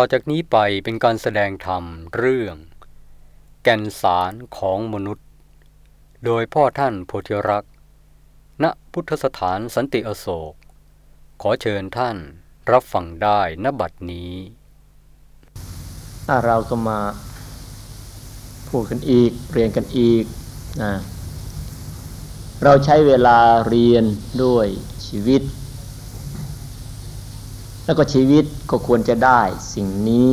ต่อจากนี้ไปเป็นการแสดงธรรมเรื่อง แก่นสารของมนุษย์ โดยพ่อท่านโพธิรักษ์ณพุทธสถานสันติอโศก ขอเชิญท่านรับฟังได้ณบัดนี้เราก็มาพูดกันอีกเรียนกันอีกนะเราใช้เวลาเรียนด้วยชีวิต แล้วก็ชีวิตก็ควรจะได้สิ่งนี้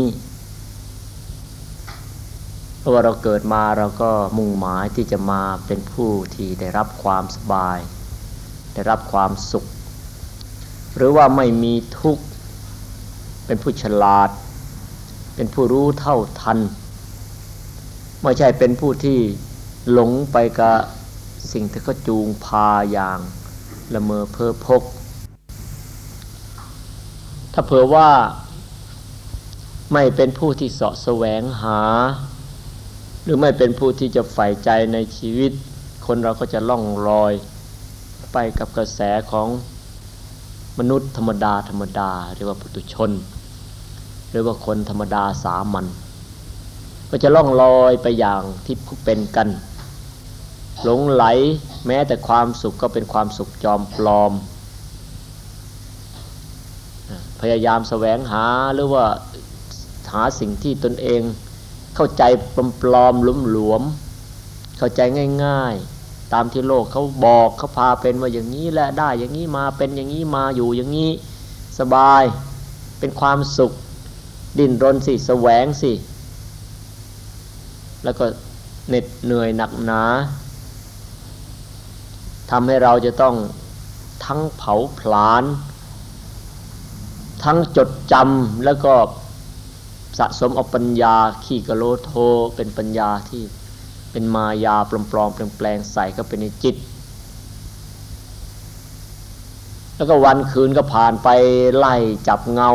เพราะว่าเราเกิดมาเราก็มุ่งหมายที่จะมาเป็นผู้ที่ได้รับความสบาย ได้รับความสุข หรือว่าไม่มีทุกข์ เป็นผู้ฉลาด เป็นผู้รู้เท่าทัน ไม่ใช่เป็นผู้ที่หลงไปกับสิ่งที่เขาจูงพาอย่างละเมอเพ้อพก ถ้าเผื่อว่าไม่เป็นผู้ที่เสาะแสวงหา หรือไม่เป็นผู้ที่จะใฝ่ใจในชีวิต คนเราก็จะล่องลอย ไปกับกระแสของมนุษย์ธรรมดาธรรมดาเรียกว่าปุถุชน หรือว่าคนธรรมดาสามัญก็จะล่องลอยไปอย่างที่เป็นกัน หลงไหลแม้แต่ความสุขก็เป็นความสุขจอมปลอม พยายามแสวงหาหรือว่าหาสิ่งที่ตนเองเข้าใจปลอมๆหลวมๆเข้าใจง่าย ๆ ตามที่โลกเขาบอกเขาพาเป็นว่าอย่างนี้และได้อย่างนี้มาเป็นอย่างนี้มาอยู่อย่างนี้สบายเป็นความสุขดิ้นรนสิแสวงสิ แล้วก็เหน็ดเหนื่อยหนักหนาทำให้เราจะต้องทั้งเผาผลาญ ทั้งจดจำแล้วก็สะสมเอาปัญญาขี้กะโลโทเป็นปัญญาที่เป็นมายาปลอมๆแปลงๆใส่เข้าไปในจิต แล้วก็วันคืนก็ผ่านไปไล่จับเงา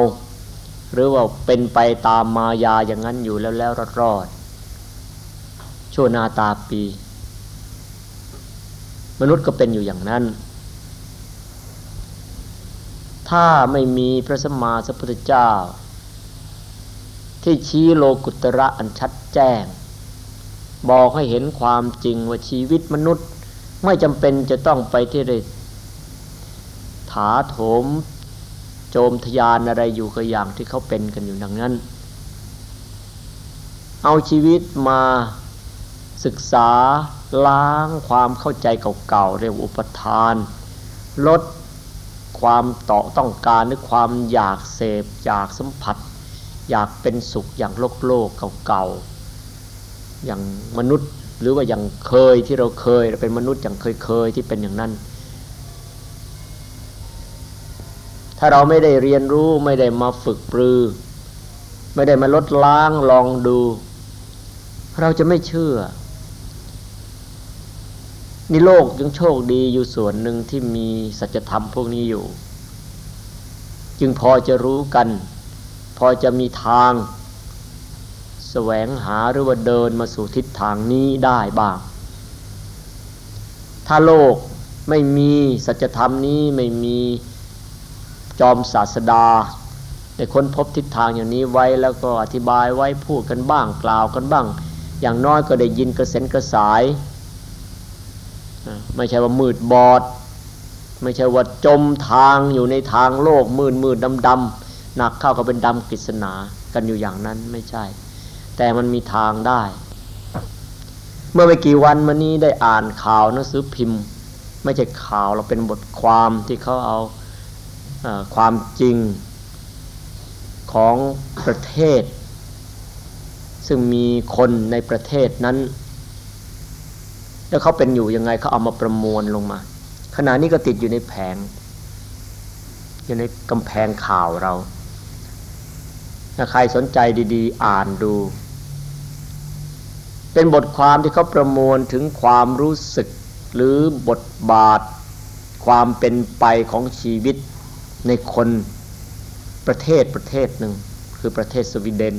หรือว่าเป็นไปตามมายาอย่างนั้นอยู่แล้วแล้วรอดๆชั่วนาตาปี มนุษย์ก็เป็นอยู่อย่างนั้น ถ้าไม่มีพระสมมาสัพพุทธเจ้า ที่ชี้โลกุตระอันชัดแจ้ง บอกให้เห็นความจริงว่าชีวิตมนุษย์ไม่จำเป็นจะต้องไปที่ได้ถาโถม โจมทยานอะไรอยู่กับอย่างที่เขาเป็นกันอยู่ดังนั้น เอาชีวิตมาศึกษาล้างความเข้าใจเก่าๆเรียกอุปทาน ลด ความต่อต้องการหรือความอยากเสพอยากสัมผัส อยากเป็นสุขอย่างโลกโลกเก่าๆอย่างมนุษย์หรือว่าอย่างเคยที่เราเคยเป็นมนุษย์อย่างเคยๆที่เป็นอย่างนั้น ถ้าเราไม่ได้เรียนรู้ไม่ได้มาฝึกปรือ ไม่ได้มาลดล้างลองดู เราจะไม่เชื่อ นี่โลกยังโชคดีอยู่ส่วนหนึ่งที่มีสัจธรรมพวกนี้อยู่ จึงพอจะรู้กัน พอจะมีทางแสวงหาหรือว่าเดินมาสู่ทิศทางนี้ได้บ้าง ถ้าโลกไม่มีสัจธรรมนี้ไม่มีจอมศาสดาได้ค้นพบทิศทางอย่างนี้ไว้แล้วก็อธิบายไว้พูดกันบ้างกล่าวกันบ้าง อย่างน้อยก็ได้ยินกระเซ็นกระสาย ไม่ใช่ว่ามืดบอด ไม่ใช่ว่าจมทางอยู่ในทางโลกมืดมืดดำดำหนักเข้าก็เป็นดำกฤษณากันอยู่อย่างนั้นไม่ใช่ แต่มันมีทางได้ เมื่อไม่กี่วันมานี้ได้อ่านข่าวหนังสือพิมพ์ ไม่ใช่ข่าวเราเป็นบทความที่เขาเอาอความจริงของประเทศ ซึ่งมีคนในประเทศนั้น แล้วเขาเป็นอยู่ยังไงเขาเอามาประมวลลงมา ขณะนี้ก็ติดอยู่ในแผง อยู่ในกำแพงข่าวเราถ้าใครสนใจดีๆ อ่านดู เป็นบทความที่เขาประมวลถึงความรู้สึกหรือบทบาท ความเป็นไปของชีวิตในคนประเทศประเทศหนึ่งคือประเทศสวีเดน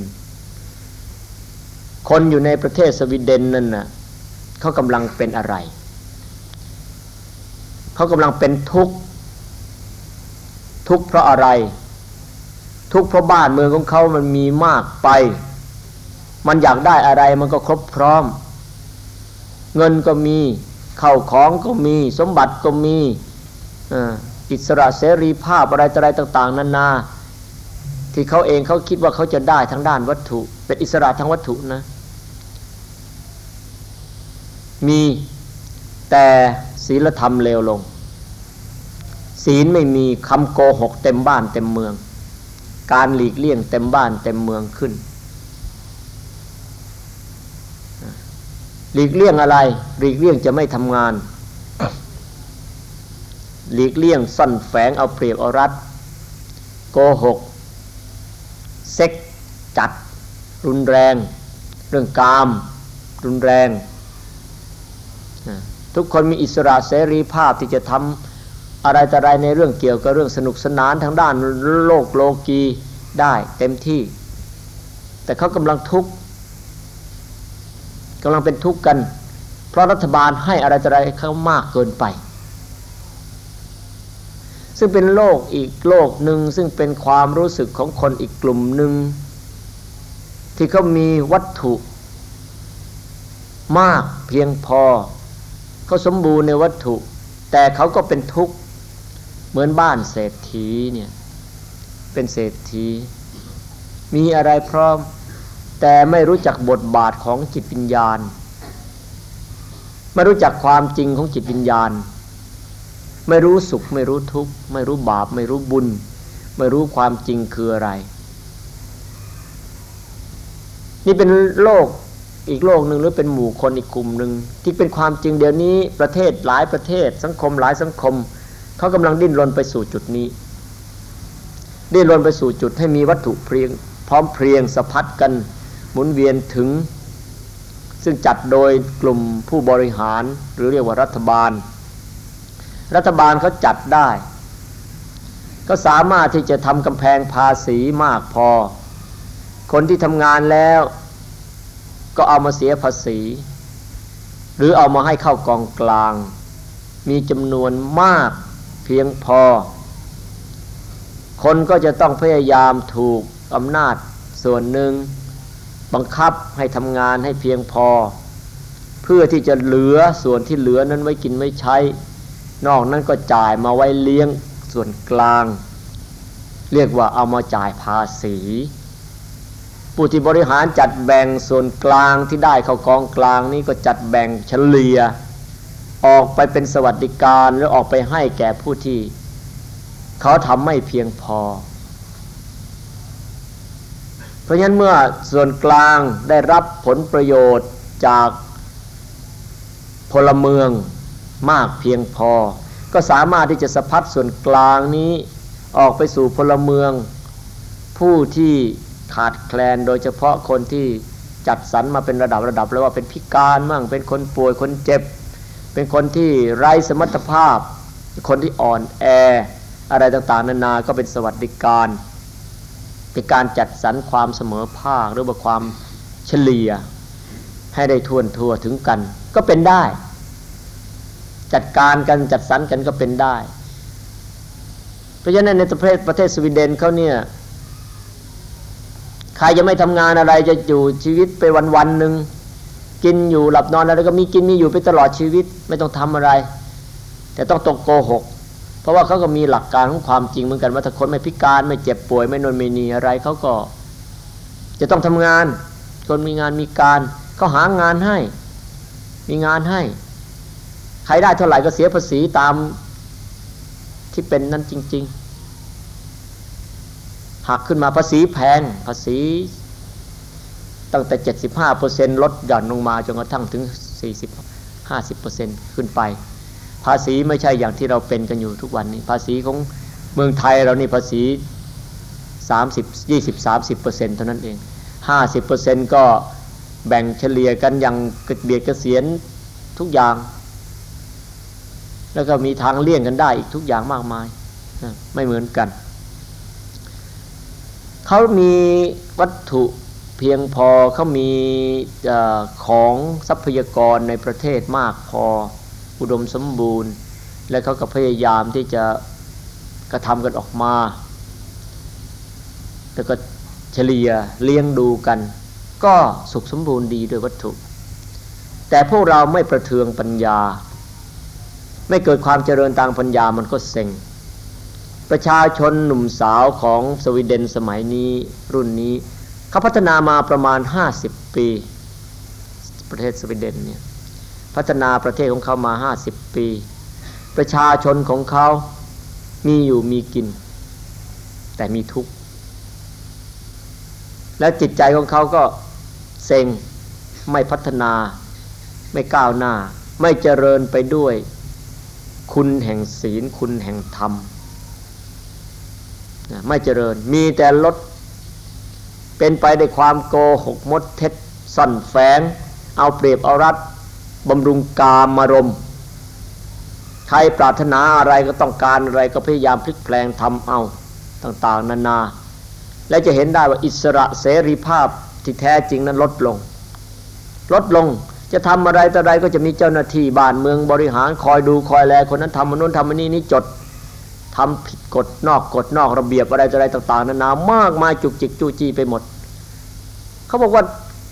คนอยู่ในประเทศสวีเดนนั่นน่ะ เขากำลังเป็นอะไร เขากำลังเป็นทุกข์ ทุกข์เพราะอะไร ทุกข์เพราะบ้านเมืองของเขามันมีมากไป มันอยากได้อะไรมันก็ครบพร้อม เงินก็มีเข้าของก็มีสมบัติก็มีอิสระเสรีภาพอะไรอะไรต่าง ๆนานาที่เขาเองเขาคิดว่าเขาจะได้ทั้งด้านวัตถุ เป็นอิสระทั้งวัตถุนะ มีแต่ศีลธรรมเลวลง ศีลไม่มีคำโกหกเต็มบ้านเต็มเมือง การหลีกเลี่ยงเต็มบ้านเต็มเมืองขึ้น หลีกเลี่ยงอะไร หลีกเลี่ยงจะไม่ทำงาน หลีกเลี่ยงซ่อนแฝงเอาเปรียบเอารัดโกหก เซ็กจัด รุนแรง เรื่องกาม รุนแรง ทุกคนมีอิสระเสรีภาพที่จะทำอะไรแต่ไรในเรื่องเกี่ยวกับเรื่องสนุกสนานทางด้านโลกโลกีได้เต็มที่ แต่เขากำลังทุกข์กำลังเป็นทุกข์กัน เพราะรัฐบาลให้อะไรแต่ไรเขามากเกินไป ซึ่งเป็นโลกอีกโลกหนึ่งซึ่งเป็นความรู้สึกของคนอีกกลุ่มหนึ่งที่เขามีวัตถุมากเพียงพอ เขาสมบูรณ์ในวัตถุ แต่เขาก็เป็นทุกข์เหมือนบ้านเศรษฐีเนี่ยเป็นเศรษฐี มีอะไรพร้อม แต่ไม่รู้จักบทบาทของจิตวิญญาณ ไม่รู้จักความจริงของจิตวิญญาณ ไม่รู้สุข ไม่รู้ทุกข์ไม่รู้บาป ไม่รู้บุญ ไม่รู้ความจริงคืออะไร นี่เป็นโลก อีกโลกหนึ่งหรือเป็นหมู่คนอีกกลุ่มหนึ่งที่เป็นความจริงเดี๋ยวนี้ประเทศหลายประเทศ สังคมหลายสังคมเขากำลังดิ้นรนไปสู่จุดนี้ ดิ้นรนไปสู่จุดให้มีวัตถุเพียงพร้อมเพรียงสะพัดกันหมุนเวียนถึง ซึ่งจัดโดยกลุ่มผู้บริหารหรือเรียกว่ารัฐบาล รัฐบาลเขาจัดได้ ก็สามารถที่จะทำกำแพงภาษีมากพอ คนที่ทำงานแล้ว ก็เอามาเสียภาษี หรือเอามาให้เข้ากองกลาง มีจำนวนมากเพียงพอ คนก็จะต้องพยายามถูกอำนาจส่วนหนึ่ง บังคับให้ทำงานให้เพียงพอ เพื่อที่จะเหลือส่วนที่เหลือนั้นไว้กินไว้ใช้ นอกนั้นก็จ่ายมาไว้เลี้ยงส่วนกลาง เรียกว่าเอามาจ่ายภาษี ผู้ที่บริหารจัดแบ่งส่วนกลางที่ได้เข้ากองกลางนี้ก็จัดแบ่งเฉลี่ย ออกไปเป็นสวัสดิการหรือออกไปให้แก่ผู้ที่ เขาทำไม่เพียงพอ เพราะฉะนั้นเมื่อส่วนกลางได้รับผลประโยชน์จากพลเมืองมากเพียงพอ ก็สามารถที่จะสะพัดส่วนกลางนี้ออกไปสู่พลเมือง ผู้ที่ ขาดแคลนโดยเฉพาะคนที่จัดสรรมาเป็นระดับระดับแล้วว่าเป็นพิการมั่งเป็นคนป่วยคนเจ็บ เป็นคนที่ไร้สมรรถภาพ คนที่อ่อนแอ อะไรต่างๆ นานาก็เป็นสวัสดิการเป็นการจัดสรรความเสมอภาคหรือว่าความเฉลี่ย ให้ได้ทวนทั่วถึงกัน ก็เป็นได้ จัดการกันจัดสรรกันก็เป็นได้ เพราะฉะนั้นในประเทศประเทศสวีเดนเขาเนี่ย ครจะไม่ทำงานอะไรจะอยู่ชีวิตไปวันวันหนึ่งกินอยู่หลับนอนอะไรก็มีกินมีอยู่ไปตลอดชีวิตไม่ต้องทำอะไร แต่ต้องตกโกหก เพราะว่าเขาก็มีหลักการของความจริงเหมือนกันว่าถ้าคนไม่พิการไม่เจ็บป่วยไม่นอนไม่นีอะไรเขาก็ จะต้องทำงาน คนมีงานมีการเขาหางานให้ มีงานให้ ใครได้เท่าไหร่ก็เสียภาษีตามที่เป็นนั้นจริง ๆ หักขึ้นมาภาษีแพงภาษีตั้งแต่เจ็ดสิบห้าเปอร์เซ็นลดหย่อนลงมาจนกระทั่งถึงสี่สิบห้าสิบเปอร์เซ็นขึ้นไป ภาษีไม่ใช่อย่างที่เราเป็นกันอยู่ทุกวันนี้ ภาษีของเมืองไทยเรานี่ภาษีสามสิบยี่สิบสามสิบเปอร์เซ็นเท่านั้นเองห้าสิบเปอร์เซ็นก็แบ่งเฉลี่ยกันอย่างเบียดเกษียณทุกอย่าง แล้วก็มีทางเลี่ยงกันได้อีกทุกอย่างมากมาย ไม่เหมือนกัน เขามีวัตถุเพียงพอเขามีอของทรัพยากรในประเทศมากพออุดมสมบูรณ์ และเขาก็พยายามที่จะกระทำกันออกมา แล้วก็เฉลี่ยเลี้ยงดูกัน ก็สุขสมบูรณ์ดีด้วยวัตถุ แต่พวกเราไม่ประเทืองปัญญา ไม่เกิดความเจริญทางปัญญามันก็เซ็ง ประชาชนหนุ่มสาวของสวีเดนสมัยนี้รุ่นนี้เขาพัฒนามาประมาณ 50 ปี ประเทศสวีเดนเนี่ยพัฒนาประเทศของเขามา 50 ปี ประชาชนของเขามีอยู่มีกิน แต่มีทุกข์และจิตใจของเขาก็เซ็งไม่พัฒนา ไม่ก้าวหน้า ไม่เจริญไปด้วย คุณแห่งศีลคุณแห่งธรรม ไม่เจริญ มีแต่ลด เป็นไปในความโกหกมดเท็จซ่นแฝง เอาเปรียบเอารัดบำรุงกามารมใครปรารถนาอะไรก็ต้องการอะไรก็พยายามพลิกแปลงทำเอาต่างๆ นานา และจะเห็นได้ว่าอิสระเสรีภาพที่แท้จริงนั้นลดลง ลดลงจะทำอะไรต่อะไรก็จะมีเจ้าหน้าที่บ้านเมืองบริหารคอยดูคอยแลคนนั้นทำมนุษย์ทำมนนี้นี้จด ทำผิดกฎนอกกฎนอกระเบียบอะไรอะไรต่าง ๆนานามากมายจุกจิกจู้จี้ไปหมด เขาบอกว่า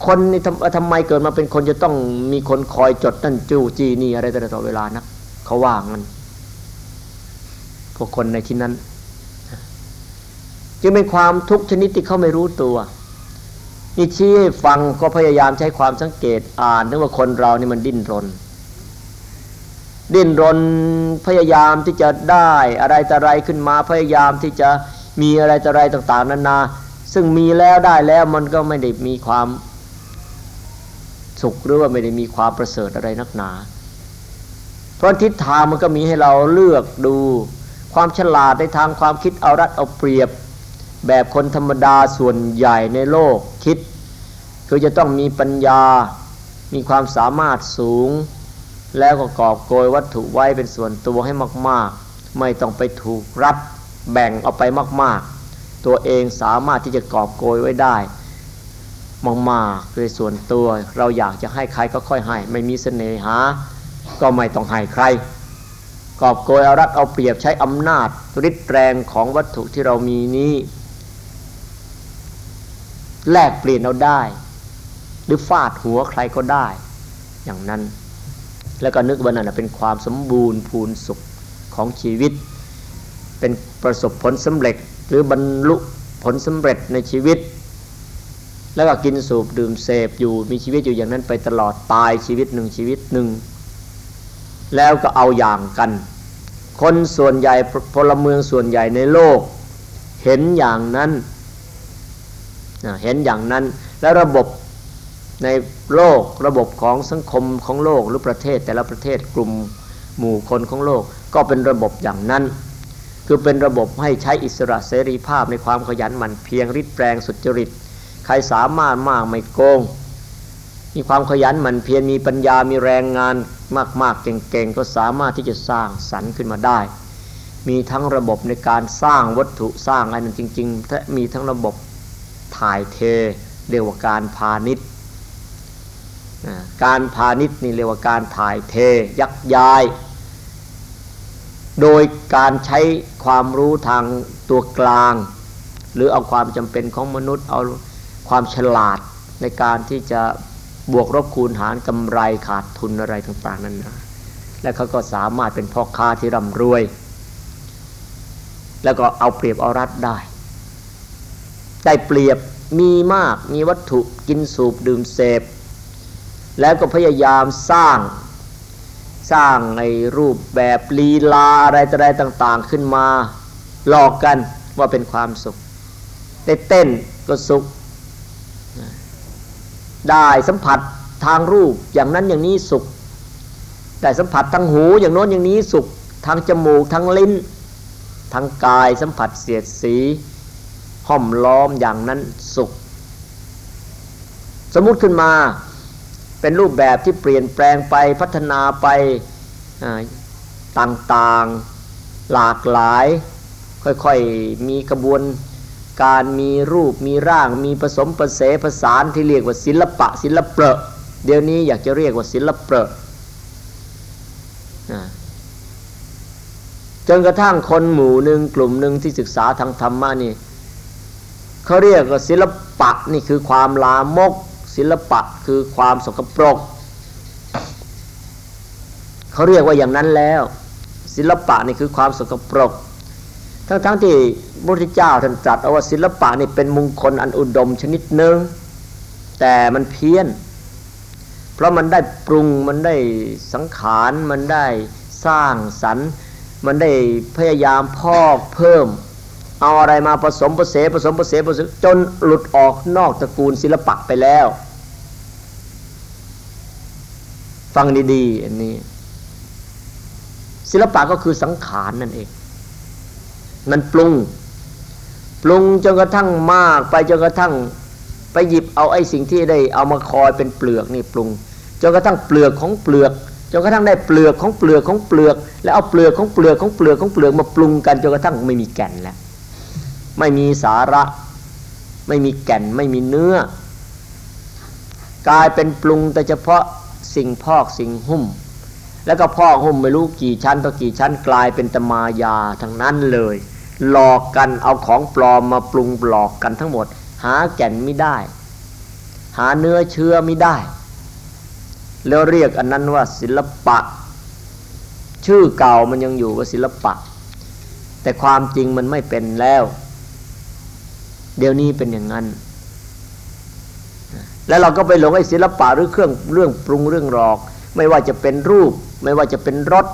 คนนี่ทำทำไมเกิดมาเป็นคนจะต้องมีคนคอยจดนั่นจู้จี้นี่อะไรตลอดเวลานะเขาว่างันพวกคนในที่นั้น จึงเป็นความทุกข์ชนิดที่เขาไม่รู้ตัวนี่ชี้ให้ฟังก็พยายามใช้ความสังเกตอ่านนึกว่าคนเรานี่มันดิ้นรน ดิ้นรนพยายามที่จะได้อะไรแต่ไรขึ้นมาพยายามที่จะมีอะไรแต่ไรต่างๆนานา ซึ่งมีแล้วได้แล้วมันก็ไม่ได้มีความสุขหรือว่าไม่ได้มีความประเสริฐอะไรนักหนา เพราะทิศทางมันก็มีให้เราเลือกดูความฉลาดในทางความคิดเอารัดเอาเปรียบ แบบคนธรรมดาส่วนใหญ่ในโลกคิด คือจะต้องมีปัญญา มีความสามารถสูง แล้วก็กอบโกยวัตถุไว้เป็นส่วนตัวให้มากๆ ไม่ต้องไปถูกรับแบ่งเอาไปมากๆ ตัวเองสามารถที่จะกอบโกยไว้ได้มากๆคือส่วนตัวเราอยากจะให้ใครก็ค่อยให้ ไม่มีเสน่หา ก็ไม่ต้องให้ใคร กอบโกยเอารัดเอาเปรียบใช้อำนาจริดแรงของวัตถุที่เรามีนี้แลกเปลี่ยนเอาได้ หรือฟาดหัวใครก็ได้ อย่างนั้น แล้วก็นึกว่านั่นเป็นความสมบูรณ์พูนสุขของชีวิต เป็นประสบผลสำเร็จหรือบรรลุผลสำเร็จในชีวิต แล้วก็กินสูบดื่มเสพอยู่มีชีวิตอยู่อย่างนั้นไปตลอดตายชีวิตหนึ่งชีวิตหนึ่งแล้วก็เอาอย่างกัน คนส่วนใหญ่พลเมืองส่วนใหญ่ในโลก เห็นอย่างนั้นเห็นอย่างนั้น แล้วระบบ ในโลกระบบของสังคมของโลกหรือประเทศ แต่ละประเทศกลุ่มหมู่คนของโลก ก็เป็นระบบอย่างนั้น คือเป็นระบบให้ใช้อิสระเสรีภาพในความขยันหมั่นเพียงริดแปลงสุจริต ใครสามารถมากไม่โกง มีความขยันหมั่นเพียรมีปัญญามีแรงงานมากๆ เก่งๆ ก็สามารถที่จะสร้างสรรค์ขึ้นมาได้ มีทั้งระบบในการสร้างวัตถุสร้างอะไรนั้นจริงๆและมีทั้งระบบถ่ายเทเรียกว่าการพาณิชย์ การพาณิชย์นี่เรียกว่าการถ่ายเทยักย้าย โดยการใช้ความรู้ทางตัวกลาง หรือเอาความจำเป็นของมนุษย์ เอาความฉลาดในการที่จะบวกรบคูณหารกำไรขาดทุนอะไรต่างๆนั้นนะและเขาก็สามารถเป็นพ่อค้าที่ร่ำรวย แล้วก็เอาเปรียบเอารัดได้ ได้เปรียบมีมากมีวัตถุกินสูบดื่มเสพ แล้วก็พยายามสร้างสร้างในรูปแบบลีลาอะไรอะไรต่าง ๆ ขึ้นมาหลอกกันว่าเป็นความสุขได้เต้นก็สุข ได้สัมผัสทางรูปอย่างนั้นอย่างนี้สุข ได้สัมผัสทางหูอย่างโน้นอย่างนี้สุข ทางจมูกทางลิ้น ทางกายสัมผัสเสียดสีห้อมล้อมอย่างนั้นสุข สมมุติขึ้นมา เป็นรูปแบบที่เปลี่ยนแปลงไปพัฒนาไปต่างๆหลากหลาย ค่อยๆมีกระบวนการมีรูปมีร่าง มีผสมประเสผสานที่เรียกว่าศิลปะศิลปะเดี๋ยวนี้อยากจะเรียกว่าศิลปะจนกระทั่งคนหมู่หนึ่งกลุ่มหนึ่งที่ศึกษาทางธรรมะนี่เขาเรียกว่าศิลปะนี่คือความลามก ศิลปะคือความสกปรกเขาเรียกว่าอย่างนั้นแล้ว ศิลปะนี่คือความสกปรก ทั้งๆทที่พระพุทธเจ้าท่านตรัสเอาว่าศิลปะนี่เป็นมงคลอันอุดมชนิดหนึ่งแต่มันเพี้ยน เพราะมันได้ปรุงมันได้สังขารมันได้สร้างสรรค์ มันได้พยายามพอกเพิ่ม เอาอะไรมาผสมผสมผสมผสมผสมจนหลุดออกนอกตระกูลศิลปะไปแล้ว ฟังดีๆอันนี้ ศิลปะก็คือสังขารนั่นเอง มันปรุง ปรุงจนกระทั่งมากไปจนกระทั่งไปหยิบเอาไอ้สิ่งที่ได้เอามาคอยเป็นเปลือกนี่ปรุงจนกระทั่งเปลือกของเปลือกจนกระทั่งได้เปลือกของเปลือกของเปลือก แล้วเอาเปลือกของเปลือกของเปลือกของเปลือกมาปรุงกันจนกระทั่งไม่มีแก่นแล้ว ไม่มีสาระ ไม่มีแก่นไม่มีเนื้อ กลายเป็นปรุงแต่เฉพาะสิ่งพอกสิ่งหุ้ม แล้วก็พอกหุ้มไม่รู้กี่ชั้นต่อกี่ชั้นกลายเป็นตมายาทั้งนั้นเลย หลอกกันเอาของปลอมมาปรุงหลอกกันทั้งหมด หาแก่นไม่ได้ หาเนื้อเชื้อไม่ได้แล้วเรียกอันนั้นว่าศิลปะ ชื่อเก่ามันยังอยู่ว่าศิลปะ แต่ความจริงมันไม่เป็นแล้ว เดี๋ยวนี้เป็นอย่างนั้น แล้วเราก็ไปหลงไอ้ศิลปะหรือเครื่องเรื่องปรุงเรื่องรอก ไม่ว่าจะเป็นรูป ไม่ว่าจะเป็นรส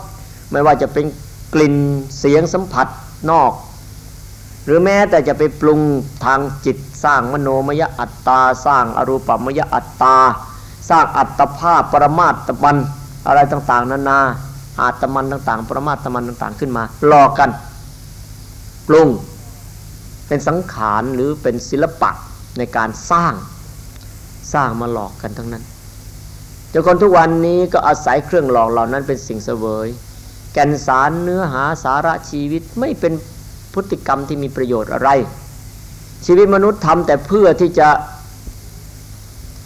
ไม่ว่าจะเป็นกลิ่นเสียงสัมผัสนอก หรือแม้แต่จะไปปรุงทางจิตสร้างมโนมยอัตตา สร้างอรูปมยอัตตา สร้างอัตภาพปรมาตมันอะไรต่างๆ นานาอาตมันต่างๆ ปรมาตมันต่างๆขึ้นมาหลอกกัน ปรุง เป็นสังขารหรือเป็นศิลปะในการสร้างสร้างมาหลอกกันทั้งนั้นจนคนทุกวันนี้ก็อาศัยเครื่องหลอกเหล่านั้นเป็นสิ่งเสวย แก่นสารเนื้อหาสาระชีวิตไม่เป็นพฤติกรรมที่มีประโยชน์อะไร ชีวิตมนุษย์ทำแต่เพื่อที่จะ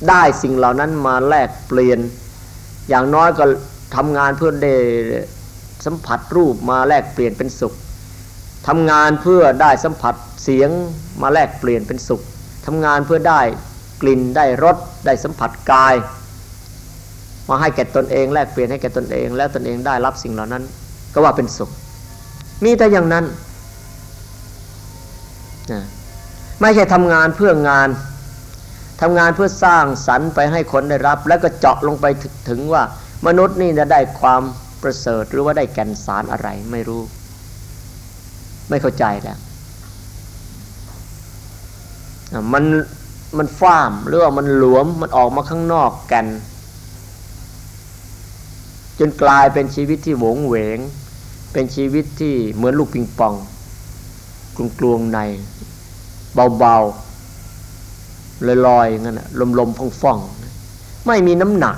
ได้สิ่งเหล่านั้นมาแลกเปลี่ยน อย่างน้อยก็ทำงานเพื่อได้สัมผัสรูปมาแลกเปลี่ยนเป็นสุข ทำงานเพื่อได้สัมผัสเสียงมาแลกเปลี่ยนเป็นสุขทำงานเพื่อได้กลิ่นได้รสได้สัมผัสกาย มาให้แก่ตนเองแลกเปลี่ยนให้แก่ตนเอง แล้วตนเองได้รับสิ่งเหล่านั้น ก็ว่าเป็นสุข มีแต่อย่างนั้นไม่ใช่ทำงานเพื่องานทำงานเพื่อสร้างสรรค์ไปให้คนได้รับ แล้วก็เจาะลงไปถึงว่ามนุษย์นี่จะได้ความประเสริฐหรือว่าได้แก่นสารอะไรไม่รู้ ไม่เข้าใจแล้วมันมันฟ้ามหรือว่ามันหลวมมันออกมาข้างนอกก่นจนกลายเป็นชีวิตที่หวงเหวง เป็นชีวิตที่เหมือนลูกปิงปองกลวงกลวงใน เบาๆลอยๆงั้นลมๆฟ่องๆไม่มีน้ำหนัก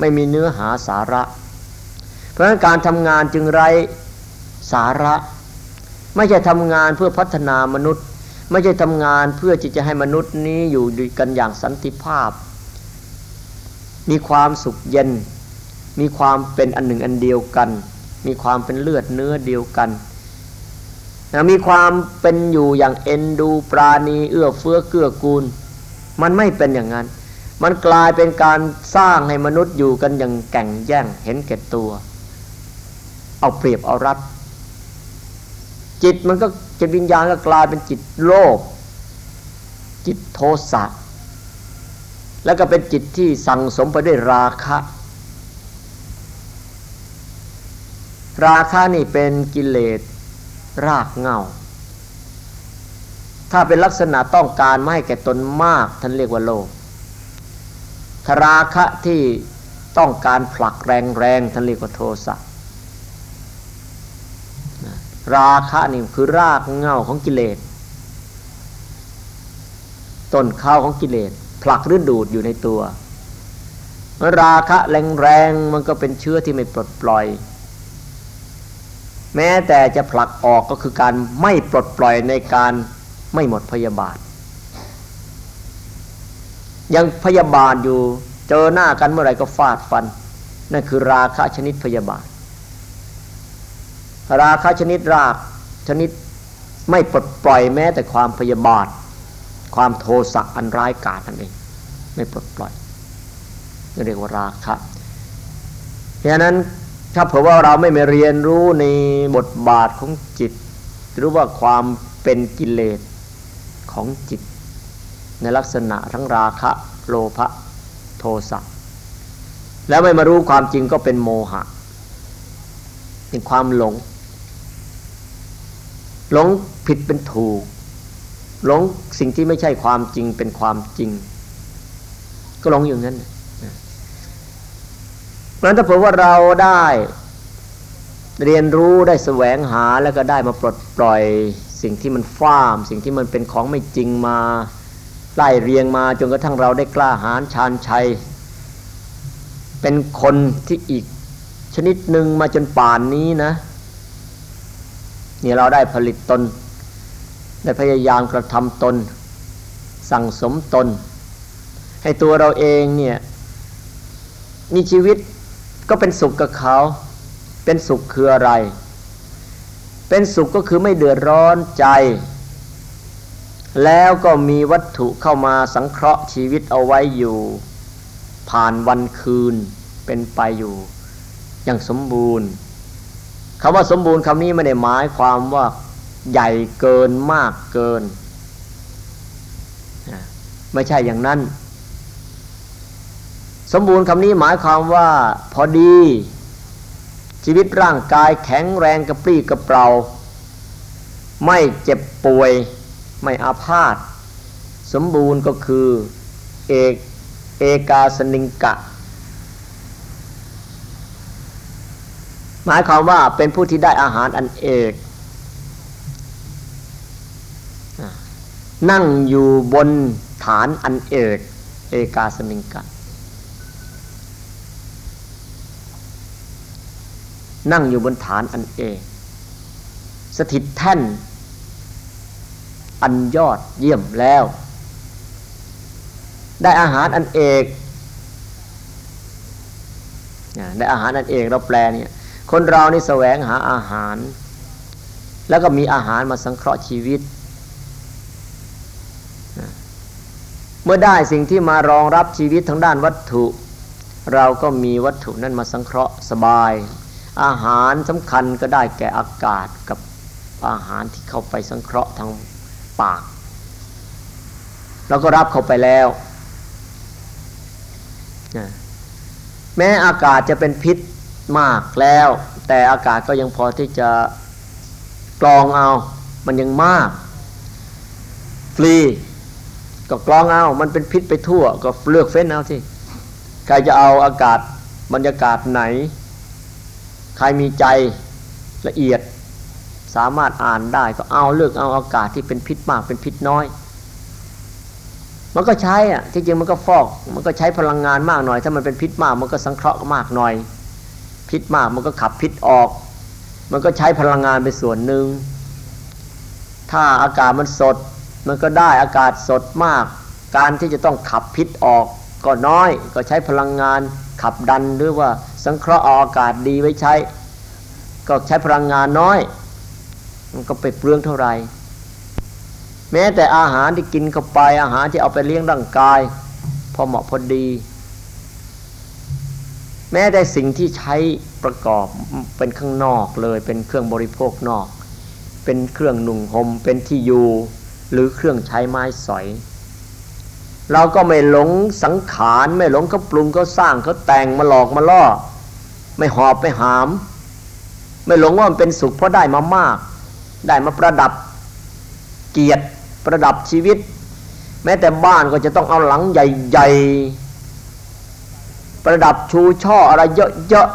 ไม่มีเนื้อหาสาระ เพราะฉะนั้นการทำงานจึงไร้สาระ ไม่ใช่ทำงานเพื่อพัฒนามนุษย์ ไม่ใช่ทำงานเพื่อที่จะให้มนุษย์นี้อยู่ด้วยกันอย่างสันติภาพ มีความสุขเย็น มีความเป็นอันหนึ่งอันเดียวกัน มีความเป็นเลือดเนื้อเดียวกันนะมีความเป็นอยู่อย่างเอ็นดูปราณีเอื้อเฟื้อเกื้อกูล มันไม่เป็นอย่างนั้น มันกลายเป็นการสร้างให้มนุษย์อยู่กันอย่างแก่งแย่งเห็นแก่ตัว เอาเปรียบเอารัด จิตมันก็จิตวิญญาณก็กลายเป็นจิตโลภจิตโทสะแล้วก็เป็นจิตที่สั่งสมไปด้วยราคะ ราคะนี่เป็นกิเลสรากเงาถ้าเป็นลักษณะต้องการไม่ให้แก่ตนมากท่านเรียกว่าโลภถ้าราคะที่ต้องการผลักแรงๆท่านเรียกว่าโทสะ ราคะนี่คือรากเงาของกิเลสต้นข้าวของกิเลสผลักหรือดูดอยู่ในตัว ราคะแรงๆมันก็เป็นเชื้อที่ไม่ปลดปล่อย แม้แต่จะผลักออกก็คือการไม่ปลดปล่อยในการไม่หมดพยาบาท ยังพยาบาทอยู่เจอหน้ากันเมื่อไหร่ก็ฟาดฟัน นั่นคือราคะชนิดพยาบาท ราคะชนิดรากชนิดไม่ปลดปล่อยแม้แต่ความพยาบาท ความโทสะอันร้ายกาจนั่นเอง ไม่ปลดปล่อยเรียกว่าราคะเพราะนั้นถ้าเผื่อว่าเราไม่มาเรียนรู้ในบทบาทของจิต หรือว่าความเป็นกิเลสของจิต ในลักษณะทั้งราคะ โลภะโทสะแล้วไม่มารู้ความจริงก็เป็นโมหะเป็นความหลง หลงผิดเป็นถูก หลงสิ่งที่ไม่ใช่ความจริงเป็นความจริง ก็หลงอย่างนั้นเพราะฉะนั้นถ้าเผื่อว่าเราได้เรียนรู้ได้แสวงหาแล้วก็ได้มาปลดปล่อยสิ่งที่มันฟ้าม สิ่งที่มันเป็นของไม่จริงมาไล่เรียงมาจนกระทั่งเราได้กล้าหาญชาญชัย เป็นคนที่อีกชนิดหนึ่งมาจนป่านนี้นะ นี่เราได้ผลิตตน ได้พยายามกระทำตน สั่งสมตน ให้ตัวเราเองเนี่ยมีชีวิตก็เป็นสุขกับเขา เป็นสุขคืออะไร เป็นสุขก็คือไม่เดือดร้อนใจ แล้วก็มีวัตถุเข้ามาสังเคราะห์ชีวิตเอาไว้อยู่ ผ่านวันคืนเป็นไปอยู่ อย่างสมบูรณ์ คำว่าสมบูรณ์คำนี้ไม่ได้หมายความว่าใหญ่เกินมากเกิน ไม่ใช่อย่างนั้น สมบูรณ์คำนี้หมายความว่าพอดี ชีวิตร่างกายแข็งแรงกระปรี้กระเปร่า ไม่เจ็บป่วย ไม่อาพาธสมบูรณ์ก็คือเอกเอกาสนิงกะ หมายความว่าเป็นผู้ที่ได้อาหารอันเอกนั่งอยู่บนฐานอันเอก เอกาสนิงกะนั่งอยู่บนฐานอันเอกสถิตแท่น อันยอดเยี่ยมแล้ว ได้อาหารอันเอกได้อาหารอันเอกเราแปลเนี่ย คนเรานี่แสวงหาอาหาร แล้วก็มีอาหารมาสังเคราะห์ชีวิต เมื่อได้สิ่งที่มารองรับชีวิตทางด้านวัตถุ เราก็มีวัตถุนั้นมาสังเคราะห์สบาย อาหารสำคัญก็ได้แก่อากาศกับอาหารที่เข้าไปสังเคราะห์ทางปาก เราก็รับเข้าไปแล้วแม้อากาศจะเป็นพิษ มากแล้ว แต่อากาศก็ยังพอที่จะกรองเอา มันยังมาก ฟรี ก็กรองเอา มันเป็นพิษไปทั่ว ก็เลือกเฟ้นเอาสิใครจะเอาอากาศบรรยากาศไหน ใครมีใจละเอียด สามารถอ่านได้ก็เอาเลือกเอาอากาศที่เป็นพิษมากเป็นพิษน้อย มันก็ใช้อะที่จริงมันก็ฟอก มันก็ใช้พลังงานมากหน่อย ถ้ามันเป็นพิษมาก มันก็สังเคราะห์มากหน่อย พิษมากมันก็ขับพิษออก มันก็ใช้พลังงานไปส่วนหนึ่ง ถ้าอากาศมันสด มันก็ได้อากาศสดมาก การที่จะต้องขับพิษออก ก็น้อยก็ใช้พลังงานขับดันหรือว่าสังเคราะห์อากาศดีไว้ใช้ ก็ใช้พลังงานน้อย มันก็ไปเปลืองเท่าไหร่แม้แต่อาหารที่กินเข้าไปอาหารที่เอาไปเลี้ยงร่างกาย พอเหมาะพอดี แม้แต่สิ่งที่ใช้ประกอบเป็นข้างนอกเลย เป็นเครื่องบริโภคนอก เป็นเครื่องหนุ่งห่มเป็นที่อยู่หรือเครื่องใช้ไม้สอย เราก็ไม่หลงสังขารไม่หลงเขาปรุงเขาสร้างเขาแต่งมาหลอกมาล่อ ไม่หอบไม่หาม ไม่หลงว่ามันเป็นสุขเพราะได้มามาก ได้มาประดับเกียรติประดับชีวิต แม้แต่บ้านก็จะต้องเอาหลังใหญ่ ๆ ประดับชูช่ออะไรเยอะ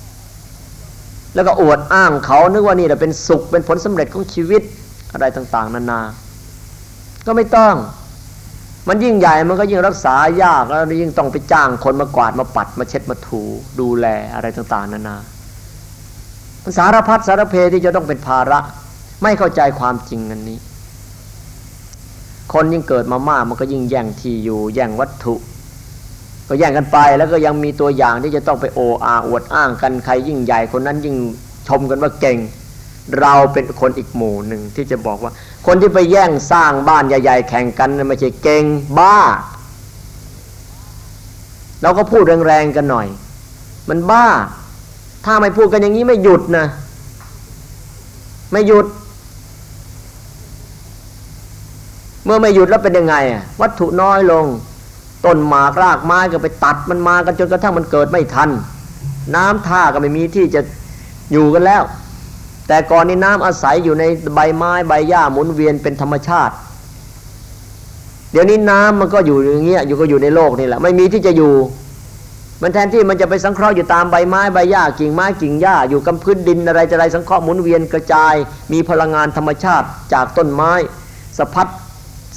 ๆแล้วก็อวดอ้างเขานึกว่านี่แหละเป็นสุขเป็นผลสำเร็จของชีวิตอะไรต่างๆ นานา ก็ไม่ต้อง มันยิ่งใหญ่มันก็ยิ่งรักษายากแล้วยิ่งต้องไปจ้างคนมากวาดมาปัดมาเช็ดมาถูดูแลอะไรต่างๆ นานาสารพัดสารเพที่จะต้องเป็นภาระ ไม่เข้าใจความจริงอันนี้ คนยิ่งเกิดมามากมันก็ยิ่งแย่งที่อยู่ แย่งวัตถุ ก็แย่งกันไปแล้วก็ยังมีตัวอย่างที่จะต้องไปโออาอวดอ้างกันใครยิ่งใหญ่คนนั้นยิ่งชมกันว่าเก่ง เราเป็นคนอีกหมู่หนึ่งที่จะบอกว่า คนที่ไปแย่งสร้างบ้านใหญ่ๆแข่งกันไม่ใช่เก่งบ้า เราก็พูดแรงๆกันหน่อย มันบ้า ถ้าไม่พูดกันอย่างนี้ไม่หยุดนะ ไม่หยุด เมื่อไม่หยุดแล้วเป็นยังไงวัตถุน้อยลง ต้นหมากรากไม้ก็ไปตัดมันมากันจนกระทั่งมันเกิดไม่ทัน น้ำท่าก็ไม่มีที่จะอยู่กันแล้ว แต่ก่อนนี้น้ำอาศัยอยู่ในใบไม้ใบหญ้าหมุนเวียนเป็นธรรมชาติ เดี๋ยวนี้น้ำมันก็อยู่อย่างเงี้ยอยู่ก็อยู่ในโลกนี่แหละไม่มีที่จะอยู่ มันแทนที่มันจะไปสังเคราะห์อยู่ตามใบไม้ใบหญ้ากิ่งไม้กิ่งหญ้าอยู่กับพื้นดินอะไรจะไรสังเคราะห์หมุนเวียนกระจาย มีพลังงานธรรมชาติจากต้นไม้สะพัด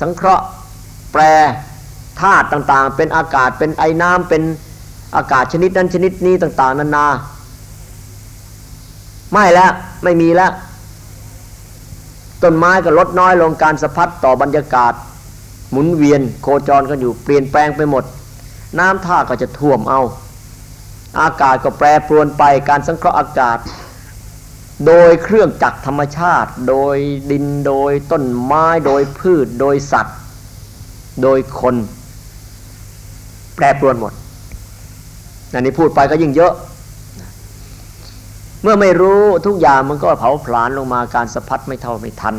สังเคราะห์แปร ธาตุต่างๆ เป็นอากาศเป็นไอ้น้ำเป็นอากาศชนิดนั้นชนิดนี้ต่าง ๆ นานา ไม่แล้วไม่มีแล้ว ต้นไม้ก็ลดน้อยลงการสะพัดต่อบรรยากาศ หมุนเวียนโคจรกันอยู่เปลี่ยนแปลงไปหมด น้ำท่าก็จะท่วมเอา อากาศก็แปรปรวนไปการสังเคราะห์อากาศ โดยเครื่องจักรธรรมชาติ โดยดินโดยต้นไม้โดยพืช โดยสัตว์ โดยคน แปรปรวนหมดอันนี้พูดไปก็ยิ่งเยอะ เมื่อไม่รู้ทุกอย่างมันก็เผาผลาญลงมาการสะพัดไม่เท่าไม่ทัน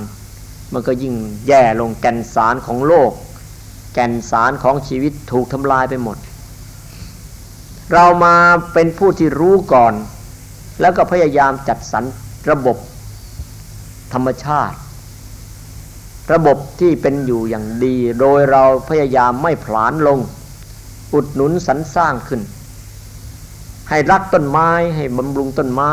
มันก็ยิ่งแย่ลงแก่นสารของโลก แก่นสารของชีวิตถูกทำลายไปหมด เรามาเป็นผู้ที่รู้ก่อน แล้วก็พยายามจัดสรรระบบธรรมชาติ ระบบที่เป็นอยู่อย่างดี โดยเราพยายามไม่ผลาญลง อุดหนุนสรรสร้างขึ้น ให้รักต้นไม้ให้บำรุงต้นไม้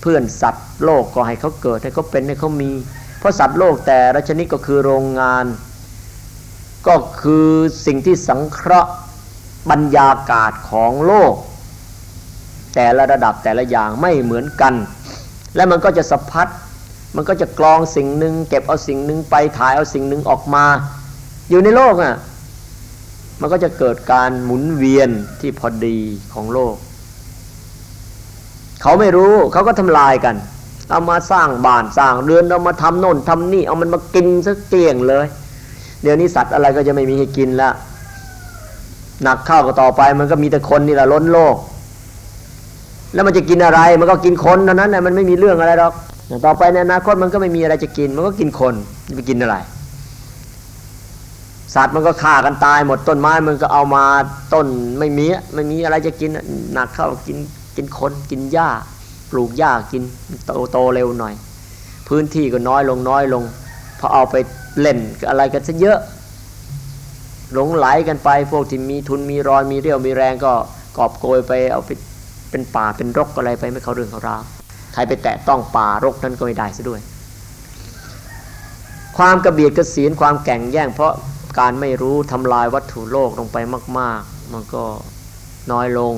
เพื่อนสัตว์โลกก็ให้เขาเกิดให้เขาเป็นให้เขามี เพราะสัตว์โลกแต่ละชนิดก็คือโรงงาน ก็คือสิ่งที่สังเคราะห์บรรยากาศของโลก แต่ละระดับแต่ละอย่างไม่เหมือนกัน และมันก็จะสะพัดมันก็จะกรองสิ่งหนึ่งเก็บเอาสิ่งหนึ่งไปถ่ายเอาสิ่งหนึ่งออกมา อยู่ในโลกอะ มันก็จะเกิดการหมุนเวียนที่พอดีของโลก เขาไม่รู้เขาก็ทำลายกัน เอามาสร้างบ้านสร้างเรือนเอามาทำโน่นทำนี่เอามันมากินสักเกลี้ยงเลย เดี๋ยวนี้สัตว์อะไรก็จะไม่มีให้กินละหนักเข้าก็ต่อไปมันก็มีแต่คนนี่แหละล้นโลก แล้วมันจะกินอะไร มันก็กินคนเท่านั้นนะมันไม่มีเรื่องอะไรหรอกต่อไปในอนาคตมันก็ไม่มีอะไรจะกิน มันก็กินคนจะไปกินอะไร สัตว์มันก็ฆ่ากันตายหมดต้นไม้มันก็เอามาต้นไม่มีไม่มีอะไรจะกินหนักเข้ากินกินคนกินหญ้า ปลูกหญ้ากินโตโตเร็วหน่อย พื้นที่ก็น้อยลงน้อยลงพอเอาไปเล่นอะไรกันซะเยอะ หลงไหลกันไปพวกที่มีทุนมีรอยมีเรี่ยวมีแรงก็กอบโกยไปเอาไปเป็นป่าเป็นรกอะไรไปไม่เข้าเรื่องเขาราวใครไปแตะต้องป่ารกนั้นก็ไม่ได้ซะด้วย ความกระเบียดกระสีนความแก่งแย่งเพราะ การไม่รู้ทำลายวัตถุโลกลงไปมาก ๆ มันก็น้อยลง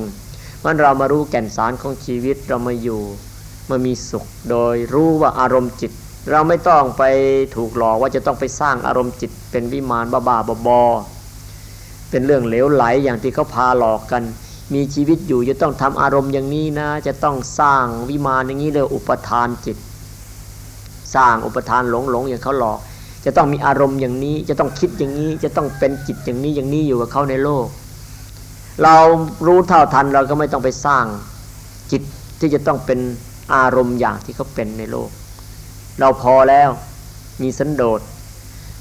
มันเรามารู้แก่นสารของชีวิตเรามาอยู่มามีสุข โดยรู้ว่าอารมณ์จิต เราไม่ต้องไปถูกหลอกว่าจะต้องไปสร้างอารมณ์จิต เป็นวิมานบ้าบาบอๆเป็นเรื่องเหลวไหลอย่างที่เขาพาหลอกกัน มีชีวิตอยู่จะต้องทำอารมณ์อย่างนี้นะ จะต้องสร้างวิมานอย่างนี้เลยอุปทานจิต สร้างอุปทานหลงหลงอย่างเขาหลอก จะต้องมีอารมณ์อย่างนี้ จะต้องคิดอย่างนี้ จะต้องเป็นจิตอย่างนี้อย่างนี้อยู่กับเขาในโลก เรารู้เท่าทันเราก็ไม่ต้องไปสร้างจิตที่จะต้องเป็นอารมณ์อย่างที่เขาเป็นในโลก เราพอแล้วมีสันโดษ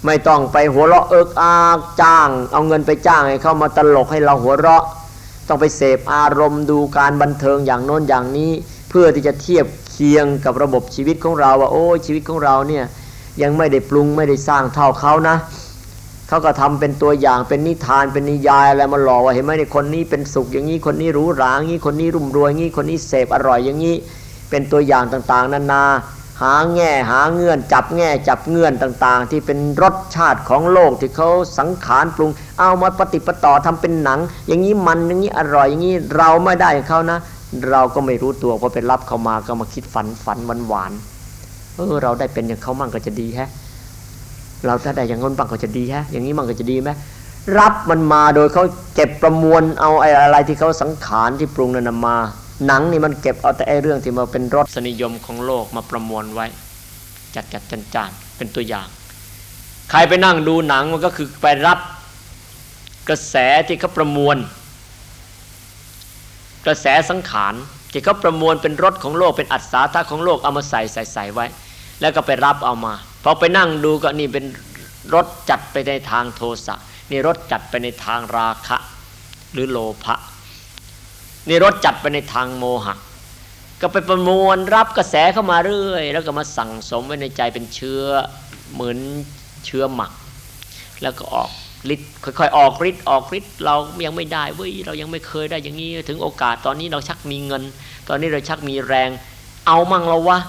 ไม่ต้องไปหัวเราะเอิกอาจ้าง เอาเงินไปจ้างให้เขามาตลกให้เราหัวเราะ ต้องไปเสพอารมณ์ดูการบันเทิงอย่างโน้นอย่างนี้ เพื่อที่จะเทียบเคียงกับระบบชีวิตของเราว่าโอ้ชีวิตของเราเนี่ย ยังไม่ได้ปรุงไม่ได้สร้างเท่าเขานะเขาก็ทำเป็นตัวอย่างเป็นนิทานเป็นนิยายอะไรมาหลอกว่าเห็นไหมในคนนี้เป็นสุขอย่างนี้คนนี้รู้หราอย่างนี้คนนี้รุ่มรวยอย่างนี้คนนี้เสพอร่อยอย่างนี้ เป็นตัวอย่างต่างๆ นานา หาแง่หาเงื่อนจับแง่จับเงื่อนต่างๆ ที่เป็นรสชาติของโลกที่เขาสังขารปรุง เอามาปฏิปต่อทำเป็นหนัง อย่างนี้มันอย่างนี้อร่อยอย่างนี้เราไม่ได้เขานะ เราก็ไม่รู้ตัวพอไปรับเขามาก็มาคิดฝันฝันหวานหวาน เออเราได้เป็นอย่างเขามั่งก็จะดีแฮะ เราถ้าได้อย่างนั้นบางก็จะดีฮะ อย่างนี้มันก็จะดีไหมรับมันมาโดยเขาเก็บประมวลเอาไอ้อะไรที่เขาสังขารที่ปรุงนั้นมา หนังนี่มันเก็บเอาแต่ไอ้เรื่องที่มาเป็นรสนิยมของโลกมาประมวลไว้ จัดจัดจันจานเป็นตัวอย่าง ใครไปนั่งดูหนังมันก็คือไปรับกระแสที่เขาประมวล กระแสสังขารที่เขาประมวลเป็นรถของโลกเป็นอัศธาของโลกเอามาใส่ใส่ใส่ไว้ แล้วก็ไปรับเอามาพอไปนั่งดูก็นี่เป็นรถจัดไปในทางโทสะนี่รถจัดไปในทางราคะ หรือโลภะนี่รถจัดไปในทางโมหะ ก็ไปประมวลรับกระแสเข้ามาเรื่อย แล้วก็มาสั่งสมไว้ในใจเป็นเชื้อเหมือนเชื้อหมัก แล้วก็ออกฤทธิ์ค่อยๆออกฤทธิ์ออกฤทธิ์เรายังไม่ได้เว้ยเรายังไม่เคยได้อย่างนี้ถึงโอกาสตอนนี้เราชักมีเงิน ตอนนี้เราชักมีแรง เอามั่งเราวะ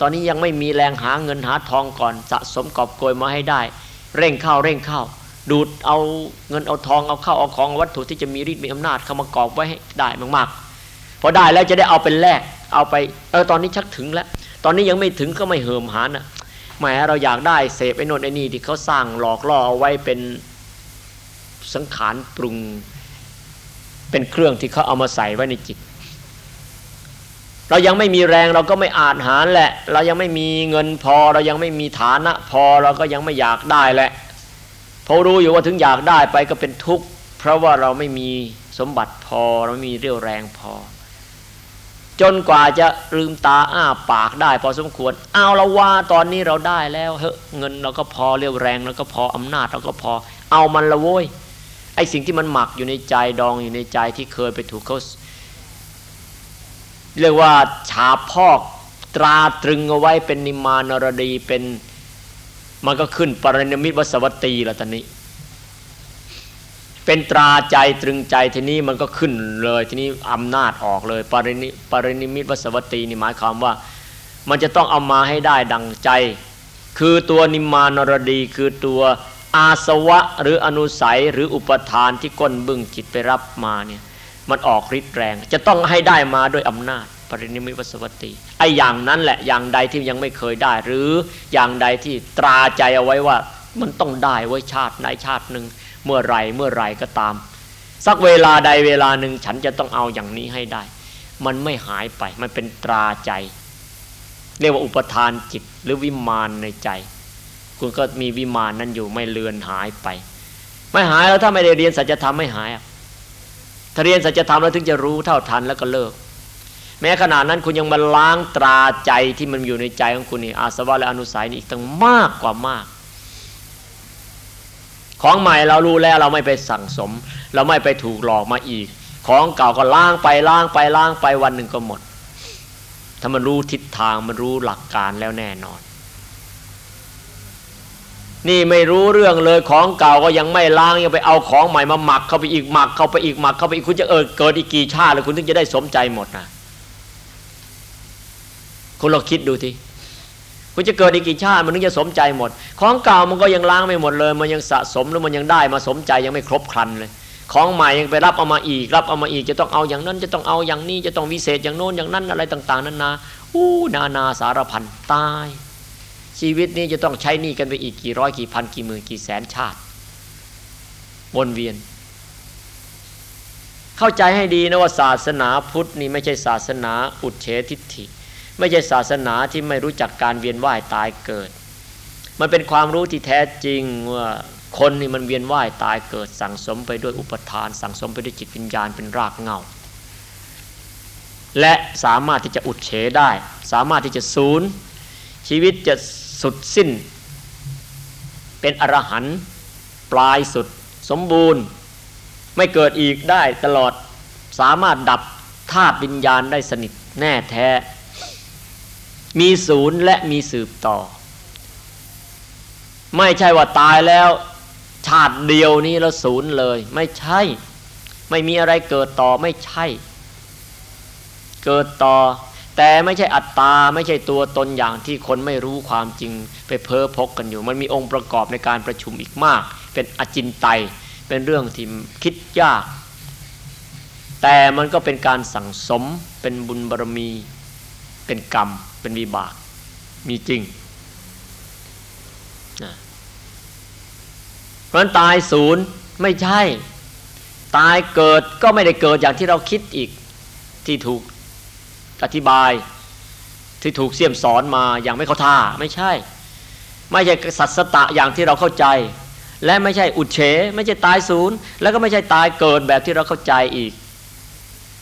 ตอนนี้ยังไม่มีแรงหาเงินหาทองก่อนสะสมกอบโกยมาให้ได้ เร่งเข้าเร่งเข้า ดูดเอาเงินเอาทองเอาเข้าเอาของวัตถุที่จะมีฤทธิ์มีอำนาจเข้ามากอบไว้ให้ได้มากๆ พอได้แล้วจะได้เอาเป็นแลกเอาไปเออตอนนี้ชักถึงแล้ว ตอนนี้ยังไม่ถึงก็ไม่เหิมหานะแหมเราอยากได้เสพไอ้นนไอ้นี่ที่เขาสร้างหลอกล่อเอาไว้เป็นสังขารปรุง เป็นเครื่องที่เขาเอามาใส่ไว้ในจิต เรายังไม่มีแรงเราก็ไม่อาจหารแหละ เรายังไม่มีเงินพอเรายังไม่มีฐานะ พอเราก็ยังไม่อยากได้แหละพอรู้อยู่ว่าถึงอยากได้ไปก็เป็นทุกข์เพราะว่าเราไม่มีสมบัติพอเราไม่มีเรี่ยวแรงพอ จนกว่าจะลืมตาอ้าปากได้ พอสมควรเอาละว่าตอนนี้เราได้แล้วเฮ้เงินเราก็พอเรี่ยวแรงเราก็พออำนาจเราก็พอ เอามันละโว้ยไอสิ่งที่มันหมักอยู่ในใจดองอยู่ในใจที่เคยไปถูกเขา เรียกว่าฉาพอกตราตรึงเอาไว้เป็นนิมานรดีเป็นมันก็ขึ้นปรนิมิตวสวัตตีละตอนนี้ เป็นตราใจตรึงใจทีนี้มันก็ขึ้นเลยทีนี้อำนาจออกเลยปรินิปรินิมิตวสวัตตีนี่หมายความว่า มันจะต้องเอามาให้ได้ดังใจ คือตัวนิมมานรดีคือตัวอาสวะหรืออนุสัยหรืออุปาทานที่ก้นบึ้งจิตไปรับมาเนี่ย มันออกฤทธิ์แรง จะต้องให้ได้มาด้วยอำนาจปรินิมิตวสวัตตีไอ้อย่างนั้นแหละอย่างใดที่ยังไม่เคยได้ หรืออย่างใดที่ตราใจเอาไว้ว่า มันต้องได้ไว้ชาติในชาติหนึ่งเมื่อไรเมื่อไรก็ตาม สักเวลาใดเวลาหนึ่งฉันจะต้องเอาอย่างนี้ให้ได้ มันไม่หายไปมันเป็นตราใจ เรียกว่าอุปทานจิตหรือวิมานในใจ คุณก็มีวิมานนั้นอยู่ไม่เลือนหายไป ไม่หายแล้วถ้าไม่ได้เรียนสัจธรรมไม่หาย ถ้าเรียนสัจธรรมแล้วถึงจะรู้เท่าทันแล้วก็เลิก แม้ขนาดนั้นคุณยังมาล้างตราใจที่มันอยู่ในใจของคุณนี่อาสวะและอนุสัยนี่อีกตั้งมากกว่ามาก ของใหม่เรารู้แล้วเราไม่ไปสั่งสม เราไม่ไปถูกหลอกมาอีก ของเก่าก็ล้างไปล้างไปล้างไปวันหนึ่งก็หมด ถ้ามันรู้ทิศทางมันรู้หลักการแล้วแน่นอน นี่ไม่รู้เรื่องเลยของเก่าก็ยังไม่ล้างยังไปเอาของใหม่มาหมักเข้าไปอีกหมักเข้าไปอีกหมักเข้าไปอีกคุณจะเออเกิดอีกกี่ชาติเลยคุณถึงจะได้สมใจหมดนะคุณลองคิดดูทีคุณจะเกิดอีกกี่ชาติมันถึงจะสมใจหมด ของเก่ามันก็ยังล้างไม่หมดเลย มันยังสะสมแล้วมันยังได้มาสมใจยังไม่ครบครันเลย ของใหม่ยังไปรับเอามาอีก รับเอามาอีกจะต้องเอาอย่างนั้น จะต้องเอาอย่างนี้จะต้องวิเศษอย่างโน้นอย่างนั้นอะไรต่าง ๆนั้นนาอู้นานาสารพันตาย ชีวิตนี้จะต้องใช้หนี้กันไปอีกกี่ร้อยกี่พันกี่หมื่นกี่แสนชาติ วนเวียน เข้าใจให้ดีนะว่าศาสนาพุทธนี่ไม่ใช่ศาสนาอุดเฉทิฏฐิ ไม่ใช่ศาสนาที่ไม่รู้จักการเวียนว่ายตายเกิด มันเป็นความรู้ที่แท้จริงว่าคนนี่มันเวียนว่ายตายเกิด สั่งสมไปด้วยอุปทาน สั่งสมไปด้วยจิตวิญญาณเป็นรากเงาและสามารถที่จะอุดเฉได้ สามารถที่จะศูนย์ชีวิตจะ สุดสิ้น เป็นอรหันต์ปลายสุดสมบูรณ์ ไม่เกิดอีกได้ตลอดสามารถดับธาตุวิญญาณได้สนิทแน่แท้ มีศูนย์และมีสืบต่อ ไม่ใช่ว่าตายแล้ว ชาติเดียวนี้แล้วศูนย์เลย ไม่ใช่ ไม่มีอะไรเกิดต่อไม่ใช่ เกิดต่อ แต่ไม่ใช่อัตตาไม่ใช่ตัวตนอย่างที่คนไม่รู้ความจริงไปเพ้อพกกันอยู่ มันมีองค์ประกอบในการประชุมอีกมาก เป็นอจินไตยเป็นเรื่องที่คิดยาก แต่มันก็เป็นการสั่งสมเป็นบุญบารมี เป็นกรรม เป็นวิบาก มีจริงเพราะนั้นตายศูนย์ไม่ใช่ ตายเกิดก็ไม่ได้เกิดอย่างที่เราคิดอีกที่ถูก อธิบายที่ถูกเสี่ยมสอนมาอย่างไม่เข้าท่าไม่ใช่ ไม่ใช่สัตสตะอย่างที่เราเข้าใจ และไม่ใช่อุดเฉ ไม่ใช่ตายศูนย์ แล้วก็ไม่ใช่ตายเกิดแบบที่เราเข้าใจอีก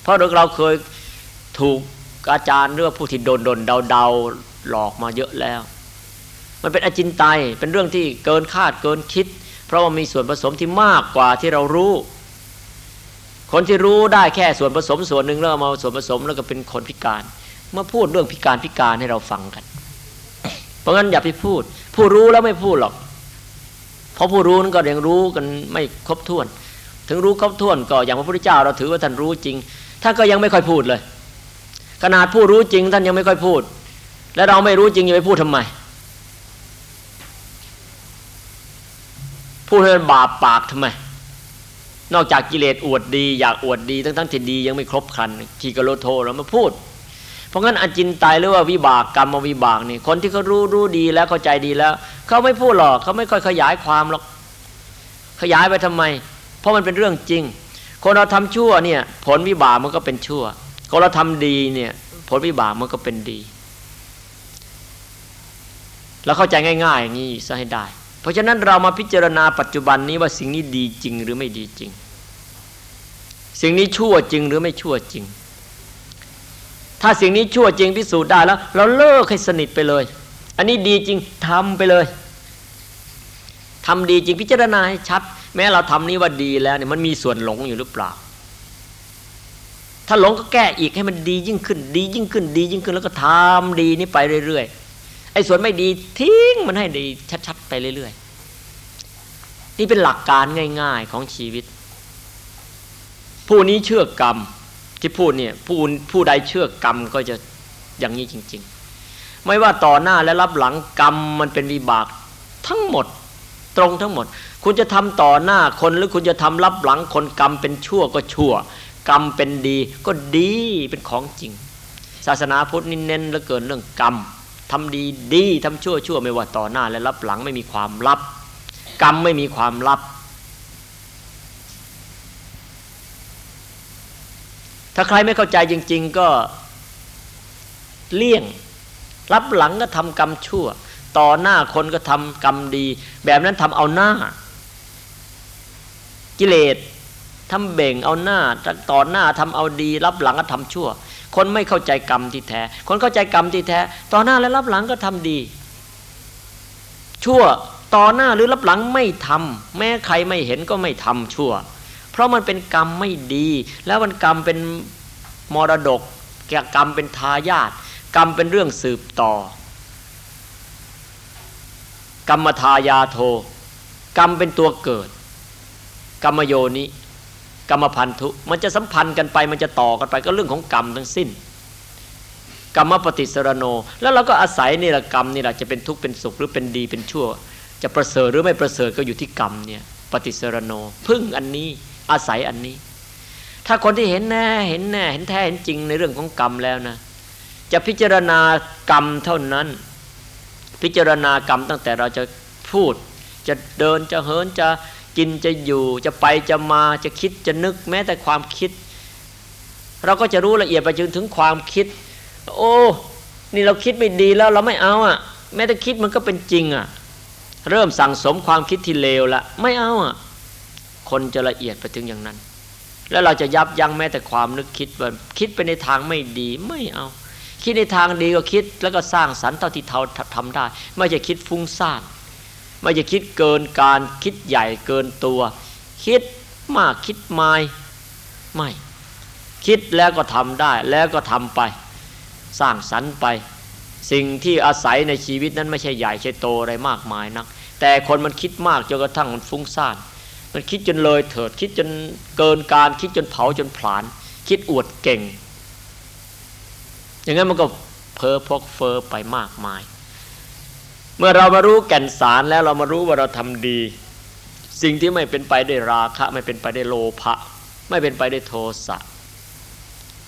เพราะเราเคยถูกอาจารย์หรือว่าผู้ที่โดนโดนเดาเดาหลอกมาเยอะแล้ว มันเป็นอจินไตยเป็นเรื่องที่เกินคาดเกินคิด เพราะว่ามีส่วนผสมที่มากกว่าที่เรารู้ คนที่รู้ได้แค่ส่วนผสมส่วนหนึ่งแล้วมาส่วนผสมแล้วก็เป็นคนพิการเมื่อพูดเรื่องพิการพิการให้เราฟังกัน เพราะงั้นอย่าไปพูด ผู้รู้แล้วไม่พูดหรอก เพราะผู้รู้นั้นก็ยังรู้กันไม่ครบถ้วน ถึงรู้ครบถ้วนก็อย่างพระพุทธเจ้าเราถือว่าท่านรู้จริงท่านก็ยังไม่ค่อยพูดเลย ขนาดผู้รู้จริงท่านยังไม่ค่อยพูด และเราไม่รู้จริงจะไปพูดทำไมพูดให้บาปปากทำไม นอกจากกิเลสอวดดีอยากอวดดีทั้งทั้งที่ดียังไม่ครบครันขีกโลโทเรามาพูด เพราะงั้นอจินไตยหรือว่าวิบากกรรมวิบากนี่คนที่เขารู้รู้ดีแล้วเข้าใจดีแล้ว เขาไม่พูดหรอกเขาไม่ค่อยขยายความหรอกขยายไปทำไม เพราะมันเป็นเรื่องจริง คนเราทำชั่วเนี่ย ผลวิบากมันก็เป็นชั่ว คนเราทำดีเนี่ย ผลวิบากมันก็เป็นดีเราเข้าใจง่ายๆอย่างนี้ซะให้ได้ เพราะฉะนั้นเรามาพิจารณาปัจจุบันนี้ว่าสิ่งนี้ดีจริงหรือไม่ดีจริง สิ่งนี้ชั่วจริงหรือไม่ชั่วจริง ถ้าสิ่งนี้ชั่วจริงพิสูจน์ได้แล้ว เราเลิกให้สนิทไปเลย อันนี้ดีจริงทำไปเลยทำดีจริงพิจารณาให้ชัด แม้เราทำนี้ว่าดีแล้วเนี่ยมันมีส่วนหลงอยู่หรือเปล่า ถ้าหลงก็แก้อีกให้มันดียิ่งขึ้น ดียิ่งขึ้น ดียิ่งขึ้นแล้วก็ทำดีนี้ไปเรื่อยๆ ไอ้ส่วนไม่ดีทิ้งมันให้ดีชัดๆไปเรื่อยๆ นี่เป็นหลักการง่าย ๆของชีวิต ผู้นี้เชื่อกรรมที่พูดเนี่ยผู้ผู้ใดเชื่อกรรมก็จะอย่างนี้จริง ๆ ไม่ว่าต่อหน้าและรับหลังกรรมมันเป็นวิบากทั้งหมดตรงทั้งหมด คุณจะทำต่อหน้าคนหรือคุณจะทำรับหลังคนกรรมเป็นชั่วก็ชั่ว กรรมเป็นดีก็ดีเป็นของจริง ศาสนาพุทธนี่เน้นเหลือเกินเรื่องกรรม ทำดีดีทำชั่วชั่วไม่ว่าต่อหน้าและรับหลังไม่มีความลับ กรรมไม่มีความลับ ถ้าใครไม่เข้าใจจริง ๆ ก็เลี่ยง รับหลังก็ทำกรรมชั่ว ต่อหน้าคนก็ทำกรรมดี แบบนั้นทำเอาหน้า กิเลสทำเบ่งเอาหน้า ต่อหน้าทำเอาดี รับหลังก็ทำชั่ว คนไม่เข้าใจกรรมที่แท้ คนเข้าใจกรรมที่แท้ ต่อหน้าและรับหลังก็ทำดี ชั่วต่อหน้าหรือรับหลังไม่ทำแม้ใครไม่เห็นก็ไม่ทำชั่ว เพราะมันเป็นกรรมไม่ดี แล้วมันกรรมเป็นมรดกแก่กรรมเป็นทายาทกรรมเป็นเรื่องสืบต่อ กรรมทายาโท กรรมเป็นตัวเกิด กรรมโยนิ กรรมพันธุ มันจะสัมพันธ์กันไป มันจะต่อกันไปก็เรื่องของกรรมทั้งสิ้น กรรมปฏิสรโน แล้วเราก็อาศัยนี่แหละกรรมนี่แหละจะเป็นทุกข์เป็นสุขหรือเป็นดีเป็นชั่ว จะประเสริฐหรือไม่ประเสริฐก็อยู่ที่กรรมเนี่ยปฏิสรโน พึ่งอันนี้อาศัยอันนี้ ถ้าคนที่เห็นแน่เห็นแน่เห็นแท้เห็นจริงในเรื่องของกรรมแล้วนะ จะพิจารณากรรมเท่านั้น พิจารณากรรมตั้งแต่เราจะพูด จะเดินจะเหินจะ กินจะอยู่จะไปจะมาจะคิดจะนึกแม้แต่ความคิด เราก็จะรู้ละเอียดไปจนถึงความคิด โอ้ นี่เราคิดไม่ดีแล้วเราไม่เอาอะ แม้แต่คิดมันก็เป็นจริงอะ เริ่มสั่งสมความคิดที่เลวละไม่เอาอะ คนจะละเอียดไปถึงอย่างนั้น แล้วเราจะยับยั้งแม้แต่ความนึกคิดว่าคิดไปในทางไม่ดีไม่เอา คิดในทางดีก็คิดแล้วก็สร้างสรรค์เท่าที่เท่าทำได้ ไม่จะคิดฟุ้งซ่าน ไม่จะคิดเกินการคิดใหญ่เกินตัว คิดมากคิดไม่ไม่ คิดแล้วก็ทำได้แล้วก็ทำไป สร้างสรรค์ไป สิ่งที่อาศัยในชีวิตนั้นไม่ใช่ใหญ่ใช่โตอะไรมากมายนัก แต่คนมันคิดมากจนกระทั่งมันฟุ้งซ่านมันคิดจนเลยเถิดคิดจนเกินการคิดจนเผาจนผลาญคิดอวดเก่ง อย่างนั้นมันก็เพ้อพกเฟอไปมากมาย เมื่อเรามารู้แก่นสารแล้วเรามารู้ว่าเราทำดี สิ่งที่ไม่เป็นไปได้ราคะ ไม่เป็นไปได้โลภะไม่เป็นไปได้โทสะ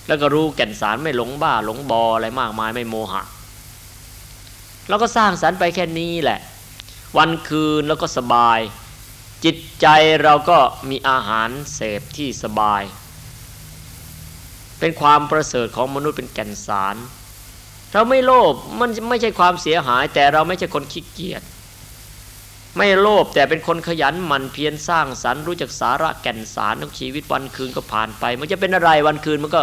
แล้วก็รู้แก่นสารไม่หลงบ้าหลงบออะไรมากมายไม่โมหะเราก็สร้างสารค์ไปแค่นี้แหละ วันคืนแล้วก็สบาย จิตใจเราก็มีอาหารเสพที่สบาย เป็นความประเสริฐของมนุษย์เป็นแก่นสาร เราไม่โลภมันไม่ใช่ความเสียหาย แต่เราไม่ใช่คนขี้เกียจไม่โลภแต่เป็นคนขยันหมั่นเพียรสร้างสรรค์รู้จักสาระแก่นสารของชีวิตวันคืนก็ผ่านไป มันจะเป็นอะไรวันคืนมันก็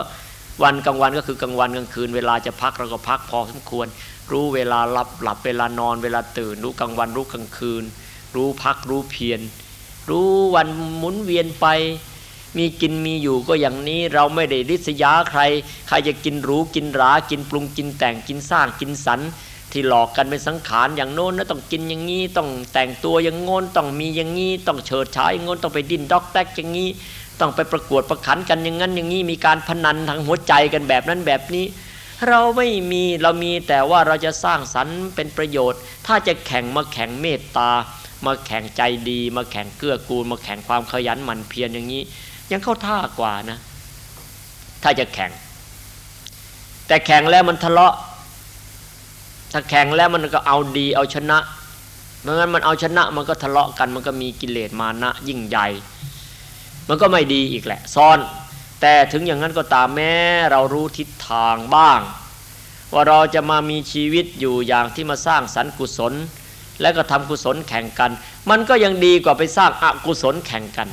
วันกลางวันก็คือกลางวันกลางคืน เวลาจะพักเราก็พักพอสมควร รู้เวลาหลับหลับเวลานอนเวลาตื่น รู้กลางวันรู้กลางคืน รู้พักรู้เพียรรู้วันหมุนเวียนไป มีกินมีอยู่ก็อย่างนี้เราไม่ได้ริษยาใคร ใครจะกินหรูกินรา กินปรุงกินแต่งกินสร้างกินสรรที่หลอกกันเป็นสังขารอย่างโน้นนะต้องกินอย่างนี้ต้องแต่งตัวอย่างโน้นต้องมีอย่างนี้ต้องเฉิดฉายอย่างโน้นต้องไปดิ้นด็อกแตกอย่างนี้ ต้องไปประกวดประขันกันอย่างนั้นอย่างนี้มีการพนันทางหัวใจกันแบบนั้นแบบนี้ เราไม่มีเรามีแต่ว่าเราจะสร้างสรรค์เป็นประโยชน์ ถ้าจะแข่งมาแข่งเมตตา มาแข่งใจดี มาแข่งเกื้อกูล มาแข่งความขยันหมั่นเพียรอย่างนี้ ยังเข้าท่ากว่านะ ถ้าจะแข่ง แต่แข่งแล้วมันทะเลาะ ถ้าแข่งแล้วมันก็เอาดีเอาชนะเมื่องั้นมันเอาชนะมันก็ทะเลาะกัน มันก็มีกิเลสมานะยิ่งใหญ่ มันก็ไม่ดีอีกแหละ ซ่อน แต่ถึงอย่างนั้นก็ตามแม้เรารู้ทิศทางบ้าง ว่าเราจะมามีชีวิตอยู่อย่างที่มาสร้างสรรกุศล และก็ทำกุศลแข่งกัน มันก็ยังดีกว่าไปสร้างอกุศลแข่งกัน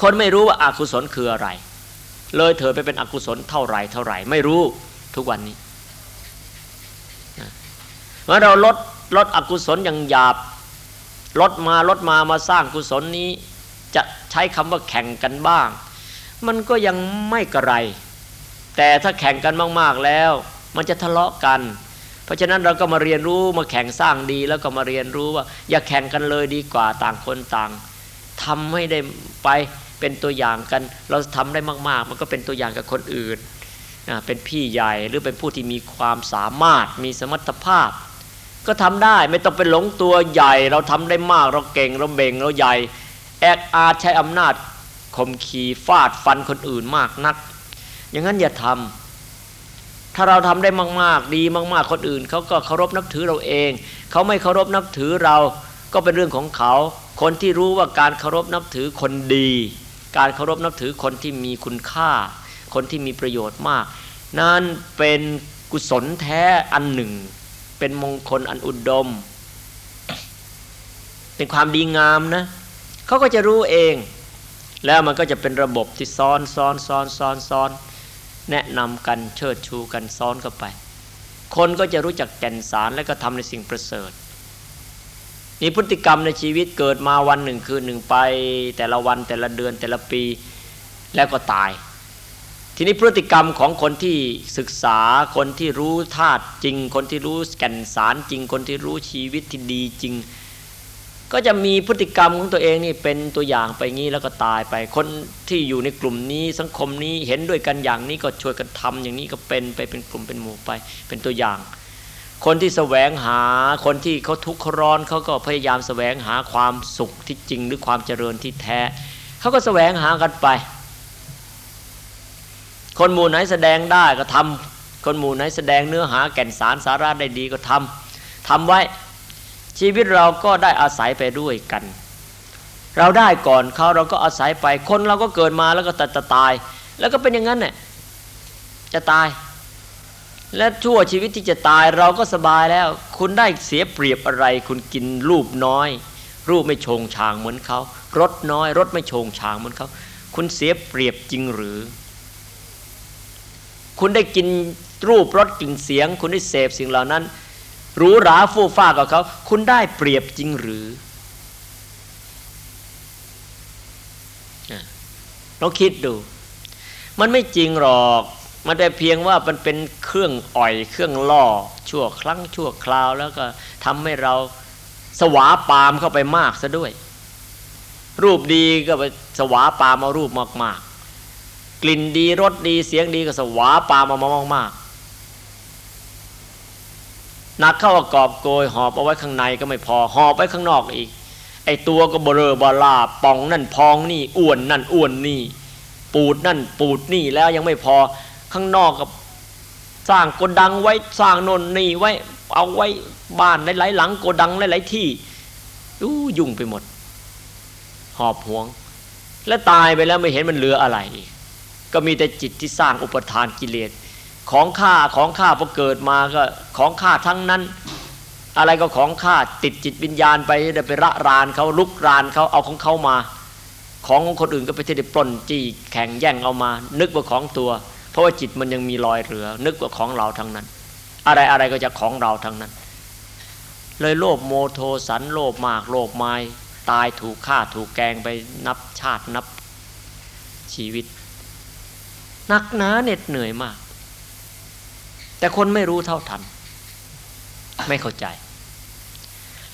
คนไม่รู้ว่าอากุศลคืออะไร เลยเธอไปเป็นอกุศลเท่าไรเท่าไรไม่รู้ทุกวันนี้เมื่อเราลดลดอกุศลอย่างหยาบลดมาลดมามาสร้างกุศลนี้ จะใช้คำว่าแข่งกันบ้าง มันก็ยังไม่กระไร แต่ถ้าแข่งกันมากๆแล้ว มันจะทะเลาะกัน เพราะฉะนั้นเราก็มาเรียนรู้มาแข่งสร้างดีแล้วก็มาเรียนรู้ว่า อย่าแข่งกันเลยดีกว่าต่างคนต่างทำให้ได้ไป เป็นตัวอย่างกัน เราทำได้มาก ๆ มันก็เป็นตัวอย่างกับคนอื่นเป็นพี่ใหญ่หรือเป็นผู้ที่มีความสามารถมีสมรรถภาพ ก็ทำได้ไม่ต้องเป็นหลงตัวใหญ่ เราทำได้มากเราเก่งเราเบ่งเราใหญ่แอคอาใช้อำนาจข่มขีฟาดฟันคนอื่นมากนัก อย่างนั้นอย่าทำถ้าเราทำได้มาก ๆ ดีมาก ๆ คนอื่นเขาก็เคารพนับถือเราเอง เขาไม่เคารพนับถือเราก็เป็นเรื่องของเขา คนที่รู้ว่าการเคารพนับถือคนดี การเคารพนับถือคนที่มีคุณค่า คนที่มีประโยชน์มาก นั่นเป็นกุศลแท้อันหนึ่ง เป็นมงคลอันอุดม เป็นความดีงามนะเขาก็จะรู้เอง แล้วมันก็จะเป็นระบบที่ซ้อนซ้อนซ้อนซ้อนซ้อนแนะนำกันเชิดชูกันซ้อนเข้าไป คนก็จะรู้จักแก่นสารและก็ทำในสิ่งประเสริฐ นี่พฤติกรรมในชีวิตเกิดมาวันหนึ่งคืนหนึ่งไป แต่ละวันแต่ละเดือนแต่ละปีแล้วก็ตาย ทีนี้พฤติกรรมของคนที่ศึกษาคนที่รู้ธาตุจริง คนที่รู้แก่นสารจริง คนที่รู้ชีวิตที่ดีจริง ก็จะมีพฤติกรรมของตัวเองนี่เป็นตัวอย่างไปงี้แล้วก็ตายไป คนที่อยู่ในกลุ่มนี้สังคมนี้เห็นด้วยกันอย่างนี้ก็ช่วยกันทำอย่างนี้ก็เป็นไปเป็นกลุ่มเป็นหมู่ไป เป็นตัวอย่าง คนที่แสวงหาคนที่เขาทุกข์ร้อนเขาก็พยายามแสวงหาความสุขที่จริงหรือความเจริญที่แท้เขาก็แสวงหากันไป คนหมู่ไหนแสดงได้ก็ทำคนหมู่ไหนแสดงเนื้อหาแก่นสารสาระได้ดีก็ทำทำไว้ชีวิตเราก็ได้อาศัยไปด้วยกัน เราได้ก่อนเขาเราก็อาศัยไป คนเราก็เกิดมาแล้วก็จะตาย แล้วก็เป็นอย่างนั้นเนี่ยจะตาย และชั่วชีวิตที่จะตายเราก็สบายแล้ว คุณได้เสียเปรียบอะไร คุณกินรูปน้อย รูปไม่โชงชางเหมือนเขารถน้อยรถไม่โชงชางเหมือนเขาคุณเสียเปรียบจริงหรือ คุณได้กินรูปรสกลิ่นเสียง คุณได้เสพสิ่งเหล่านั้นหรูหราฟู่ฟ้ากับเขา คุณได้เปรียบจริงหรือลองคิดดู มันไม่จริงหรอก มันแต่เพียงว่ามันเป็นเครื่องอ่อยเครื่องล่อ ชั่วครั้งชั่วคราวแล้วก็ทำให้เราสวาปามเข้าไปมากซะด้วย รูปดีก็ไปสวาปามเอารูปมากกลิ่นดีรสดีเสียงดีก็สวาปามามามากมากนักเข้ากอบโกยหอบเอาไว้ข้างในก็ไม่พอหอบไว้ข้างนอกอีก ไอตัวก็เบลอบลาปองนั่นพองนี่อ้วนนั่นอ้วนนี่ ปูดนั่นปูดนี่แล้วยังไม่พอ ข้างนอกก็สร้างโกดังไว้สร้างนนนี่ไว้เอาไว้บ้านหลายๆหลังโกดังหลายๆที่อู้ยุ่งไปหมด หอบห่วง และตายไปแล้วไม่เห็นมันเหลืออะไร ก็มีแต่จิตที่สร้างอุปทานกิเลสของข้าของข้าพอเกิดมาก็ของข้าทั้งนั้น อะไรก็ของข้าติดจิตวิญญาณไปได้ไประรานเขาลุกรานเขาเอาของเขามา ของคนอื่นก็ไปที่ได้ปล้นจี้แข่งแย่งเอามา นึกว่าของตัว ราะว่าจิตมันยังมีรอยเหลือ นึกว่าของเราทั้งนั้น อะไรอะไรก็จะของเราทั้งนั้น เลยโลภโมโทสันโลภมากโลภไม้ตายถูกฆ่าถูกแกงไปนับชาตินับชีวิตนักหนาเหน็ดเหนื่อยมาก แต่คนไม่รู้เท่าทัน ไม่เข้าใจ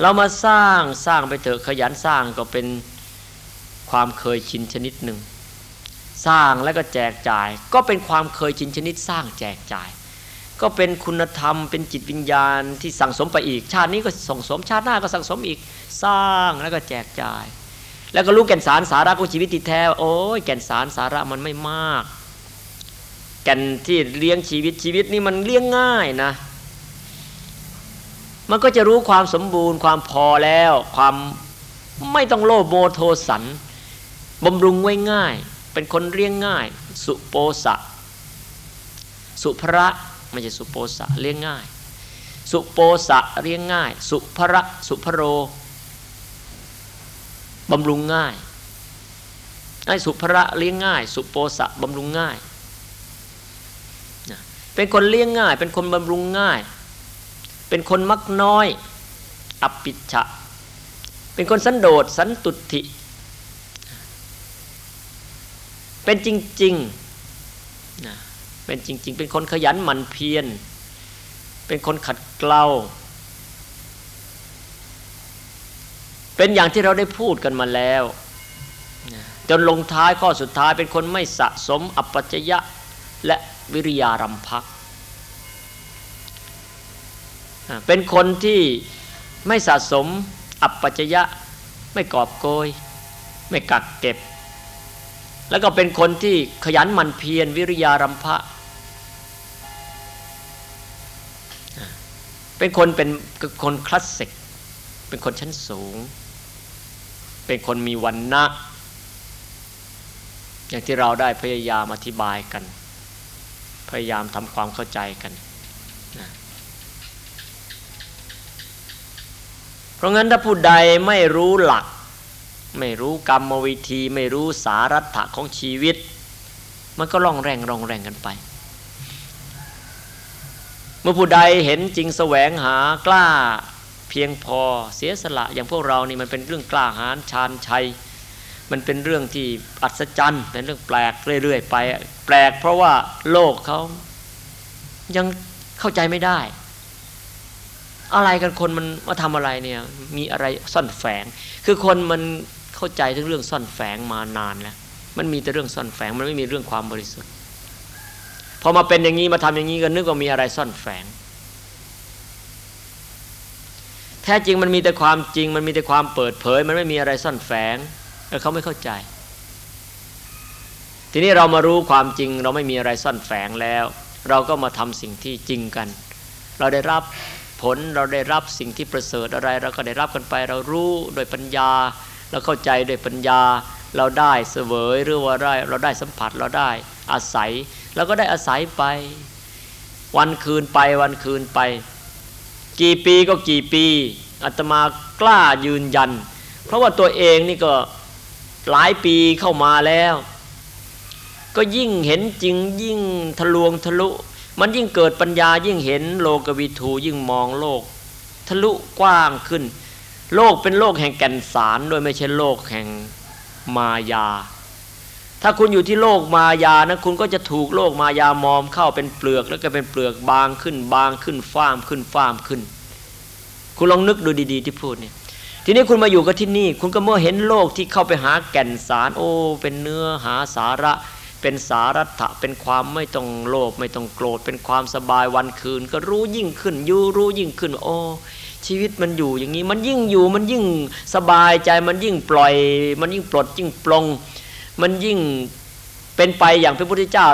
เรามาสร้างสร้างไปเถอะขยันสร้างก็เป็นความเคยชินชนิดหนึ่ง สร้างแล้วก็แจกจ่าย ก็เป็นความเคยชินชนิดสร้างแจกจ่าย ก็เป็นคุณธรรมเป็นจิตวิญญาณที่สั่งสมไปอีก ชาตินี้ก็ส่งสมชาติหน้าก็สั่งสมอีกสร้างแล้วก็แจกจ่าย แล้วก็รู้แก่นสารสาระของชีวิตที่แท้โอ้ยแก่นสารสาระมันไม่มาก แก่นที่เลี้ยงชีวิตชีวิตนี่มันเลี้ยงง่ายนะ มันก็จะรู้ความสมบูรณ์ความพอแล้วความไม่ต้องโลภโมโทสันบำรุงไว้ง่าย เป็นคนเลี้ยงง่าย สุโปสะ สุภระไม่ใช่สุโปสะเลี้ยงง่าย สุโปสะเลี้ยงง่าย สุภระสุภโรบำรุงง่ายไอ้สุภระเลี้ยงง่าย สุโปสะบำรุงง่ายเป็นคนเลี้ยงง่าย เป็นคนบำรุงง่าย เป็นคนมักน้อยอปิชะ เป็นคนสันโดษสันตุติ เป็นจริงๆนะเป็นจริง ๆ เป็นคนขยันหมั่นเพียร เป็นคนขัดเกลา เป็นอย่างที่เราได้พูดกันมาแล้ว จนลงท้ายข้อสุดท้ายเป็นคนไม่สะสมอัปปัจยะและวิริยารัมพัก เป็นคนที่ไม่สะสมอัปปัจยะ ไม่กอบโกย ไม่กักเก็บ แล้วก็เป็นคนที่ขยันหมั่นเพียรวิริยารัมภะเป็นคนเป็นคนคลาสสิก เป็นคนชั้นสูง เป็นคนมีวันนะอย่างที่เราได้พยายามอธิบายกัน พยายามทำความเข้าใจกันนะเพราะงั้นถ้าผู้ใดไม่รู้หลัก ไม่รู้กรรมวิธี ไม่รู้สารัตของชีวิต มันก็ล่องแรงล่องแรงกันไป เมื่อผู้ใดเห็นจริงแสวงหากล้าเพียงพอเสียสละอย่างพวกเรานี่มันเป็นเรื่องกล้าหาญชาญชัย มันเป็นเรื่องที่อัศจรรย์เป็นเรื่องแปลกเรื่อยๆไป แปลกเพราะว่าโลกเขายังเข้าใจไม่ได้ อะไรกันคนมันมาทำอะไรเนี่ยมีอะไรซ่อนแฝง คือคนมัน เข้าใจถึงเรื่องซ่อนแฝงมานานแล้วมันมีแต่เรื่องซ่อนแฝงมันไม่มีเรื่องความบริสุทธิ์พอมาเป็นอย่างนี้มาทำอย่างนี้ก็นึกว่ามีอะไรซ่อนแฝง แท้จริงมันมีแต่ความจริง มันมีแต่ความเปิดเผย มันไม่มีอะไรซ่อนแฝงแต่เขาไม่เข้าใจ ทีนี้เรามารู้ความจริง เราไม่มีอะไรซ่อนแฝงแล้ว เราก็มาทำสิ่งที่จริงกัน เราได้รับผลเราได้รับสิ่งที่ประเสริฐอะไร เราก็ได้รับกันไป เรารู้โดยปัญญา เราเข้าใจโดยปัญญา เราได้เสวยหรือว่าได้เราได้สัมผัสเราได้อาศัยเราก็ได้อาศัยไป วันคืนไปวันคืนไป กี่ปีก็กี่ปีอาตมากล้ายืนยัน เพราะว่าตัวเองนี่ก็หลายปีเข้ามาแล้ว ก็ยิ่งเห็นจริงยิ่งทะลวงทะลุ มันยิ่งเกิดปัญญายิ่งเห็นโลกวิถูยิ่งมองโลก ทะลุกว้างขึ้น โลกเป็นโลกแห่งแก่นสารโดยไม่ใช่โลกแห่งมายา ถ้าคุณอยู่ที่โลกมายานะคุณก็จะถูกโลกมายามอมเข้าเป็นเปลือกแล้วก็เป็นเปลือกบางขึ้นบางขึ้นฟ้ามขึ้นฟ้ามขึ้น คุณลองนึกดูดี ๆ ที่พูดเนี่ยทีนี้คุณมาอยู่กับที่นี่ คุณก็เมื่อเห็นโลกที่เข้าไปหาแก่นสารโอ้เป็นเนื้อหาสาระ เป็นสารัตะเป็นความไม่ต้องโลภไม่ต้องโกรธ เป็นความสบายวันคืน ก็รู้ยิ่งขึ้นยู่รู้ยิ่งขึ้น โอ้ ชีวิตมันอยู่อย่างนี้ มันยิ่งอยู่มันยิ่งสบายใจมันยิ่งปล่อย มันยิ่งปลดยิ่งปลง มันยิ่งเป็นไปอย่างพระพุทธเจ้า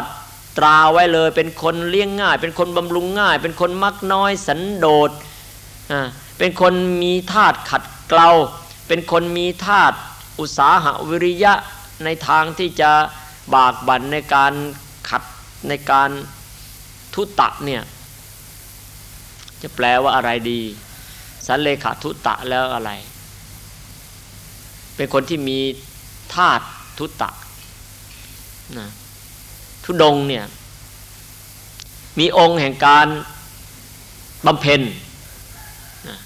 ตราไว้เลย เป็นคนเลี้ยงง่าย เป็นคนบำรุงง่าย เป็นคนมักน้อยสันโดษอ่าเป็นคนมีธาตุขัดเกลาเป็นคนมีธาตุอุตสาหะวิริยะในทางที่จะบากบั่นในการขัดในการทุตะเนี่ยจะแปลว่าอะไรดี สันเลขาทุตะแล้วอะไร เป็นคนที่มีธาตุทุตะนะทุดงเนี่ย มีองค์แห่งการบำเพ็ญนะ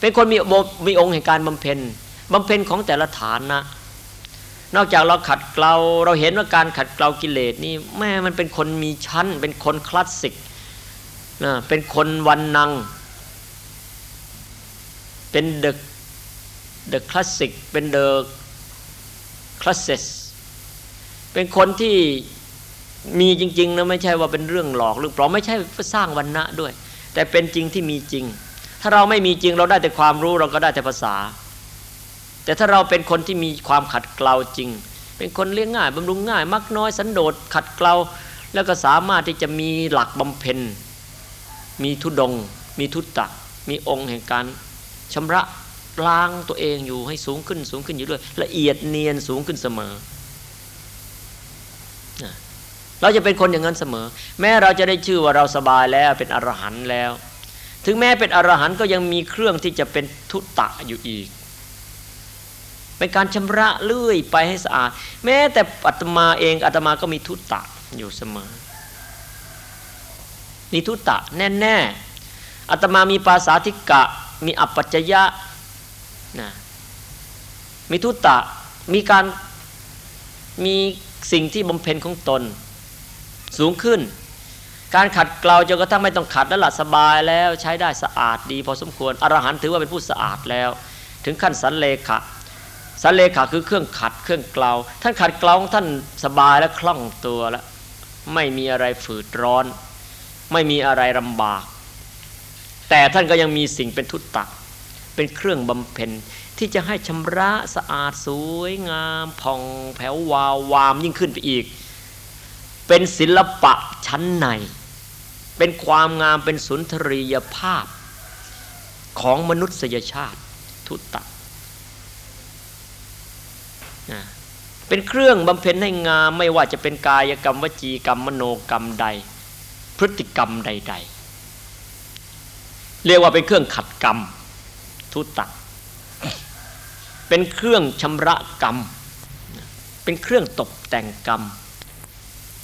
เป็นคนมีมีองค์แห่งการบำเพ็ญบำเพ็ญของแต่ละฐานนะนอกจากเราขัดเกลาเราเห็นว่าการขัดเกลากิเลสนี่แม่มันเป็นคนมีชั้น เป็นคนคลาสสิกนะเป็นคนวัณณัง เป็น the the classic เป็น the classesเป็นคนที่มีจริงๆนะไม่ใช่ว่าเป็นเรื่องหลอกหรือเปลอมไม่ใช่สร้างวันณะด้วย แต่เป็นจริงที่มีจริง ถ้าเราไม่มีจริงเราได้แต่ความรู้เราก็ได้แต่ภาษา แต่ถ้าเราเป็นคนที่มีความขัดเกลาจริง เป็นคนเลี้ยงง่ายบำรุงง่าย มักน้อยสันโดษขัดเกลาแล้วก็สามารถที่จะมีหลักบำเพ็ญมีทุดง มีทุตตะ มีองค์แห่งการ ชำระล้างตัวเองอยู่ให้สูงขึ้นสูงขึ้นอยู่ด้วยละเอียดเนียนสูงขึ้นเสมอ เราจะเป็นคนอย่างนั้นเสมอ แม้เราจะได้ชื่อว่าเราสบายแล้วเป็นอรหันต์แล้ว ถึงแม้เป็นอรหันต์ก็ยังมีเครื่องที่จะเป็นทุตตะอยู่อีก เป็นการชำระเลื่อยไปให้สะอาด แม้แต่อาตมาเองอาตมาก็มีทุตตะอยู่เสมอมีทุตตะแน่แน่อาตมามีภาษาธิกะ มีอัปปัจจยะนะมีทุตตะ มีการมีสิ่งที่บำเพ็ญของตน สูงขึ้น การขัดเกลาจนกระทั่งไม่ต้องขัดแล้วหลับสบายแล้วใช้ได้สะอาดดีพอสมควรอรหันถือว่าเป็นผู้สะอาดแล้ว ถึงขั้นสันเลขะสันเลขาคือเครื่องขัดเครื่องเกลาท่านขัดเกลาท่านสบายและคล่องตัวแล้ว ไม่มีอะไรฝืดร้อน ไม่มีอะไรลำบาก แต่ท่านก็ยังมีสิ่งเป็นทุตตะ เป็นเครื่องบำเพ็ญที่จะให้ชำระสะอาดสวยงามผ่องแผ้ววาววามยิ่งขึ้นไปอีก เป็นศิลปะชั้นใน เป็นความงามเป็นสุนทรียภาพของมนุษยชาติทุตตะเป็นเครื่องบำเพ็ญให้งามไม่ว่าจะเป็นกายกรรมวจีกรรมมโนกรรมใด พฤติกรรมใด ๆ เรียกว่าเป็นเครื่องขัดกรรม ทุตตะ เป็นเครื่องชำระกรรม เป็นเครื่องตกแต่งกรรม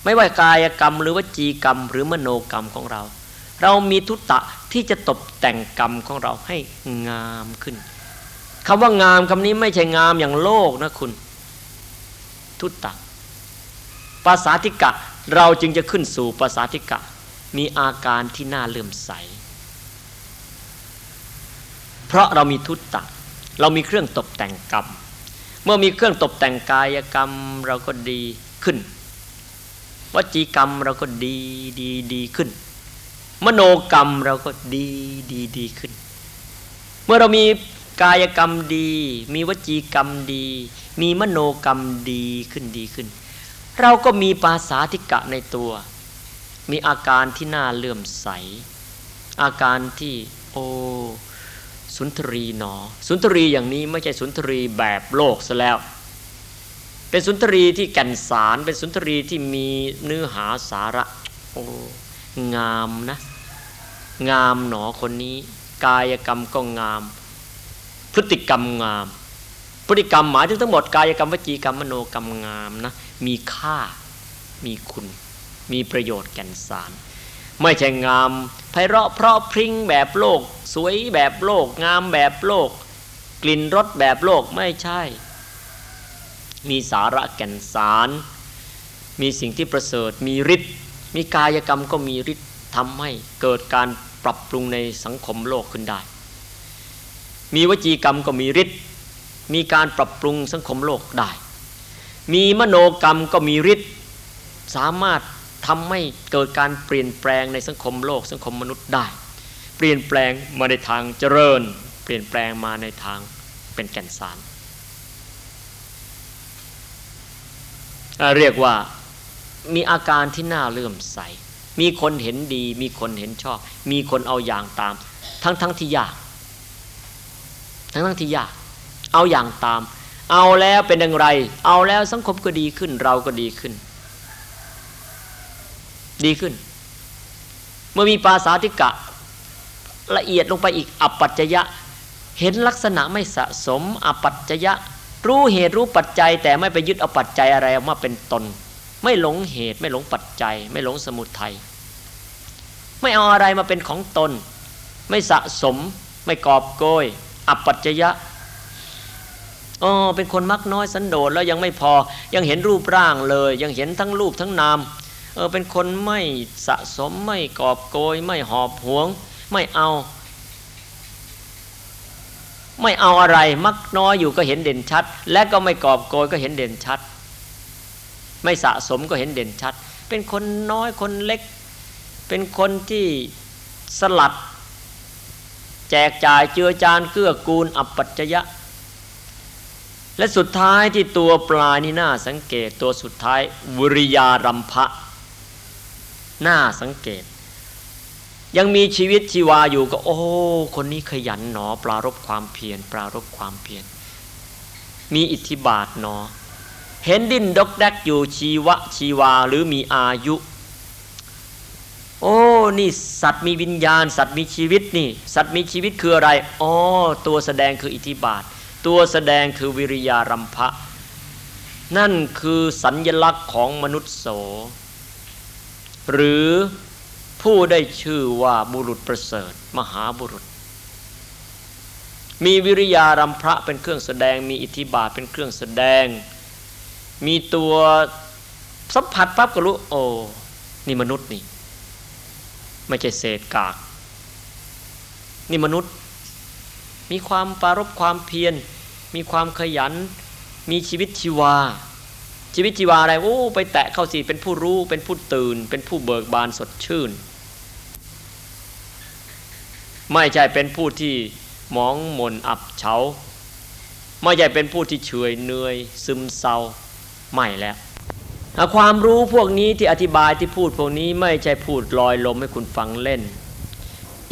ไม่ว่ากายกรรม หรือวจีกรรม หรือมโนกรรมของเรา เรามีทุตตะที่จะตกแต่งกรรมของเราให้งามขึ้นคำว่างามคำนี้ไม่ใช่งามอย่างโลกนะคุณ ทุตตะภาษาธิกะเราจึงจะขึ้นสู่ภาษาธิกะ มีอาการที่น่าเลื่อมใส เพราะเรามีทุตตะ เรามีเครื่องตกแต่งกรรม เมื่อมีเครื่องตกแต่งกายกรรมเราก็ดีขึ้นวจีกรรมเราก็ดีดีดีขึ้น มโนกรรมเราก็ดีดีดีขึ้น เมื่อเรามีกายกรรมดี มีวจีกรรมดี มีมโนกรรมดีขึ้นดีขึ้น เราก็มีภาษาธิกะในตัว มีอาการที่น่าเลื่อมใส อาการที่โอ สุนทรีหนอ สุนทรีอย่างนี้ไม่ใช่สุนทรีแบบโลกซะแล้ว เป็นสุนทรีที่แก่นสาร เป็นสุนทรีที่มีเนื้อหาสาระโอ้งามนะ งามหนอคนนี้ กายกรรมก็งาม พฤติกรรมงาม พฤติกรรมหมายถึงทั้งหมดกายกรรมวจีกรรมมโนกรรมงามนะมีค่ามีคุณ มีประโยชน์แก่นสาร ไม่ใช่งามไพเราะเพราะพริ้งแบบโลก สวยแบบโลก งามแบบโลก กลิ่นรสแบบโลกไม่ใช่ มีสาระแก่นสาร มีสิ่งที่ประเสริฐมีฤทธิ์มีกายกรรมก็มีฤทธิ์ทำให้เกิดการปรับปรุงในสังคมโลกขึ้นได้ มีวจีกรรมก็มีฤทธิ์มีการปรับปรุงสังคมโลกได้ มีมโนกรรมก็มีฤทธิ์สามารถ ทำให้เกิดการเปลี่ยนแปลงในสังคมโลกสังคมมนุษย์ได้ เปลี่ยนแปลงมาในทางเจริญ เปลี่ยนแปลงมาในทางเป็นแก่นสารเรียกว่ามีอาการที่น่าเลื่อมใส มีคนเห็นดี มีคนเห็นชอบ มีคนเอาอย่างตาม ทั้งทั้งที่ยาก ทั้งทั้งที่ยาก เอาอย่างตาม เอาแล้วเป็นอย่างไร เอาแล้วสังคมก็ดีขึ้น เราก็ดีขึ้น ดีขึ้น เมื่อมีภาษาธิกะละเอียดลงไปอีกอัปปัจจยะ เห็นลักษณะไม่สะสมอปปัจจยะ รู้เหตุรู้ปัจจัย แต่ไม่ไปยึดเอาปัจจัยอะไรมาเป็นตน ไม่หลงเหตุไม่หลงปัจจัย ไม่หลงสมุทัยไม่เอาอะไรมาเป็นของตน ไม่สะสม ไม่กอบโกยอัปปัจจยะอ๋อเป็นคนมักน้อยสันโดษแล้วยังไม่พอยังเห็นรูปร่างเลย ยังเห็นทั้งรูปทั้งนาม เออเป็นคนไม่สะสมไม่กอบโกย ไม่หอบหวง ไม่เอา ไม่เอาอะไร มักน้อยอยู่ก็เห็นเด่นชัด และก็ไม่กอบโกยก็เห็นเด่นชัด ไม่สะสมก็เห็นเด่นชัด เป็นคนน้อยคนเล็ก เป็นคนที่สลัด แจกจ่ายเจือจานเกื้อกูล อัปปัจจยะและสุดท้ายที่ตัวปลายนี่น่าสังเกตตัวสุดท้ายวิริยารัมภะ น่าสังเกต ยังมีชีวิตชีวาอยู่ก็ โอ้ คนนี้ขยันหนอ ปรารบความเพียรปรารบความเพียรมีอิทธิบาทหนอ เห็นดิ้นดกแดกอยู่ชีวะชีวาหรือมีอายุ โอ้นี่สัตว์มีวิญญาณ สัตว์มีชีวิตนี่ สัตว์มีชีวิตคืออะไรอ๋อตัวแสดงคืออิทธิบาท ตัวแสดงคือวิริยารัมภะนั่นคือสัญญลักษณ์ของมนุษย์โส หรือผู้ได้ชื่อว่าบุรุษประเสริฐ มหาบุรุษ มีวิริยารัมภะเป็นเครื่องแสดง มีอิทธิบาทเป็นเครื่องแสดง มีตัวสัมผัสปั๊บก็รู้โอ้นี่มนุษย์นี่ไม่ใช่เศษกาก นี่มนุษย์ มีความปารบความเพียร มีความขยัน มีชีวิตชีวา ชีวิตชีวาอะไรโอ้ไปแตะเข้าสิเป็นผู้รู้เป็นผู้ตื่น เป็นผู้เบิกบานสดชื่น ไม่ใช่เป็นผู้ที่มองมนอับเฉาไม่ใช่เป็นผู้ที่เฉยเหนื่อย ซึมเศร้าไม่แล้วความรู้พวกนี้ที่อธิบายที่พูดพวกนี้ไม่ใช่พูดลอยลมให้คุณฟังเล่น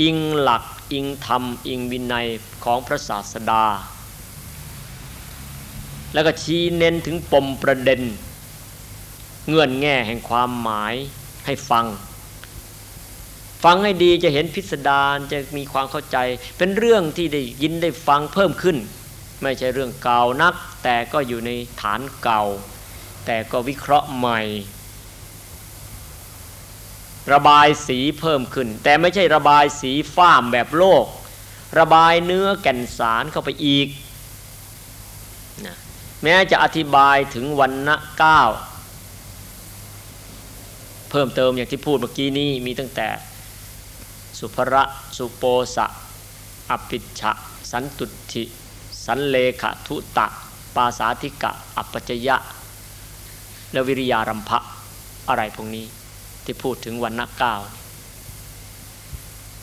อิงหลักอิงธรรม อิงวินัยของพระศาสดา แล้วก็ชี้เน้นถึงปมประเด็น เงื่อนแง่แห่งความหมายให้ฟัง ฟังให้ดีจะเห็นพิสดารจะมีความเข้าใจ เป็นเรื่องที่ได้ยินได้ฟังเพิ่มขึ้น ไม่ใช่เรื่องเก่านัก แต่ก็อยู่ในฐานเก่า แต่ก็วิเคราะห์ใหม่ ระบายสีเพิ่มขึ้น แต่ไม่ใช่ระบายสีฟ้ามแบบโลก ระบายเนื้อแก่นสารเข้าไปอีกนะ แม้จะอธิบายถึงวันณะเก้าเพิ่มเติมอย่างที่พูดเมื่อกี้นี้มีตั้งแต่ สุภระ สุโปสะอภิชะ สันตุทิ สันเลขะทุตะ ปาสาธิกะ อัปจยะ และวิริยารัมภะอะไรพวกนี้ที่พูดถึงวันนักก้า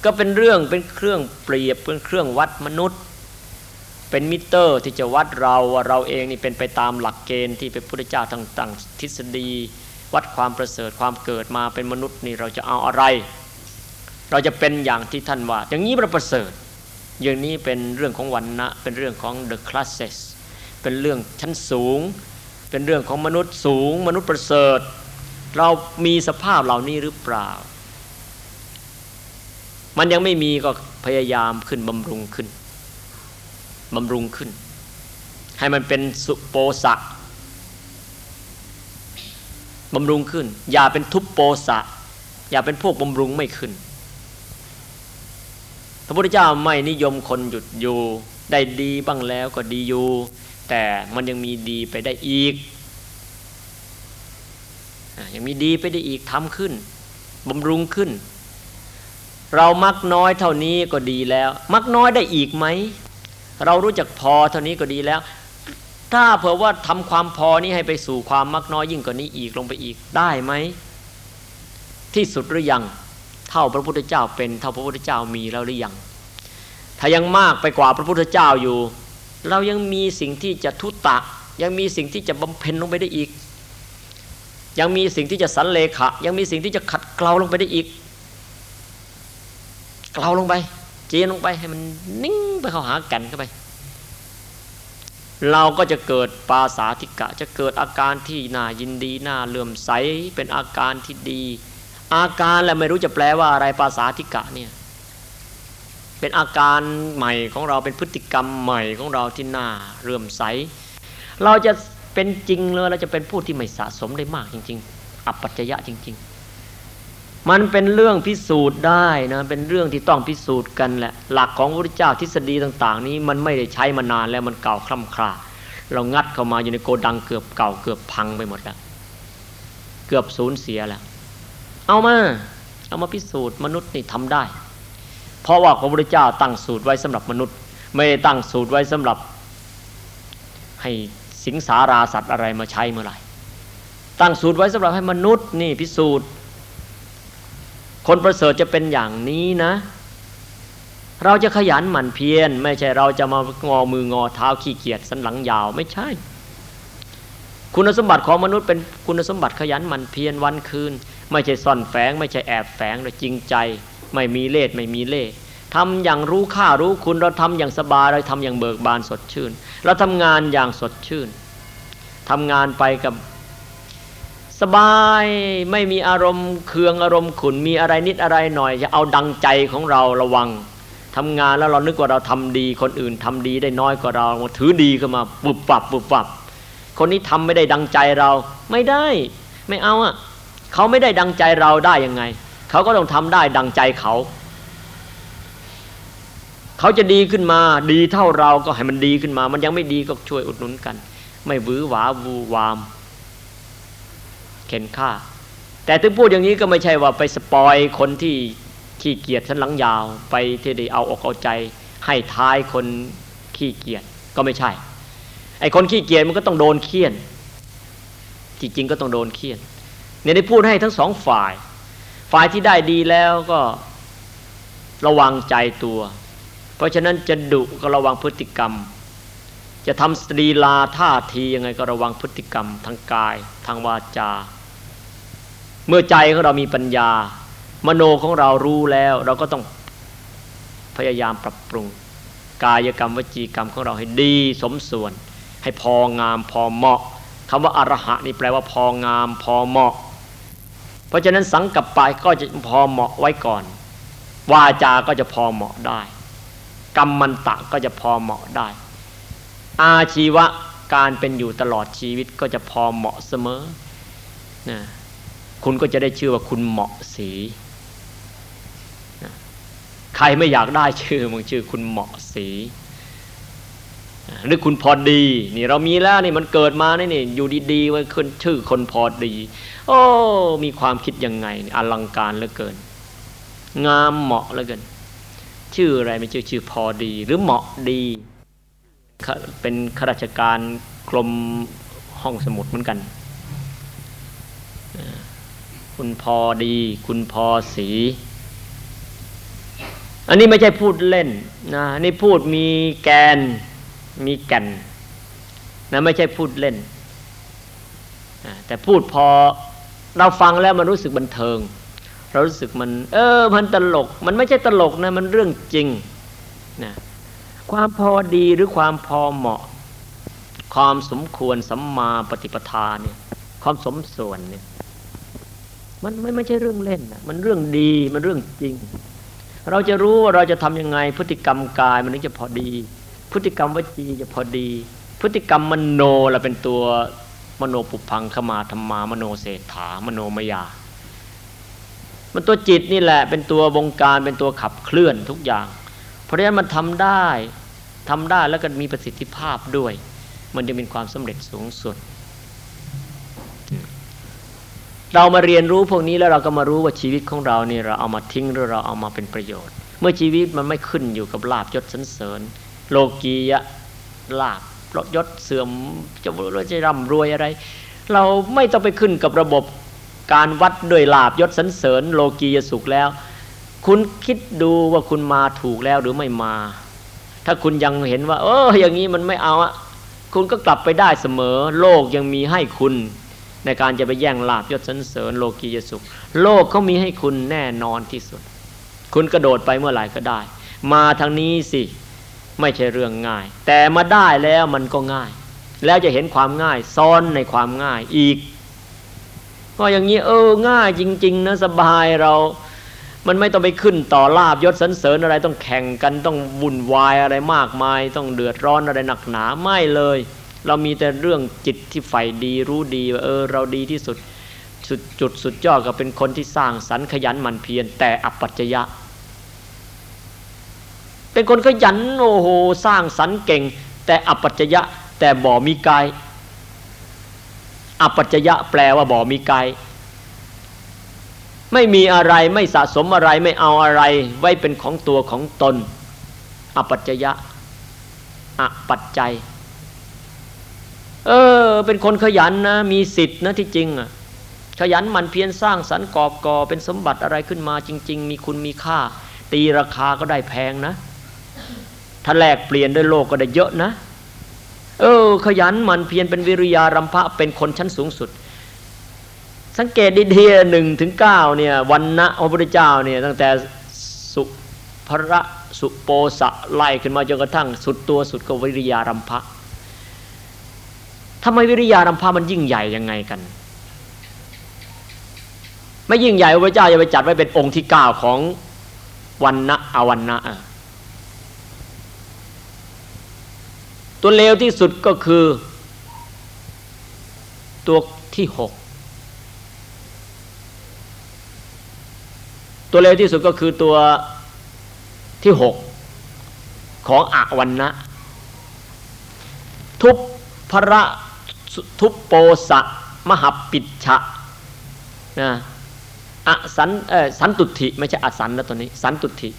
ก็เป็นเรื่องเป็นเครื่องเปรียบเป็นเครื่องวัดมนุษย์ เป็นมิเตอร์ที่จะวัดเราว่าเราเองนี่เป็นไปตามหลักเกณฑ์ที่เป็นพุทธเจ้าต่างๆทฤษฎี วัดความประเสริฐความเกิดมาเป็นมนุษย์นี่เราจะเอาอะไร เราจะเป็นอย่างที่ท่านว่า อย่างนี้เราประเสริฐ อย่างนี้เป็นเรื่องของวันนะเป็นเรื่องของ the classes เป็นเรื่องชั้นสูง เป็นเรื่องของมนุษย์สูง มนุษย์ประเสริฐ เรามีสภาพเหล่านี้หรือเปล่า มันยังไม่มีก็พยายามขึ้นบำรุงขึ้น บำรุงขึ้น ให้มันเป็นสุโปสะบำรุงขึ้น อย่าเป็นทุปโปสะ อย่าเป็นพวกบำรุงไม่ขึ้น พระพุทธเจ้าไม่นิยมคนหยุดอยู่ได้ดีบ้างแล้วก็ดีอยู่ แต่มันยังมีดีไปได้อีกยังมีดีไปได้อีกทำขึ้นบำรุงขึ้น เรามักน้อยเท่านี้ก็ดีแล้ว มักน้อยได้อีกไหม เรารู้จักพอเท่านี้ก็ดีแล้ว ถ้าเผื่อว่าทำความพอนี้ให้ไปสู่ความมักน้อยยิ่งกว่านี้อีกลงไปอีกได้ไหม ที่สุดหรือยัง เท่าพระพุทธเจ้าเป็นเท่าพระพุทธเจ้ามีแล้วหรือยัง ถ้ายังมากไปกว่าพระพุทธเจ้าอยู่ เรายังมีสิ่งที่จะทุตะ ยังมีสิ่งที่จะบำเพ็ญลงไปได้อีก ยังมีสิ่งที่จะสันเลขะ ยังมีสิ่งที่จะขัดเกลาลงไปได้อีกเกลาลงไป เจียนลงไปให้มันนิ่งไปเข้าหากันเข้าไป เราก็จะเกิดปาสาธิกะ จะเกิดอาการที่น่ายินดีน่าเลื่อมใสเป็นอาการที่ดี อาการแล้วไม่รู้จะแปลว่าอะไรปาสาธิกะเนี่ยเป็นอาการใหม่ของเราเป็นพฤติกรรมใหม่ของเราที่น่าเรื่มใส เราจะเป็นจริงเลยเราจะเป็นผู้ที่ไม่สะสมได้มากจริง ๆ อัปปัจจยะจริง ๆ มันเป็นเรื่องพิสูจน์ได้นะเป็นเรื่องที่ต้องพิสูจน์กันแหละ หลักของพระพุทธเจ้าทฤษฎีต่าง ๆ นี้มันไม่ได้ใช้มานานแล้วมันเก่าคล่ำคลาเรางัดเข้ามาอยู่ในโกดังเกือบเก่าเกือบพังไปหมดแล้วเกือบสูญเสียแล้ว เอามา เอามาพิสูจน์มนุษย์นี่ทำได้ เพราะว่าพระพุทธเจ้าตั้งสูตรไว้สำหรับมนุษย์ ไม่ได้ตั้งสูตรไว้สำหรับ ให้สิงสาราสัตว์อะไรมาใช้เมื่อไหร่ตั้งสูตรไว้สำหรับให้มนุษย์นี่พิสูจน์ คนประเสริฐจะเป็นอย่างนี้นะ เราจะขยันหมั่นเพียรไม่ใช่เราจะมางอมืองอเท้าขี้เกียจสันหลังยาวไม่ใช่ คุณสมบัติของมนุษย์เป็นคุณสมบัติขยันหมั่นเพียรวันคืน ไม่ใช่ซ่อนแฝง ไม่ใช่แอบแฝงแต่จริงใจ ไม่มีเล่ห์ไม่มีเล่ห์ทำอย่างรู้ค่ารู้คุณเราทำอย่างสบายเราทำอย่างเบิกบานสดชื่น เราทำงานอย่างสดชื่นทำงานไปกับ สบายไม่มีอารมณ์เคืองอารมณ์ขุนมีอะไรนิดอะไรหน่อย จะเอาดังใจของเราระวังทำงานแล้วเรานึกว่าเราทำดี คนอื่นทำดีได้น้อยกว่าเราถือดีขึ้นมาปุบปับปุบปับ คนนี้ทำไม่ได้ดังใจเราไม่ได้ ไม่เอาอะเขาไม่ได้ดังใจเราได้ยังไง เขาก็ต้องทำได้ดังใจเขา เขาจะดีขึ้นมาดีเท่าเราก็ให้มันดีขึ้นมา มันยังไม่ดีก็ช่วยอุดหนุนกัน ไม่วื้อหวาวูวาม เข็นฆ่า แต่ถึงพูดอย่างนี้ก็ไม่ใช่ว่าไปสปอยคนที่ขี้เกียจชั้นหลังยาวไปที่ได้เอาอกเอาใจ ให้ท้ายคนขี้เกียจก็ไม่ใช่ ไอ้คนขี้เกียจมันก็ต้องโดนเคี่ยน จริงๆก็ต้องโดนเคี่ยนเนี่ยได้พูดให้ทั้งสองฝ่าย ฝ่ายที่ได้ดีแล้วก็ระวังใจตัว เพราะฉะนั้นจะดุก็ระวังพฤติกรรม จะทำสตรีลาท่าทียังไงก็ระวังพฤติกรรมทางกาย ทางวาจา เมื่อใจของเรามีปัญญา มโนของเรารู้แล้ว เราก็ต้องพยายามปรับปรุง กายกรรมวจีกรรมของเราให้ดีสมส่วน ให้พองามพอเหมาะคำว่าอรหะนี่แปลว่าพองามพอเหมาะ เพราะฉะนั้นสังกับปายก็จะพอเหมาะไว้ก่อน วาจาก็จะพอเหมาะได้ กรรมมันตะก็จะพอเหมาะได้ อาชีวะการเป็นอยู่ตลอดชีวิตก็จะพอเหมาะเสมอนะ คุณก็จะได้ชื่อว่าคุณเหมาะสีใครไม่อยากได้ชื่อมึงชื่อคุณเหมาะสีหรือคุณพอดีนี่เรามีแล้วนี่มันเกิดมานี่นี่อยู่ดีๆว่าขึ้นชื่อคนพอดี โอ้มีความคิดยังไงอลังการเหลือเกิน งามเหมาะเหลือเกิน ชื่ออะไรไม่ชื่อชื่อพอดี หรือเหมาะดี เป็นข้าราชการกรมห้องสมุดเหมือนกัน คุณพอดี คุณพอสี อันนี้ไม่ใช่พูดเล่นนะนี่พูดมีแกนมีแก่นนะไม่ใช่พูดเล่น แต่พูดพอเราฟังแล้วมันรู้สึกบันเทิง เรารู้สึกมัน เออ มันตลก มันไม่ใช่ตลกนะมันเรื่องจริงนะความพอดีหรือความพอเหมาะ ความสมควรสัมมาปฏิปทาเนี่ยความสมส่วนเนี่ย มันไม่ไม่ใช่เรื่องเล่นนะมันเรื่องดีมันเรื่องจริง เราจะรู้ว่าเราจะทํำยังไง พฤติกรรมกายมันถึงจะพอดี พฤติกรรมวจีจะพอดี พฤติกรรมมโนเราเป็นตัวมโนปุพังขมาธรรมามโนเศรษฐามโนมยา มันตัวจิตนี่แหละ เป็นตัววงการเป็นตัวขับเคลื่อนทุกอย่าง เพราะฉะนั้นมันทำได้ทำได้แล้วก็มีประสิทธิภาพด้วย มันจะเป็นความสำเร็จสูงสุด เรามาเรียนรู้พวกนี้แล้วเราก็มารู้ว่าชีวิตของเรานี่เราเอามาทิ้งหรือเราเอามาเป็นประโยชน์ เมื่อชีวิตมันไม่ขึ้นอยู่กับลาบยศสันเสริญ โลกียะลาบยศเสื่อมจะรวยจะร่ำรวยอะไร เราไม่ต้องไปขึ้นกับระบบการวัดด้วยลาบยศสันเสริญ โลกียสุขแล้ว คุณคิดดูว่าคุณมาถูกแล้วหรือไม่มา ถ้าคุณยังเห็นว่า เอออย่างนี้มันไม่เอาอะคุณก็กลับไปได้เสมอ โลกยังมีให้คุณ ในการจะไปแย่งลาบยศสันเสริญโลกียสุข โลกเขามีให้คุณแน่นอนที่สุด คุณกระโดดไปเมื่อไหร่ก็ได้ มาทางนี้สิ ไม่ใช่เรื่องง่าย แต่มาได้แล้วมันก็ง่าย แล้วจะเห็นความง่ายซ้อนในความง่ายอีกก็อย่างนี้เออง่ายจริง ๆ นะสบายเรา มันไม่ต้องไปขึ้นต่อลาบยศสันเสริญอะไรต้องแข่งกันต้องวุ่นวายอะไรมากมาย ต้องเดือดร้อนอะไรหนักหนาไม่เลย เรามีแต่เรื่องจิตที่ใฝ่ดีรู้ดีว่าเออเราดีที่สุดสุดจุดสุดยอดก็เป็นคนที่สร้างสรรค์ขยันหมั่นเพียรแต่อัปปัจจยะ เป็นคนขยันโอ้โหสร้างสรรค์เก่ง แต่อัปปัจจยะ แต่บ่มีกายอัปปัจจยะแปลว่าบ่มีกายไม่มีอะไรไม่สะสมอะไรไม่เอาอะไรไว้เป็นของตัวของตน อปัจจยะอปัจจัย เออ เป็นคนขยันนะ มีสิทธินะที่จริงอะขยันมันเพียรสร้างสรรค์กอบก่อเป็นสมบัติอะไรขึ้นมาจริง ๆ มีคุณมีค่า ตีราคาก็ได้แพงนะถ้าแลกเปลี่ยนด้วยโลกก็ได้เยอะนะ เออ ขยันมันเพียรเป็นวิริยารัมภะเป็นคนชั้นสูงสุด สังเกตดีๆหนึ่งถึงเก้าเนี่ยวันนะพระพุทธเจ้าเนี่ยตั้งแต่สุภระสุโปสะไล่ขึ้นมาจนกระทั่งสุดตัวสุดก็วิริยารัมภะ ทำไมวิริยารัมภะมันยิ่งใหญ่ยังไงกัน ไม่ยิ่งใหญ่พระเจ้าจะไปจัดไว้เป็นองค์ที่เก้าของวันนะอวันนะตัวเลวที่สุดก็คือ ตัวที่หกตัวเร็วที่สุดก็คือตัวที่หกของอวันนะ ทุพพระ ทุปโปสะมหปิชะนะอสันเออสันตุถิไม่ใช่อสันแล้วตัวนี้ สันตุถิ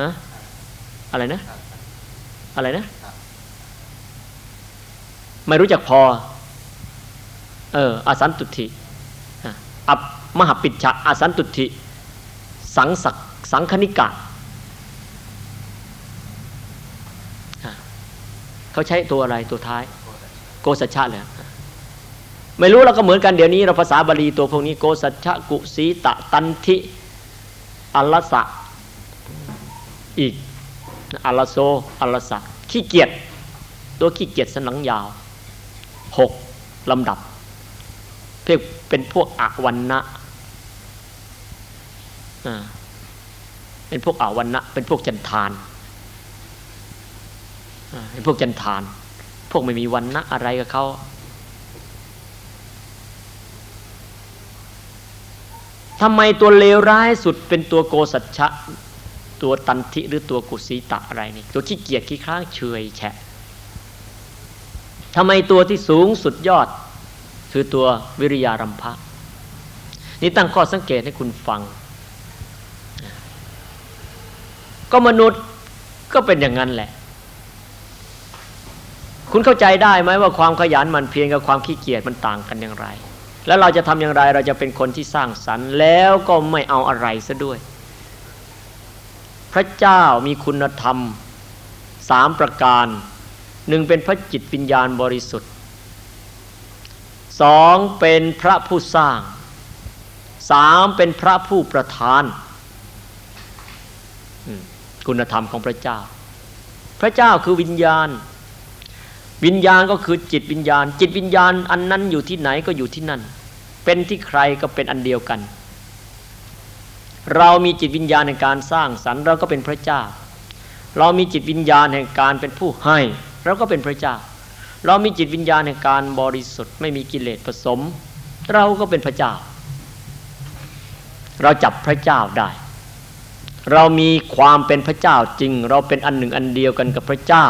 นะอะไรนะ อะไรนะ ไม่รู้จักพอ เอออสันตุถิอับมหาปิชะอสันตุทิสังสักสังคณิกะ เขาใช้ตัวอะไรตัวท้าย โกสัชชะเลยไม่รู้เราก็เหมือนกันเดี๋ยวนี้เราภาษาบาลีตัวพวกนี้โกสัชชะกุสีตะตันทิอัลลสะอีกอัลโซอัลสะขี้เกียจตัวขี้เกียจสนังยาวหกลำดับเรียเป็นพวกอวันนะเป็นพวกอวันนะเป็นพวกจันทาน เป็นพวกจันทาน พวกไม่มีวันนะอะไรกับเขาทำไมตัวเลวร้ายสุดเป็นตัวโกสัจฉะตัวตันทิหรือตัวกุสีตะอะไรนี่ตัวขี้เกียจขี้คร้างเฉยแฉะทำไมตัวที่สูงสุดยอด คือตัววิริยารัมภะนี่ตั้งข้อสังเกตให้คุณฟัง ก็มนุษย์ก็เป็นอย่างนั้นแหละ คุณเข้าใจได้ไหมว่าความขยันมันเพียงกับความขี้เกียจมันต่างกันอย่างไร แล้วเราจะทำอย่างไรเราจะเป็นคนที่สร้างสรรค์แล้วก็ไม่เอาอะไรซะด้วย พระเจ้ามีคุณธรรมสามประการหนึ่งเป็นพระจิตวิญญาณบริสุทธิ์สองเป็นพระผู้สร้างสามเป็นพระผู้ประทาน คุณธรรมของพระเจ้า พระเจ้าคือวิญญาณ วิญญาณก็คือจิตวิญญาณ จิตวิญญาณอันนั้นอยู่ที่ไหนก็อยู่ที่นั่น เป็นที่ใครก็เป็นอันเดียวกัน เรามีจิตวิญญาณในการสร้างสรรค์เราก็เป็นพระเจ้า เรามีจิตวิญญาณแห่งการเป็นผู้ให้เราก็เป็นพระเจ้า เรามีจิตวิญญาณในการบริสุทธิ์ไม่มีกิเลสผสม เราก็เป็นพระเจ้า เราจับพระเจ้าได้ เรามีความเป็นพระเจ้าจริง เราเป็นอันหนึ่งอันเดียวกันกับพระเจ้า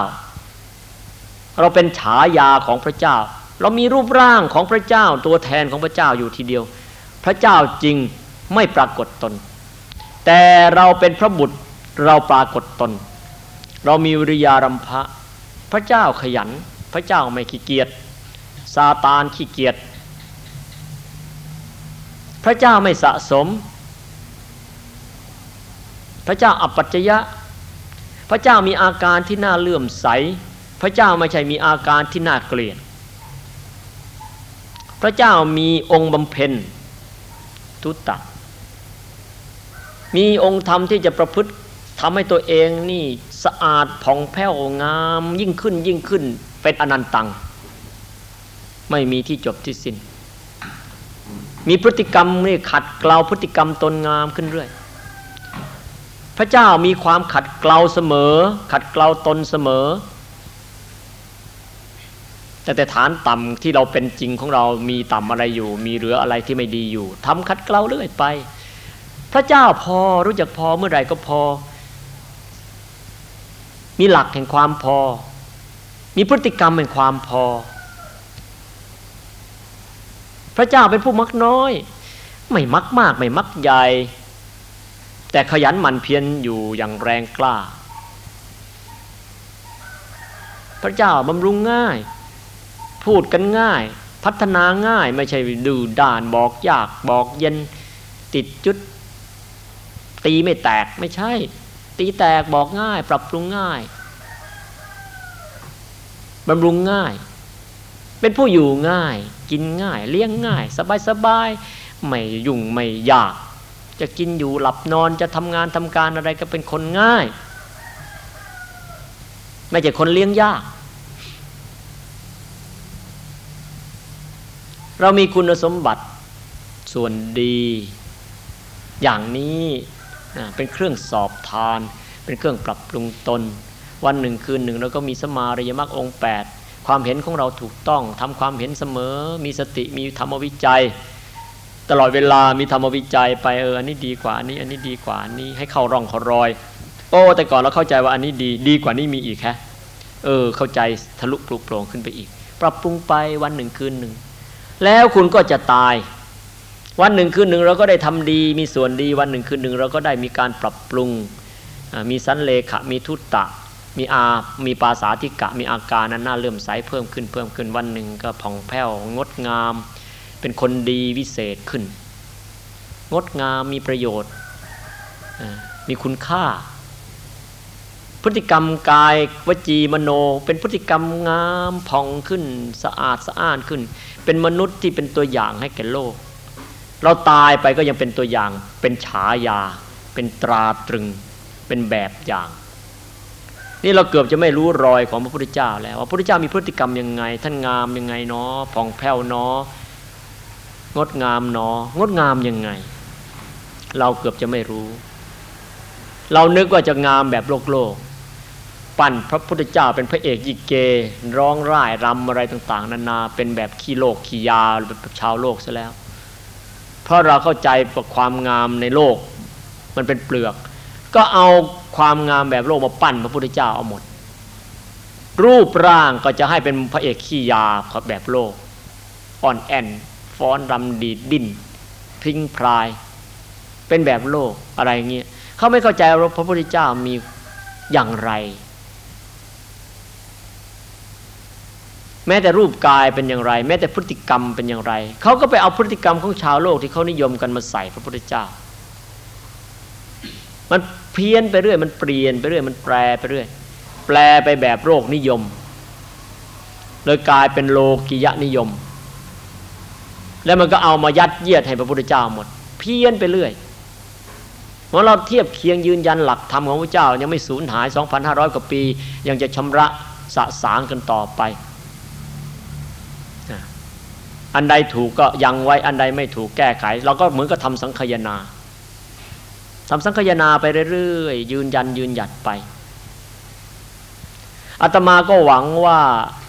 เราเป็นฉายาของพระเจ้า เรามีรูปร่างของพระเจ้าตัวแทนของพระเจ้าอยู่ทีเดียว พระเจ้าจริงไม่ปรากฏตน แต่เราเป็นพระบุตรเราปรากฏตน เรามีวิริยารัมภะพระเจ้าขยัน พระเจ้าไม่ขี้เกียจซาตานขี้เกียจพระเจ้าไม่สะสม พระเจ้าอัปปัจจยะ พระเจ้ามีอาการที่น่าเลื่อมใส พระเจ้าไม่ใช่มีอาการที่น่าเกลียด พระเจ้ามีองค์บำเพ็ญทุตตะ มีองค์ธรรมที่จะประพฤติทำให้ตัวเองนี่สะอาดผ่องแผ้วงามยิ่งขึ้นยิ่งขึ้นเป็นอนันตัง ไม่มีที่จบที่สิน้น มีพฤติกรรมนี่ขัดเกลาพฤติกรรมตนงามขึ้นเรื่อย พระเจ้ามีความขัดเกลาเสมอ ขัดเกลาตนเสมอ แต่แต่ฐานต่ำที่เราเป็นจริงของเรามีต่ำอะไรอยู่ มีเหลืออะไรที่ไม่ดีอยู่ทำขัดเกลาเรื่อยไป พระเจ้าพอรู้จักพอเมื่อไหร่ก็พอ มีหลักแห่งความพอ มีพฤติกรรมแห่งความพอ พระเจ้าเป็นผู้มักน้อย ไม่มักมากไม่มักใหญ่ แต่ขยันหมั่นเพียรอยู่อย่างแรงกล้า พระเจ้าบำรุงง่าย พูดกันง่าย พัฒนาง่ายไม่ใช่ดูด่านบอกยากบอกเย็นติดจุด ตีไม่แตกไม่ใช่ ตีแตกบอกง่าย ปรับปรุงง่ายบำรุงง่าย เป็นผู้อยู่ง่าย กินง่าย เลี้ยงง่าย สบายสบายไม่ยุ่งไม่ยาก จะกินอยู่หลับนอนจะทำงานทำการอะไรก็เป็นคนง่าย ไม่ใช่คนเลี้ยงยาก เรามีคุณสมบัติส่วนดี อย่างนี้เป็นเครื่องสอบทาน เป็นเครื่องปรับปรุงตน วันหนึ่งคืนหนึ่งเราก็มีสมาริยมรรคองแปดความเห็นของเราถูกต้องทำความเห็นเสมอ มีสติมีธรรมวิจัย ตลอดเวลามีธรรมวิจัยไปเอออันนี้ดีกว่าอันนี้อันนี้ดีกว่าอันนี้ให้เข้าร่องเขารอย โอ้แต่ก่อนเราเข้าใจว่าอันนี้ดีดีกว่านี้มีอีกแค่เออเข้าใจทะลุปลุกโปร่งขึ้นไปอีก ปรับปรุงไปวันหนึ่งคืนหนึ่ง แล้วคุณก็จะตาย วันหนึ่งคืนหนึ่งเราก็ได้ทำดี มีส่วนดีวันหนึ่งคืนหนึ่งเราก็ได้มีการปรับปรุง มีสันเลขะ มีทุตตะ มีอา มีปาสาธิกะ มีอาการนั้นน่าเลื่อมใสเพิ่มขึ้นเพิ่มขึ้นวันหนึ่งก็ผ่องแผ้วงดงาม เป็นคนดีวิเศษขึ้น งดงามมีประโยชน์ มีคุณค่า พฤติกรรมกายวจีมโน เป็นพฤติกรรมงามผ่องขึ้นสะอาดสะอ้านขึ้น เป็นมนุษย์ที่เป็นตัวอย่างให้แก่โลก เราตายไปก็ยังเป็นตัวอย่าง เป็นฉายา เป็นตราตรึง เป็นแบบอย่าง นี่เราเกือบจะไม่รู้รอยของพระพุทธเจ้าแล้วว่าพระพุทธเจ้ามีพฤติกรรมยังไง ท่านงามยังไงเนาะผ่องแผ้วเนาะงดงามหนองดงามยังไง เราเกือบจะไม่รู้ เรานึกว่าจะงามแบบโลกโลก ปั้นพระพุทธเจ้าเป็นพระเอกยิเก ร้องร่ายรำอะไรต่าง ๆ นานาเป็นแบบขี้โลกขี้ยาแบบชาวโลกซะแล้ว เพราะเราเข้าใจความงามในโลกมันเป็นเปลือก ก็เอาความงามแบบโลกมาปั้นพระพุทธเจ้าเอาหมด รูปร่างก็จะให้เป็นพระเอกขี้ยาแบบโลกอ่อนแอนฟ้อนรำดีดดิ้นพิงพราย เป็นแบบโลกอะไรเงี้ยเขาไม่เข้าใจว่าพระพุทธเจ้ามีอย่างไร แม้แต่รูปกายเป็นอย่างไร แม้แต่พฤติกรรมเป็นอย่างไร เขาก็ไปเอาพฤติกรรมของชาวโลกที่เขานิยมกันมาใส่พระพุทธเจ้า มันเพี้ยนไปเรื่อยมันเปลี่ยนไปเรื่อยมันแปลไปเรื่อยแปลไปแบบโลกนิยมเลยกลายเป็นโลกิยะนิยม แล้วมันก็เอามายัดเยียดให้พระพุทธเจ้าหมด เพี้ยนไปเรื่อยเมื่อเราเทียบเคียงยืนยันหลักธรรมของพระเจ้า ยังไม่สูญหาย 2,500 กว่าปี ยังจะชำระสะสางกันต่อไป อันใดถูกก็ยังไว้อันใดไม่ถูกแก้ไข เราก็เหมือนกับทำสังคยนาทำสังคยนาไปเรื่อยๆยืนยันยืนหยัดไปอาตมาก็หวังว่า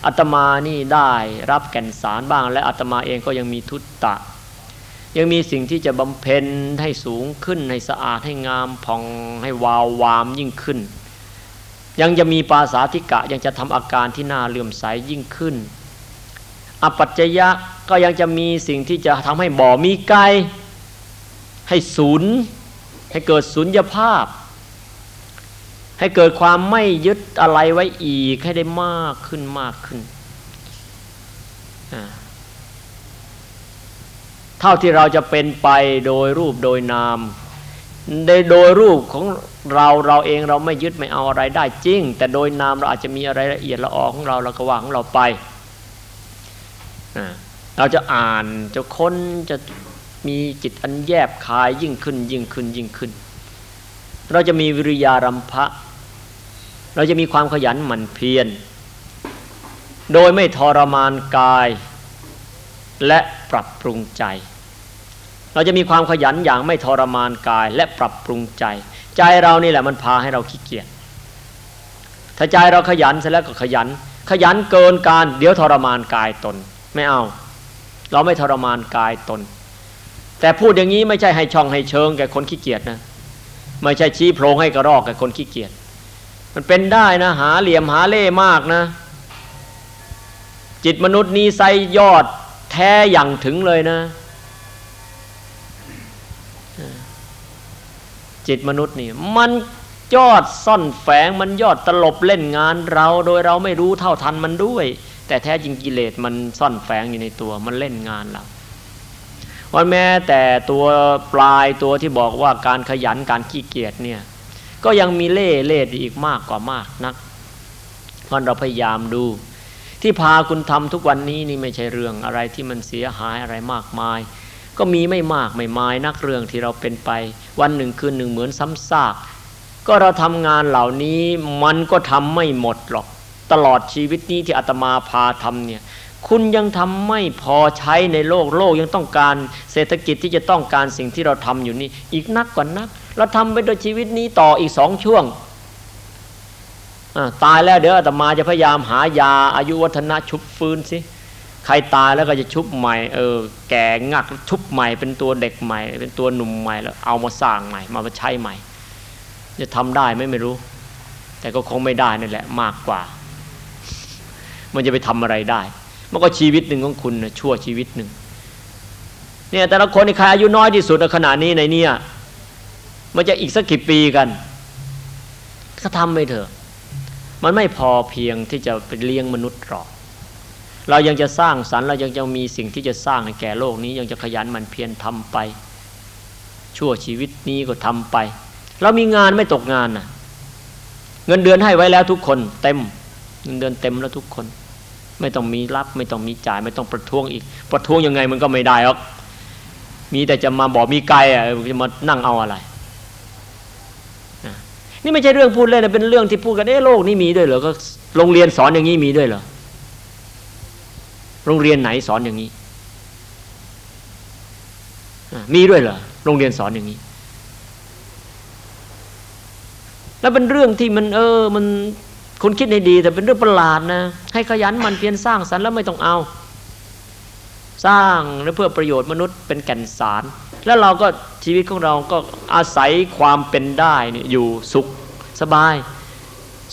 อาตมานี่ได้รับแก่นสารบ้าง และอาตมาเองก็ยังมีทุตตะ ยังมีสิ่งที่จะบำเพ็ญให้สูงขึ้น ให้สะอาดให้งามผ่องให้วาววามยิ่งขึ้น ยังจะมีภาษาธิกะยังจะทำอาการที่น่าเลื่อมใสยิ่งขึ้น อปัจจยะก็ยังจะมีสิ่งที่จะทำให้บ่อมีไกให้ศูนย์ให้เกิดศูนยภาพ ให้เกิดความไม่ยึดอะไรไว้อีกให้ได้มากขึ้นมากขึ้น เท่าที่เราจะเป็นไปโดยรูปโดยนามในโดยรูปของเราเราเองเราไม่ยึดไม่เอาอะไรได้จริง แต่โดยนามเราอาจจะมีอะไรละเอียดละออของเราเราก็ว่าของเราไป เราจะอ่านจะค้นจะมีจิตอันแยบคายยิ่งขึ้น ยิ่งขึ้นยิ่งขึ้น เราจะมีวิริยารัมภะเราจะมีความขยันหมั่นเพียรโดยไม่ทรมานกาย และปรับปรุงใจ เราจะมีความขยันอย่างไม่ทรมานกายและปรับปรุงใจ ใจเรานี่แหละมันพาให้เราขี้เกียจถ้าใจเราขยันเสร็จแล้วก็ขยัน ขยันเกินการ เดี๋ยวทรมานกายตน ไม่เอา เราไม่ทรมานกายตน แต่พูดอย่างนี้ไม่ใช่ให้ช่องให้เชิงแก่คนขี้เกียจนะ ไม่ใช่ชี้โพรงให้กระรอกแก่คนขี้เกียจ มันเป็นได้นะ หาเหลี่ยมหาเล่มากนะ จิตมนุษย์นี้ไซยอดแท้อย่างถึงเลยนะ จิตมนุษย์นี่ มันยอดซ่อนแฝงมันยอดตลบเล่นงานเราโดยเราไม่รู้เท่าทันมันด้วย แต่แท้จริงกิเลสมันซ่อนแฝงอยู่ในตัวมันเล่นงานเราวันแม้แต่ตัวปลายตัวที่บอกว่าการขยันการขี้เกียจเนี่ย ก็ยังมีเล่เล่อีกมากกว่ามากนักเพราะเราพยายามดู ที่พาคุณทำทุกวันนี้นี่ไม่ใช่เรื่องอะไรที่มันเสียหายอะไรมากมาย ก็มีไม่มากไม่มายนักเรื่องที่เราเป็นไป วันหนึ่งคืนหนึ่งเหมือนซ้ำซากก็เราทำงานเหล่านี้มันก็ทำไม่หมดหรอก ตลอดชีวิตนี้ที่อาตมาพาทำเนี่ยคุณยังทำไม่พอใช้ในโลกโลกยังต้องการเศรษฐกิจที่จะต้องการสิ่งที่เราทำอยู่นี่อีกนักกว่านัก เราทำไปโดยชีวิตนี้ต่ออีกสองช่วงตายแล้วเดี๋ยวอาตมาจะพยายามหายาอายุวัฒนะชุบฟื้นสิใครตายแล้วก็จะชุบใหม่เออแก่งักชุบใหม่ เป็นตัวเด็กใหม่ เป็นตัวหนุ่มใหม่แล้วเอามาสร้างใหม่ มาใช้ใหม่ จะทำได้ไหมไม่รู้ แต่ก็คงไม่ได้นั่นแหละมากกว่า มันจะไปทำอะไรได้ มันก็ชีวิตหนึ่งของคุณนะชั่วชีวิตหนึ่งเนี่ยแต่ละคนในใครอายุน้อยที่สุดในขณะนี้ในเนี่ยมันจะอีกสักกี่ปีกัน ก็ทำไปเถอะ มันไม่พอเพียงที่จะไปเลี้ยงมนุษย์หรอก เรายังจะสร้างสรรค์เรายังจะมีสิ่งที่จะสร้างให้แก่โลกนี้ ยังจะขยันมันเพียรทำไป ชั่วชีวิตนี้ก็ทำไป เรามีงานไม่ตกงานนะเงินเดือนให้ไว้แล้วทุกคนเต็ม เงินเดือนเต็มแล้วทุกคน ไม่ต้องมีรับ ไม่ต้องมีจ่าย ไม่ต้องประท้วงอีก ประท้วงยังไงมันก็ไม่ได้หรอกมีแต่จะมาบอกมีไกลอะจะมานั่งเอาอะไรนี่ไม่ใช่เรื่องพูดเล่นเป็นเรื่องที่พูดกันเอ๊ะโลกนี้มีด้วยเหรอก็โรงเรียนสอนอย่างนี้มีด้วยเหรอโรงเรียนไหนสอนอย่างนี้มีด้วยเหรอโรงเรียนสอนอย่างนี้ แล้วเป็นเรื่องที่มันเออมัน คุณคิดในดีแต่เป็นเรื่องประหลาดนะให้ขยันมันเพียรสร้างสรรค์แล้วไม่ต้องเอา สร้างเพื่อประโยชน์มนุษย์เป็นแก่นสาร แล้วเราก็ชีวิตของเราก็อาศัยความเป็นได้นี่อยู่สุขสบาย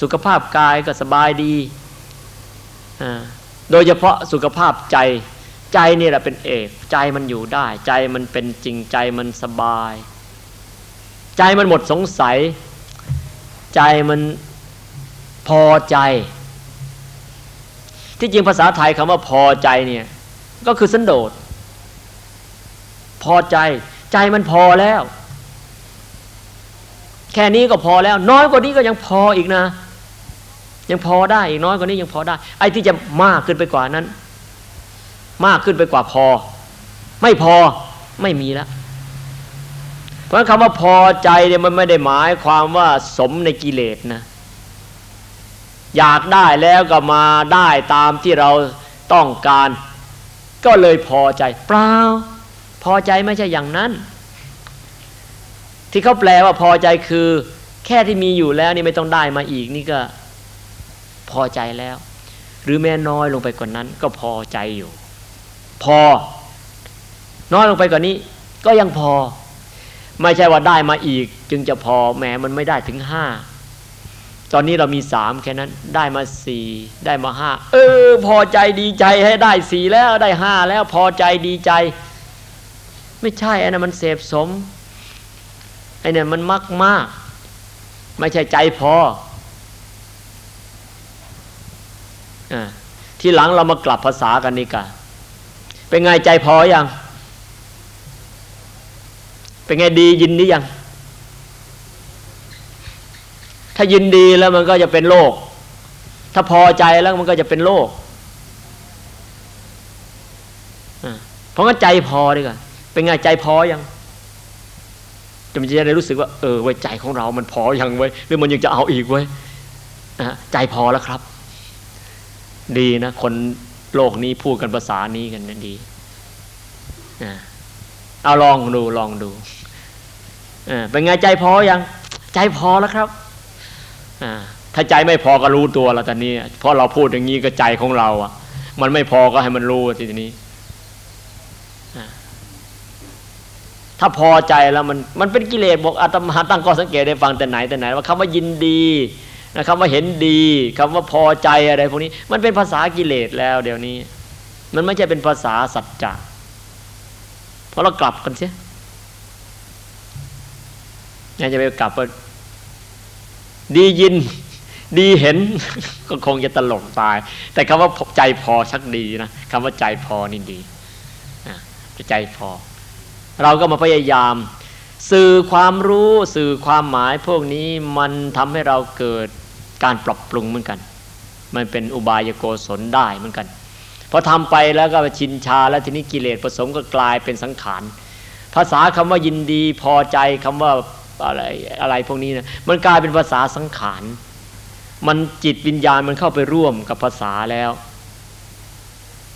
สุขภาพกายก็สบายดีโดยเฉพาะสุขภาพใจใจนี่แหละเป็นเอกใจมันอยู่ได้ ใจมันเป็นจริงใจมันสบาย ใจมันหมดสงสัย ใจมัน พอใจ ที่จริงภาษาไทยคำว่าพอใจเนี่ย ก็คือสันโดษพอใจใจมันพอแล้ว แค่นี้ก็พอแล้ว น้อยกว่านี้ก็ยังพออีกนะ ยังพอได้อีกน้อยกว่านี้ยังพอได้ ไอ้ที่จะมากขึ้นไปกว่านั้น มากขึ้นไปกว่าพอ ไม่พอไม่มีแล้วเพราะคำว่าพอใจเนี่ยมันไม่ได้หมายความว่าสมในกิเลสนะ อยากได้แล้วก็มาได้ตามที่เราต้องการ ก็เลยพอใจเปล่าพอใจไม่ใช่อย่างนั้น ที่เขาแปลว่าพอใจคือ แค่ที่มีอยู่แล้วนี่ไม่ต้องได้มาอีกนี่ก็พอใจแล้ว หรือแม้น้อยลงไปกว่านนั้น ก็พอใจอยู่ พอ น้อยลงไปกว่านี้ ก็ยังพอ ไม่ใช่ว่าได้มาอีก จึงจะพอแหมมันไม่ได้ถึงห้า ตอนนี้เรามีสามแค่นั้นได้มาสี่ได้มาห้าเออ พอใจดีใจให้ได้สี่แล้วได้ห้าแล้วพอใจดีใจ ไม่ใช่อันนั้นมันเสพสมไอ้เนี่ยมันมากมากไม่ใช่ใจพออที่หลังเรามากลับภาษากันนี่กันเป็นไงใจพออยังเป็นไงดียินดียัง ถ้ายินดีแล้วมันก็จะเป็นโลก ถ้าพอใจแล้วมันก็จะเป็นโลกเพราะงั้นใจพอดีกว่าเป็นไงใจพอยังจะมันจะได้รู้สึกว่าเออไว้ใจของเรา มันพอยังไว้หรือมันยังจะเอาอีกไว้ใจพอแล้วครับ ดีนะ คนโลกนี้พูดกันภาษานี้กันนะดีเอาลองดูลองดูเป็นไงใจพอยัง ใจพอแล้วครับ ถ้าใจไม่พอก็รู้ตัวแล้วตอนนี้ เพราะเราพูดอย่างนี้ก็ใจของเราอะ มันไม่พอก็ให้มันรู้ทีนี้ถ้าพอใจแล้วมันมันเป็นกิเลสบอกอาตมาตั้งข้อสังเกตได้ฟังแต่ไหนแต่ไหน ว่าคำว่ายินดีนะคำว่าเห็นดีคำว่าพอใจอะไรพวกนี้ มันเป็นภาษากิเลสแล้ว เดี๋ยวนี้ มันไม่ใช่เป็นภาษาสัจจะเพราะเรากลับกันเสียนี่จะไปกลับว่า ดียิน ดีเห็น ก็คงจะตลกตาย แต่คำว่าใจพอชักดีนะคำว่าใจพอนี่ดีใจพอ เราก็มาพยายาม สื่อความรู้สื่อความหมายพวกนี้มันทำให้เราเกิดการปรับปรุงเหมือนกัน มันเป็นอุบายโกศลได้เหมือนกันพอทำไปแล้วก็ชินชาแล้วทีนี้กิเลสผสมก็กลายเป็นสังขารภาษาคำว่ายินดีพอใจคำว่า อะไรอะไรพวกนี้นะมันกลายเป็นภาษาสังขาร มันจิตวิญญาณมันเข้าไปร่วมกับภาษาแล้ว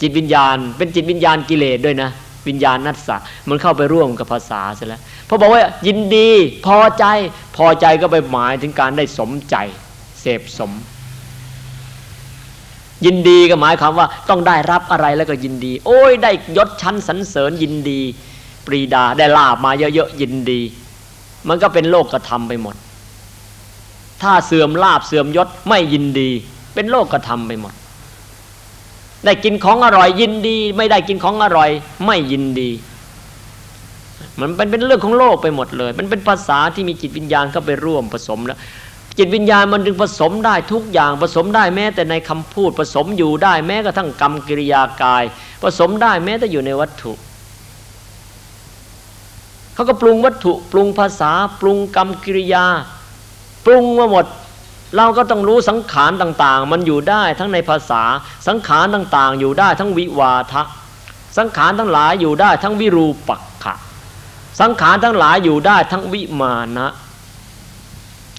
จิตวิญญาณ เป็นจิตวิญญาณกิเลสด้วยนะวิญญาณนัตสะมันเข้าไปร่วมกับภาษาเสร็จแล้วพอบอกว่ายินดีพอใจพอใจก็ไปหมายถึงการได้สมใจ เสพสม ยินดีก็หมายความว่าต้องได้รับอะไรแล้วก็ยินดี โอ้ยได้ยศชั้นสรรเสริญยินดี ปรีดาได้ลาบมาเยอะๆยินดี มันก็เป็นโลกกระทำไปหมด ถ้าเสื่อมลาบเสื่อมยศไม่ยินดี เป็นโลกกระทำไปหมด ได้กินของอร่อยยินดี ไม่ได้กินของอร่อย ไม่ยินดี มันเป็นเป็นเรื่องของโลกไปหมดเลย มันเป็นภาษาที่มีจิตวิญญาณเข้าไปร่วมผสมแล้วจิตวิญญาณมันดึงผสมได้ทุกอย่างผสมได้แม้แต่ในคำพูดผสมอยู่ได้แม้กระทั่งกรรมกิริยากาย ผสมได้แม้แต่อยู่ในวัตถุ เขาก็ปรุงวัตถุปรุงภาษา ปรุงกรรมกิริยา ปรุงมาหมด เราก็ต้องรู้สังขารต่างๆ มันอยู่ได้ทั้งในภาษาสังขารต่างๆ อยู่ได้ทั้งวิวาทะ สังขารทั้งหลายอยู่ได้ทั้งวิรูปักขะสังขารทั้งหลายอยู่ได้ทั้งวิมานะ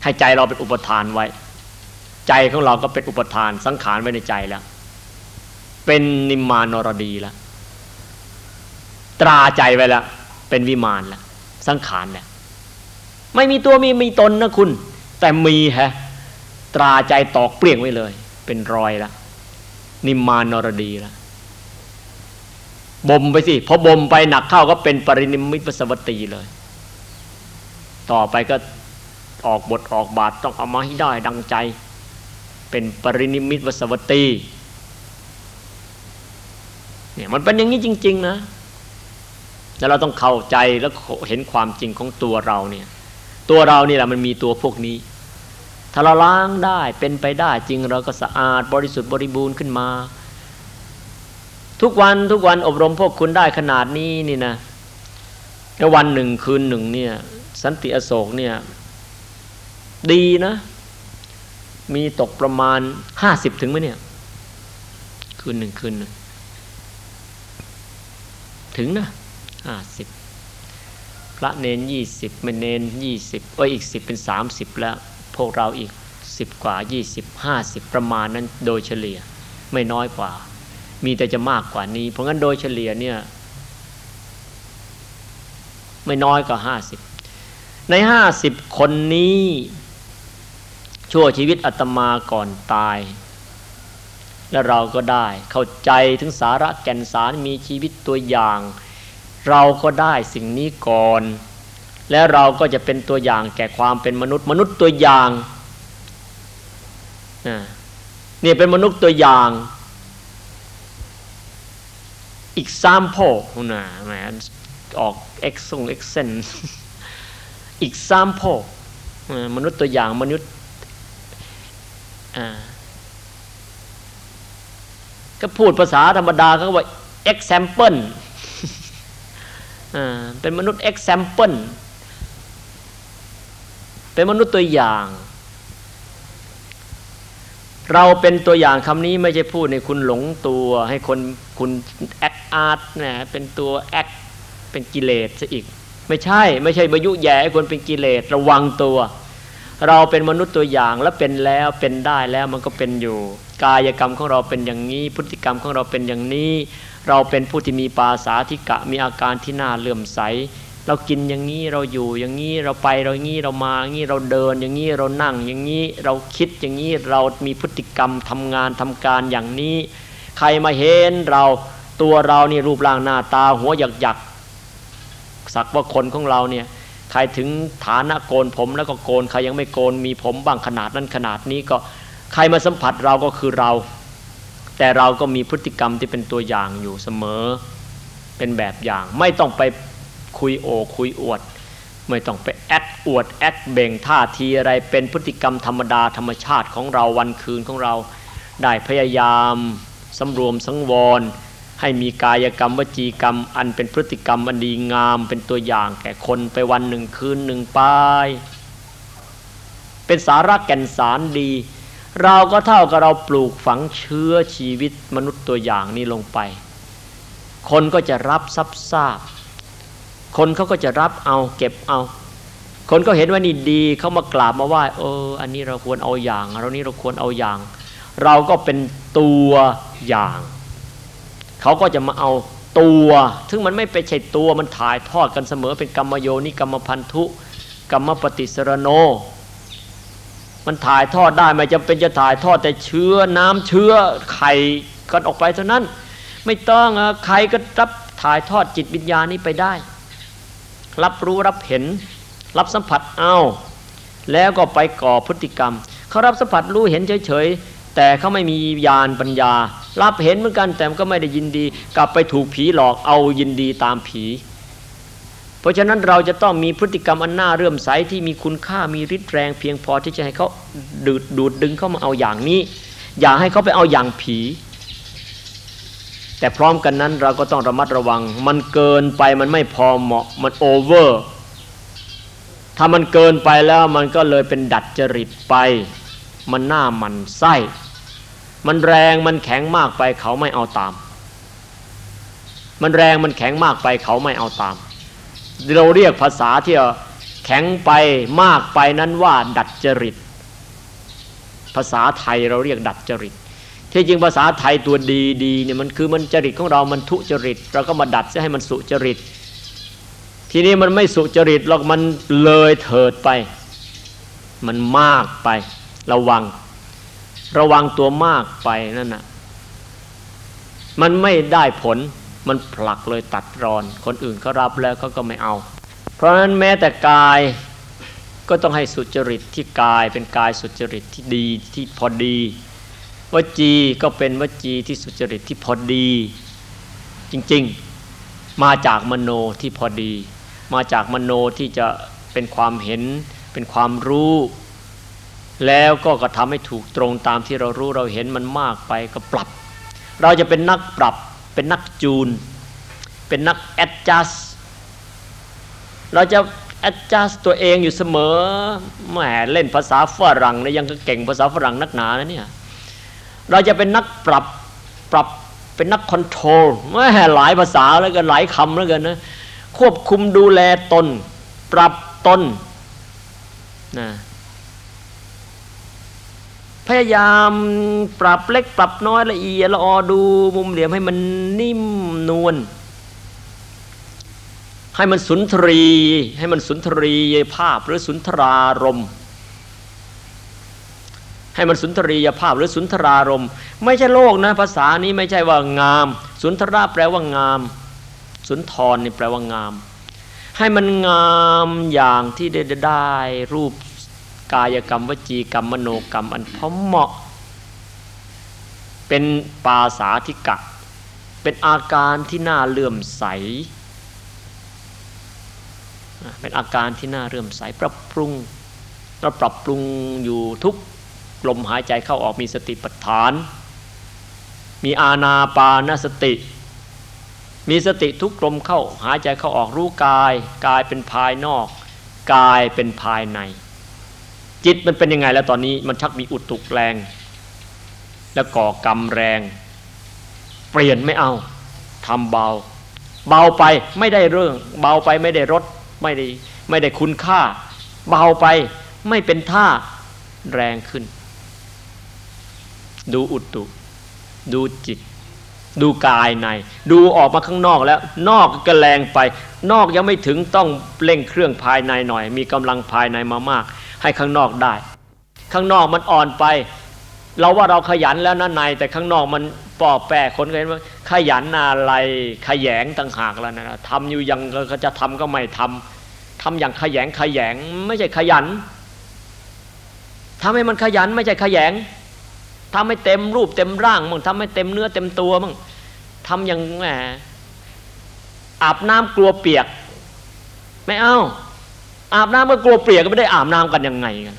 ให้ใจเราเป็นอุปทานไว้ ใจของเราก็เป็นอุปทานสังขารไว้ในใจแล้ว เป็นนิมมานรดีแล้วตราใจไว้แล้วเป็นวิมานแล้ว สังขารเนี่ยไม่มีตัวมีมีตนนะคุณ แต่มีฮะตราใจตอกเปลี่ยงไว้เลย เป็นรอยละนิมมานรดีละบ่มไปสิพอบ่มไปหนักเข้าก็เป็นปรินิมิตสวัตีเลย ต่อไปก็ออกบทออกบาทต้องเอามาให้ได้ดังใจ เป็นปรินิมิตวสวัตีเนี่ยมันเป็นอย่างนี้จริง ๆ นะ แล้วเราต้องเข้าใจแล้วเห็นความจริงของตัวเราเนี่ย ตัวเรานี่แหละมันมีตัวพวกนี้ ถ้าเราล้างได้เป็นไปได้จริงเราก็สะอาดบริสุทธิ์บริบูรณ์ขึ้นมา ทุกวันทุกวันอบรมพวกคุณได้ขนาดนี้นี่นะแล้ววันหนึ่งคืนหนึ่งเนี่ย สันติอโศกเนี่ย ดีนะ มีตกประมาณห้าสิบถึงไหมเนี่ย คืนหนึ่งคืนหนึ่งถึงนะ ห้าสิบพระเนนยี่สิบไมเนนยี่สิบเอ้ยอีกสิบเป็นสามสิบแล้ว พวกเราอีกสิบกว่ายี่สิบห้าสิบประมาณนั้นโดยเฉลี่ยไม่น้อยกว่า มีแต่จะมากกว่านี้ เพราะงั้นโดยเฉลี่ยเนี่ยไม่น้อยกว่าห้าสิบในห้าสิบคนนี้ชั่วชีวิตอาตมาก่อนตาย และเราก็ได้เข้าใจถึงสาระแก่นสารมีชีวิตตัวอย่าง เราก็ได้สิ่งนี้ก่อน แล้วเราก็จะเป็นตัวอย่างแก่ความเป็นมนุษย์ มนุษย์ตัวอย่างนี่เป็นมนุษย์ตัวอย่าง example นะแหมออกเอ็กซ์ง accent exampleมนุษย์ตัวอย่างมนุษย์ก็พูดภาษาธรรมดาเขาว่า example เป็นมนุษย์ example เป็นมนุษย์ตัวอย่าง เราเป็นตัวอย่างคำนี้ไม่ใช่พูดในคุณหลงตัว ให้คนคุณแอคอาร์ตนะเป็นตัวแอคเป็นกิเลสซะอีก ไม่ใช่ไม่ใช่บรยุแย่คนเป็นกิเลสระวังตัว เราเป็นมนุษย์ตัวอย่างแล้วเป็นแล้วเป็นได้แล้วมันก็เป็นอยู่ กายกรรมของเราเป็นอย่างนี้ พฤติกรรมของเราเป็นอย่างนี้ เราเป็นผู้ที่มีปาสาธิกะมีอาการที่น่าเลื่อมใส เรากินอย่างนี้เราอยู่อย่างนี้เราไปเราอย่างนี้เรามาอย่างนี้เราเดินอย่างนี้เรานั่งอย่างนี้เราคิดอย่างนี้เรามีพฤติกรรมทำงานทำการอย่างนี้ ใครมาเห็นเราตัวเรานี่รูปร่างหน้าตาหัวหยักหยักสักว่าคนของเราเนี่ยใครถึงฐานะโกนผมแล้วก็โกนใครยังไม่โกนมีผมบ้างขนาดนั้นขนาดนี้ก็ใครมาสัมผัสเราก็คือเรา แต่เราก็มีพฤติกรรมที่เป็นตัวอย่างอยู่เสมอ เป็นแบบอย่าง ไม่ต้องไปคุยโอคุยอวด ไม่ต้องไปแอดอวดแอดเบ่งท่าทีอะไรเป็นพฤติกรรมธรรมดาธรรมชาติของเราวันคืนของเรา ได้พยายามสำรวมสังวร ให้มีกายกรรมวจีกรรม อันเป็นพฤติกรรมอันดีงาม เป็นตัวอย่างแก่คนไปวันหนึ่งคืนหนึ่งไปเป็นสาระแก่นสารดี เราก็เท่ากับเราปลูกฝังเชื้อชีวิตมนุษย์ตัวอย่างนี้ลงไป คนก็จะรับซับซาบคนเขาก็จะรับเอาเก็บเอา คนก็เห็นว่านี่ดีเขามากราบมาไหว้เออ อันนี้เราควรเอาอย่างเรานี้เราควรเอาอย่าง เราก็เป็นตัวอย่างเขาก็จะมาเอาตัวซึ่งมันไม่เป็นใช่ตัวมันถ่ายทอดกันเสมอเป็นกรรมโยนิกรรมพันธุกรรมปฏิสรโน มันถ่ายทอดได้ไม่จำเป็นจะถ่ายทอดแต่เชื้อน้ำเชื้อไข่กันออกไปเท่านั้น ไม่ต้องใครก็รับถ่ายทอดจิตวิญญาณนี้ไปได้ รับรู้รับเห็น รับสัมผัสเอาแล้วก็ไปก่อพฤติกรรมเขารับสัมผัสรู้เห็นเฉยๆ แต่เขาไม่มีญาณปัญญา รับเห็นเหมือนกันแต่ก็ไม่ได้ยินดี กลับไปถูกผีหลอกเอายินดีตามผี เพราะฉะนั้นเราจะต้องมีพฤติกรรมอันน่าเรื่มใสที่มีคุณค่ามีฤทธิ์แรงเพียงพอที่จะให้เขาดูดดูดดึงเข้ามาเอาอย่างนี้ อย่าให้เขาไปเอาอย่างผี แต่พร้อมกันนั้นเราก็ต้องระมัดระวัง มันเกินไปมันไม่พอเหมาะมันโอเวอร์ถ้ามันเกินไปแล้วมันก็เลยเป็นดัดจริตไป มันหน้ามันไส้มันแรงมันแข็งมากไปเขาไม่เอาตาม มันแรงมันแข็งมากไปเขาไม่เอาตาม เราเรียกภาษาที่แข็งไปมากไปนั้นว่า ดัดจริต ภาษาไทยเราเรียกดัดจริต ที่จริงภาษาไทยตัวดีดีเนี่ยมันคือมันจริตของเรามันทุจริต เราก็มาดัดให้มันสุจริต ทีนี้มันไม่สุจริตหรอกมันเลยเถิดไป มันมากไประวัง ระวังตัวมากไปนั่นน่ะมันไม่ได้ผล มันผลักเลยตัดรอน คนอื่นเขารับแล้วเขาก็ไม่เอา เพราะฉะนั้นแม้แต่กายก็ต้องให้สุจริตที่กายเป็นกายสุจริตที่ดีที่พอดี วจีก็เป็นวจีที่สุจริตที่พอดี จริงๆมาจากมโนที่พอดี มาจากมโนที่จะเป็นความเห็น เป็นความรู้ แล้วก็กระทำให้ถูกตรงตามที่เรารู้เราเห็นมันมากไปก็ปรับ เราจะเป็นนักปรับ เป็นนักจูน เป็นนักแอดจัสเราจะแอดจัสตัวเองอยู่เสมอแหมเล่นภาษาฝรั่งนะยังก็เก่งภาษาฝรั่งนักหนานะเนี่ยเราจะเป็นนักปรับปรับเป็นนักคอนโทรลแหมหลายภาษาแล้วกันหลายคำแล้วกันนะควบคุมดูแลตน ปรับตนนะ พยายามปรับเล็กปรับน้อยละเอียดละออดูมุมเหลี่ยมให้มันนิ่มนวลให้มันสุนทรี ให้มันสุนทรีภาพหรือสุนทรารมให้มันสุนทรียภาพหรือสุนทรารมไม่ใช่โลกนะ ภาษานี้ไม่ใช่ว่างาม สุนทราแปลว่างาม สุนทรนี่แปลว่างาม ให้มันงามอย่างที่ได้ได้รูป กายกรรมวจีกรรมมโนกรรมอันพอเหมาะ เป็นปาสาธิกะ เป็นอาการที่น่าเลื่อมใส เป็นอาการที่น่าเลื่อมใสปรับปรุงเราปรับปรุงอยู่ทุกลมหายใจเข้าออกมีสติปัฏฐาน มีอาณาปานสติ มีสติทุกลมเข้าหายใจเข้าออกรู้กาย กายเป็นภายนอก กายเป็นภายใน จิตมันเป็นยังไงแล้วตอนนี้มันชักมีอุดตุกแรง แล้วก่อกรรมแรง เปลี่ยนไม่เอาทำเบา เบาไปไม่ได้เรื่อง เบาไปไม่ได้รสไม่ได้ไม่ได้คุณค่า เบาไปไม่เป็นท่าแรงขึ้น ดูอุดตุ ดูจิต ดูกายใน ดูออกมาข้างนอกแล้ว นอกก็แรงไป นอกยังไม่ถึงต้องเร่งเครื่องภายในหน่อย มีกำลังภายในมามาก ให้ข้างนอกได้ ข้างนอกมันอ่อนไป เราว่าเราขยันแล้วนะในแต่ข้างนอกมันปอแปรคนเห็นว่าขยันอะไรขยงต่างหากแล้วนะทำอยู่ยังก็จะทำก็ไม่ทำทำอย่างขยงขยงไม่ใช่ขยันทำให้มันขยันไม่ใช่ขยงทำให้เต็มรูปเต็มร่างมึงทำให้เต็มเนื้อเต็มตัวมึงทำอย่างแหมอาบน้ำกลัวเปียก ไม่เอา อาบน้ำก็กลัวเปียกก็ไม่ได้อาบน้ำกันยังไงกัน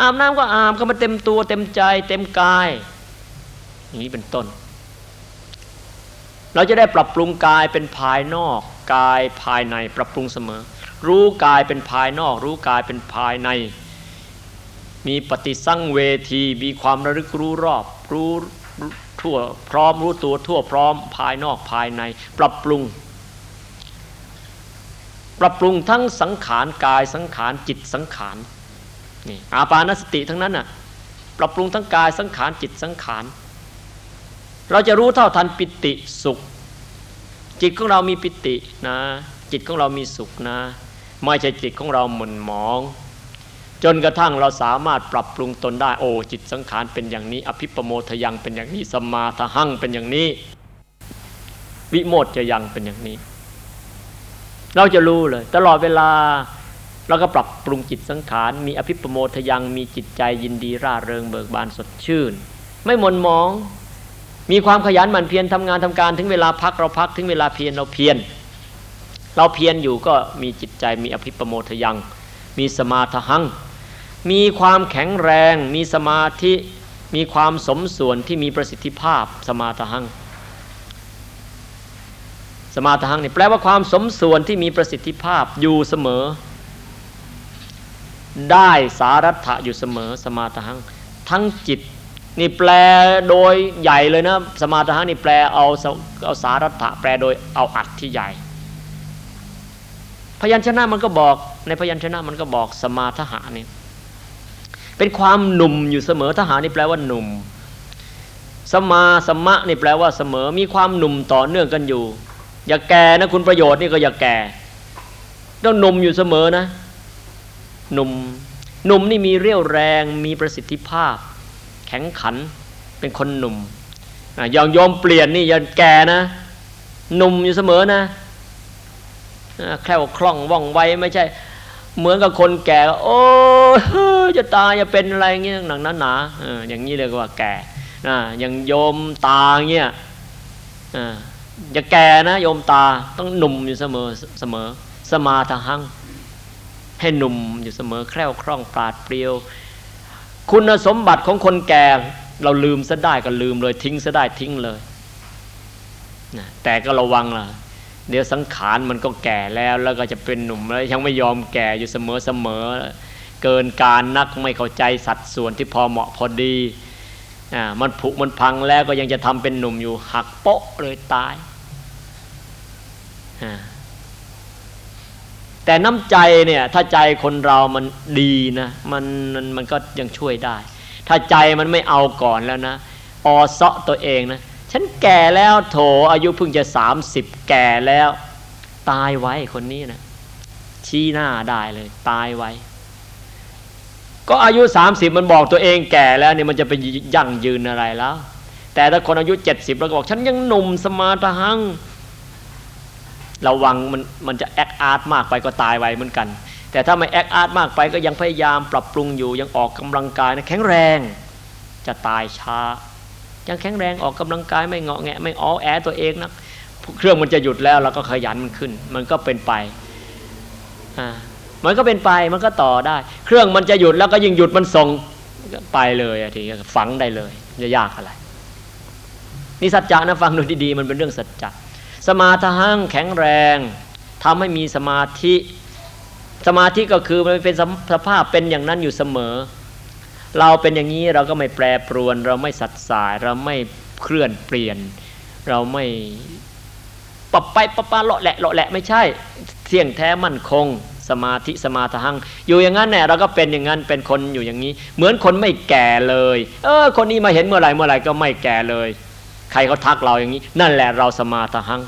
อาบน้ำก็อาบก็มาเต็มตัวเต็มใจ เต็มกาย อย่างนี้เป็นต้น เราจะได้ปรับปรุงกายเป็นภายนอก กายภายในปรับปรุงเสมอ รู้กายเป็นภายนอก รู้กายเป็นภายใน มีปฏิสังเวทีมีความระลึกรู้รอบรู้ทั่วพร้อมรู้ตัวทั่วพร้อมภายนอกภายใน ปรับปรุง ปรับปรุงทั้งสังขารกายสังขารจิตสังขารนี่อาปานสติทั้งนั้นน่ะปรับปรุงทั้งกายสังขารจิตสังขาร เราจะรู้เท่าทันปิติสุข จิตของเรามีปิตินะ จิตของเรามีสุขนะ ไม่ใช่จิตของเราหม่นหมอง จนกระทั่งเราสามารถปรับปรุงตนได้โอ้จิตสังขารเป็นอย่างนี้ อภิปโมทยังเป็นอย่างนี้สมาทหังเป็นอย่างนี้ วิโมทจะยังเป็นอย่างนี้ เราจะรู้เลย ตลอดเวลาเราก็ปรับปรุงจิตสังขาร มีอภิปโมทยังมีจิตใจยินดีร่าเริงเบิกบานสดชื่น ไม่หม่นมอง มีความขยันหมั่นเพียรทำงานทำการถึงเวลาพักเราพักถึงเวลาเพียรเราเพียรเราเพียรอยู่ก็มีจิตใจมีอภิปโมทยัง มีสมาทหัง มีความแข็งแรง มีสมาธิ มีความสมส่วนที่มีประสิทธิภาพสมาหัง สมาหังนี่แปลว่าความสมส่วนที่มีประสิทธิภาพอยู่เสมอ ได้สารัตถะอยู่เสมอ สมาหังทั้งจิตนี่แปลโดยใหญ่เลยนะ สมาหังนี่แปลเอาเอาสารัตถะแปลโดยเอาอัดที่ใหญ่ พยัญชนะมันก็บอกในพยัญชนะมันก็บอกสมาทหานี่เป็นความหนุ่มอยู่เสมอทหารนี่แปลว่าหนุ่ม สมาสมะนี่แปลว่าเสมอ มีความหนุ่มต่อเนื่องกันอยู่ อย่าแก่นะคุณประโยชน์นี่ก็อย่าแก่ต้องหนุ่มอยู่เสมอนะหนุ่มหนุ่มนี่มีเรี่ยวแรงมีประสิทธิภาพ แข็งขันเป็นคนหนุ่มอย่างยอมเปลี่ยนนี่อย่าแก่นะหนุ่มอยู่เสมอนะแคล่วคล่องว่องไวไม่ใช่ เหมือนกับคนแก่ โอ้จะตายจะเป็นอะไรเงี้ยหนังนั้นหนาอย่างนี้เรียกว่าแก่อย่างโยมตาเงี้ย อย่าแก่นะโยมตาต้องหนุ่มอยู่เสมอเสมอ สมาทหัง ให้หนุ่มอยู่เสมอแคล่วคล่องปราดเปรียว คุณสมบัติของคนแก่ เราลืมซะได้ก็ลืมเลยทิ้งซะได้ทิ้งเลยนะแต่ก็ระวังล่ะเดี๋ยวสังขารมันก็แก่แล้วแล้วก็จะเป็นหนุ่มแล้วยังไม่ยอมแก่อยู่เสมอเสมอ เกินการนักไม่เข้าใจสัดส่วนที่พอเหมาะพอดี อ่ามันผุมันพังแล้วก็ยังจะทำเป็นหนุ่มอยู่ หักโป๊ะเลยตายอ่าแต่น้ำใจเนี่ยถ้าใจคนเรามันดีนะมันมันมันก็ยังช่วยได้ ถ้าใจมันไม่เอาก่อนแล้วนะออเซาะตัวเองนะฉันแก่แล้วโถอายุเพิ่งจะสามสิบแก่แล้ว ตายไวคนนี้นะชี้หน้าได้เลย ตายไว ก็อายุสามสิบมันบอกตัวเองแก่แล้วเนี่ยมันจะไปยั่งยืนอะไรแล้ว แต่ถ้าคนอายุเจ็ดสิบแล้วบอกฉันยังหนุ่ม smart หังระวังมันมันจะ act art มากไปก็ตายไวเหมือนกัน แต่ถ้าไม่ act art มากไปก็ยังพยายามปรับปรุงอยู่ยังออกกำลังกายนะแข็งแรงจะตายช้า ยังแข็งแรงออกกำลังกายไม่เงาะแงะไม่อ้อแอตัวเองนะเครื่องมันจะหยุดแล้วเราก็ขยันมันขึ้น มันก็เป็นไปอ่า มันก็เป็นไปมันก็ต่อได้ เครื่องมันจะหยุดแล้วก็ยิ่งหยุดมันส่งไปเลยทีฝังได้เลยจะยากอะไรนี่สัจจะนะฟังดูดีๆมันเป็นเรื่องสัจจะสมาธิงแข็งแรงทำให้มีสมาธิสมาธิก็คือมันเป็นสภาพเป็นอย่างนั้นอยู่เสมอ เราเป็นอย่างนี้เราก็ไม่แปรปรวน เราไม่สัดสาย เราไม่เคลื่อนเปลี่ยน เราไม่ปรับไปปรับปาเลาะแหละเลาะแหละไม่ใช่เที่ยงแท้มั่นคง สมาธิสมาทังอยู่อย่างนั้นเนี่ยเราก็เป็นอย่างนั้นเป็นคนอยู่อย่างนี้ เหมือนคนไม่แก่เลย เออ คนนี้มาเห็นเมื่อไหร่เมื่อไหร่ก็ไม่แก่เลย ใครเขาทักเราอย่างนี้ นั่นแหละเราสมาทัง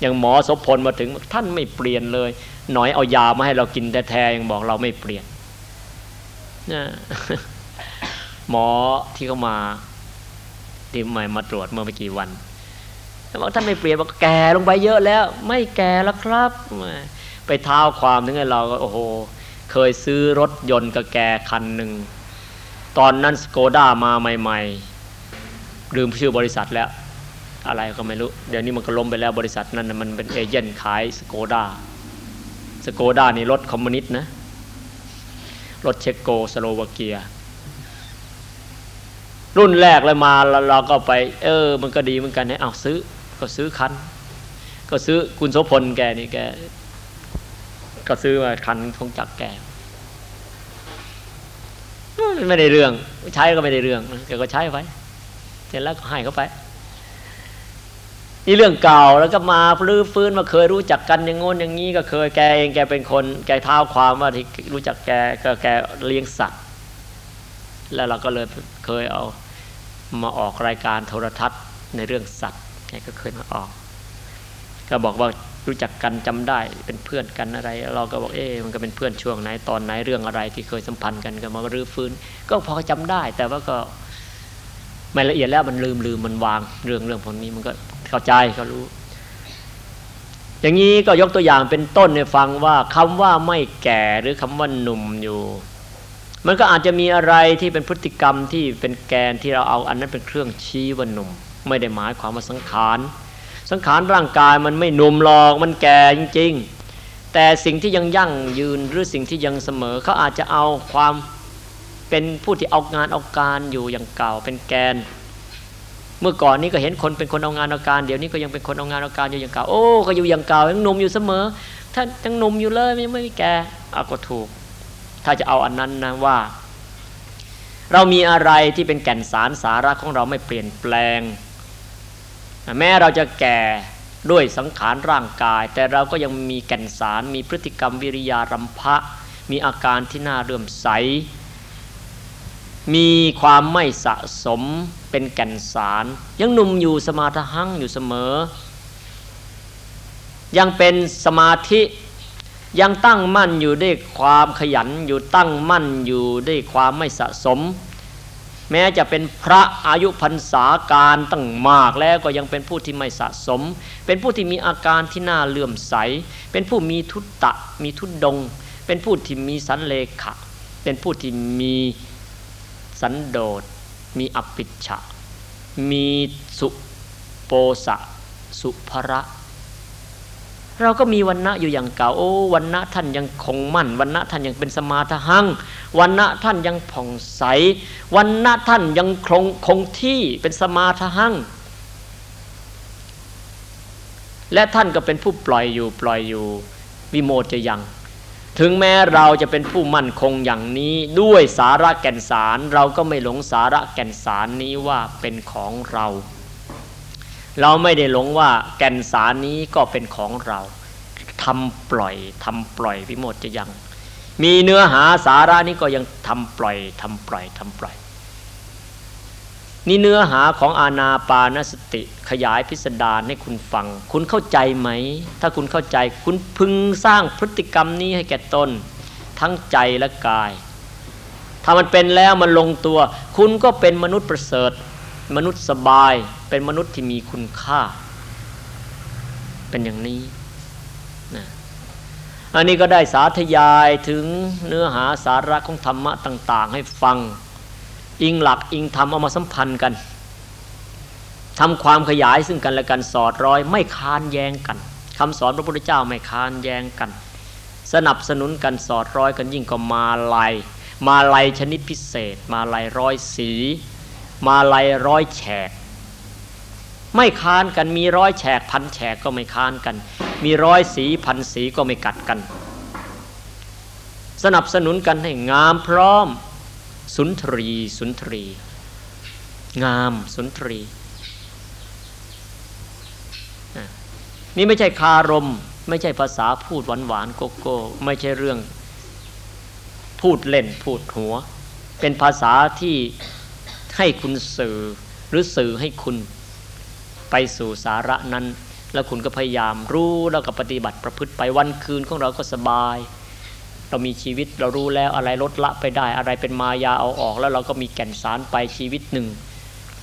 อย่างหมอสพลมาถึงท่านไม่เปลี่ยนเลย หน่อยเอายามาให้เรากินแท้ๆยังบอกเราไม่เปลี่ยนนะหมอที่เขามาที่ใหม่มาตรวจเมื่อไม่กี่วันบอกท่านไม่เปลี่ยนบอกแก่ลงไปเยอะแล้ว ไม่แก่แล้วครับ ไปเท้าความถึงให้เราก็โอ้โห เคยซื้อรถยนต์กับแกคันหนึ่ง ตอนนั้นสโกด้ามาใหม่ๆลืมชื่อบริษัทแล้ว อะไรก็ไม่รู้ เดี๋ยวนี้มันก็ล้มไปแล้วบริษัทนั้นมันเป็นเอเจนต์ขายสโกด้าสโกด้านี่รถคอมมิวนิสต์นะ รถเชโกสโลวาเกีย รุ่นแรกเลยมาเราก็ไป เออ มันก็ดีเหมือนกันนะเอาซื้อก็ซื้อคันก็ซื้อคุณโสพลแกนี่แก ก็ซื้อมาคันคงจักแกไม่ได้เรื่อง ใช้ก็ไม่ได้เรื่องแกก็ใช้ไปเสร็จแล้วก็ให้เขาไปนี่เรื่องเก่าแล้วก็มาลื้อฟื้นมาเคยรู้จักกันอย่างงนอย่างนี้ก็เคยแกเองแกเป็นคน แกเท้าความว่าที่รู้จักแกก็แกเลี้ยงสัตว์ แล้วเราก็เลยเคยเอามาออกรายการโทรทัศน์ในเรื่องสัตว์แกก็เคยมาออก ก็บอกว่า รู้จักกันจำได้เป็นเพื่อนกันอะไร เราก็บอกเอ๊มันก็เป็นเพื่อนช่วงไหนตอนไหนเรื่องอะไรที่เคยสัมพันธ์กันก็มารื้อฟื้น ก็พอจำได้ แต่ว่าก็ไม่ละเอียดแล้วมันลืมลืมมันวางเรื่องเรื่องพวกนี้มันก็เข้าใจเขารู้ อย่างนี้ก็ยกตัวอย่างเป็นต้นในฟังว่าคำว่าไม่แก่หรือคำว่าหนุ่มอยู่ มันก็อาจจะมีอะไรที่เป็นพฤติกรรมที่เป็นแกนที่เราเอาอันนั้นเป็นเครื่องชี้ว่าหนุ่ม ไม่ได้หมายความว่าสังขาร สังขารร่างกายมันไม่หนุ่มหรอกมันแก่จริง ๆ แต่สิ่งที่ยังยั่งยืนหรือสิ่งที่ยังเสมอเขาอาจจะเอาความเป็นผู้ที่เอางานเอาการอยู่อย่างเก่าเป็นแกน เมื่อก่อนนี้ก็เห็นคนเป็นคนเอางานเอาการ เดี๋ยวนี้ก็ยังเป็นคนเอางานเอาการอยู่อย่างเก่าโอ้ก็อยู่อย่างเก่ายังหนุ่มอยู่เสมอ ถ้ายังหนุ่มอยู่เลยไม่ไม่แก่อาก็ถูก ถ้าจะเอาอันนั้นนะว่า เรามีอะไรที่เป็นแก่นสารสาระของเราไม่เปลี่ยนแปลง แม้เราจะแก่ด้วยสังขารร่างกาย แต่เราก็ยังมีแก่นสาร มีพฤติกรรมวิริยารำพะ มีอาการที่น่าเรื่มใส มีความไม่สะสมเป็นแก่นสาร ยังหนุ่มอยู่สมาธหังอยู่เสมอ ยังเป็นสมาธิยังตั้งมั่นอยู่ด้วยความขยันอยู่ตั้งมั่นอยู่ด้วยความไม่สะสม แม้จะเป็นพระอายุพรรษาการตั้งมากแล้วก็ยังเป็นผู้ที่ไม่สะสม เป็นผู้ที่มีอาการที่น่าเลื่อมใส เป็นผู้มีทุตตะ มีทุดดง เป็นผู้ที่มีสันเลขะ เป็นผู้ที่มีสันโดษ มีอปิชะ มีสุโปสะ สุภระ เราก็มีวันณะอยู่อย่างเก่าโอ้วันณะท่านยังคงมั่นวันณะท่านยังเป็นสมาทหังวันณะท่านยังผ่องใสวันณะท่านยังคงคงที่เป็นสมาทหังและท่านก็เป็นผู้ปล่อยอยู่ปล่อยอยู่วิโมจะยัง ถึงแม้เราจะเป็นผู้มั่นคงอย่างนี้ด้วยสาระแก่นสาร เราก็ไม่หลงสาระแก่นสารนี้ว่าเป็นของเรา เราไม่ได้หลงว่าแก่นสารนี้ก็เป็นของเราทำปล่อยทำปล่อยพิโมทจะยัง มีเนื้อหาสาระนี้ก็ยังทำปล่อยทำปล่อยทำปล่อย นี่เนื้อหาของอาณาปานสติขยายพิสดารให้คุณฟัง คุณเข้าใจไหม ถ้าคุณเข้าใจคุณพึงสร้างพฤติกรรมนี้ให้แก่ตนทั้งใจและกาย ถ้ามันเป็นแล้วมันลงตัว คุณก็เป็นมนุษย์ประเสริฐ มนุษย์สบาย เป็นมนุษย์ที่มีคุณค่า เป็นอย่างนี้นะอันนี้ก็ได้สาธยายถึงเนื้อหาสาระของธรรมะต่าง ๆ ให้ฟัง อิงหลักอิงธรรมเอามาสัมพันธ์กันทำความขยายซึ่งกันและกันสอดร้อย ไม่ค้านแย้งกันคำสอนพระพุทธเจ้าไม่ค้านแย้งกัน สนับสนุนกันสอดร้อยกันยิ่งก็มาลายมาลายชนิดพิเศษ มาลายร้อยสี มาลายร้อยแฉก ไม่ค้านกันมีร้อยแฉกพันแฉกก็ไม่ค้านกัน มีร้อยสีพันสีก็ไม่กัดกัน สนับสนุนกันให้งามพร้อม สุนทรีสุนทรี งามสุนทรีนี่ไม่ใช่คารม ไม่ใช่ภาษาพูดหวานหวานโกโก้ไม่ใช่เรื่องพูดเล่นพูดหัว เป็นภาษาที่ให้คุณสื่อหรือสื่อให้คุณ ไปสู่สาระนั้น แล้วคุณก็พยายามรู้แล้วก็ปฏิบัติประพฤติไปวันคืนของเราก็สบาย เรามีชีวิตเรารู้แล้วอะไรลดละไปได้อะไรเป็นมายาเอาออก แล้วเราก็มีแก่นสารไปชีวิตหนึ่ง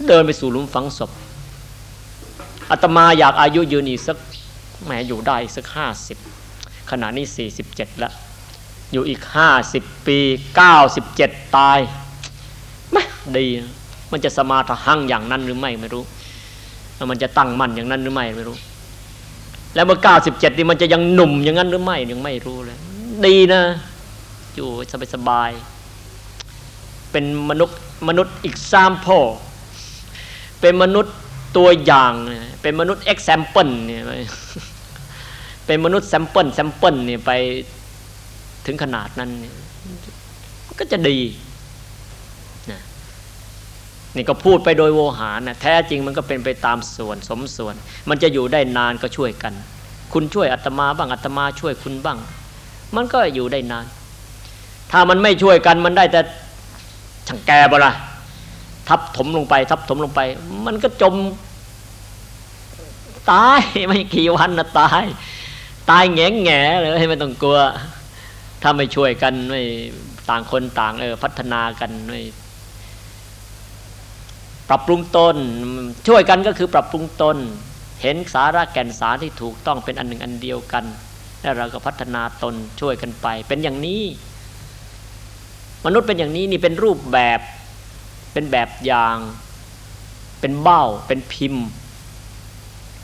เดินไปสู่หลุมฝังศพอาตมาอยากอายุยืนอีกสักแหมอยู่ได้อีกสักห้าสิบขณะนี้สี่สิบเจ็ดล้วอยู่อีกห้าสิบปีเก้าสิบเจ็ดตายไม่ดี มันจะสมาธิหั่งอย่างนั้นหรือไม่ไม่รู้ แล้วมันจะตั้งมั่นอย่างนั้นหรือไม่ไม่รู้ แล้วเมื่อเก้าสิบเจ็ดนี่มันจะยังหนุ่มอย่างนั้นหรือไม่ยังไม่รู้เลย ดีนะอยู่สบายสบายๆเป็นมนุษย์มนุษย์อีกสามพ่อเป็นมนุษย์ตัวอย่าง เป็นมนุษย์ example เปิลเนี่ยเป็นมนุษย์ sample sample เนี่ยไปถึงขนาดนั้นเนี่ยก็จะดี นี่ก็พูดไปโดยโวหารนะแท้จริงมันก็เป็นไปตามส่วนสมส่วน มันจะอยู่ได้นานก็ช่วยกัน คุณช่วยอาตมาบ้างอาตมาช่วยคุณบ้าง มันก็อยู่ได้นาน ถ้ามันไม่ช่วยกันมันได้แต่ช่างแกบ่ละทับถมลงไป ทับถมลงไป มันก็จมตายไม่กี่วันนะตาย ตายแง่แง่เลยไม่ต้องกลัว ถ้าไม่ช่วยกันไม่ต่างคนต่างเออพัฒนากันไม่ ปรับปรุงตน ช่วยกันก็คือปรับปรุงตน เห็นสาระแก่นสารที่ถูกต้องเป็นอันหนึ่งอันเดียวกัน แล้วเราก็พัฒนาตนช่วยกันไป เป็นอย่างนี้ มนุษย์เป็นอย่างนี้นี่เป็นรูปแบบ เป็นแบบอย่าง เป็นเบ้า เป็นพิมพ์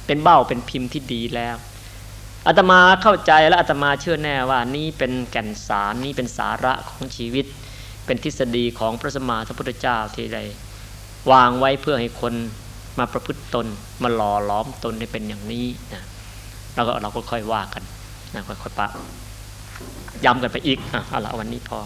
เป็นเบ้าเป็นพิมพ์ที่ดีแล้วอาตมาเข้าใจและอาตมาเชื่อแน่ว่านี่เป็นแก่นสารนี่เป็นสาระของชีวิต เป็นทฤษฎีของพระสมมาสัมพุทธเจ้าที่ได้ วางไว้เพื่อให้คนมาประพฤติตน มาหล่อล้อมตนให้เป็นอย่างนี้นะเราก็เราก็ค่อยว่ากันนะค่อยๆปะย้ำกันไปอีกอะเอาละวันนี้พอ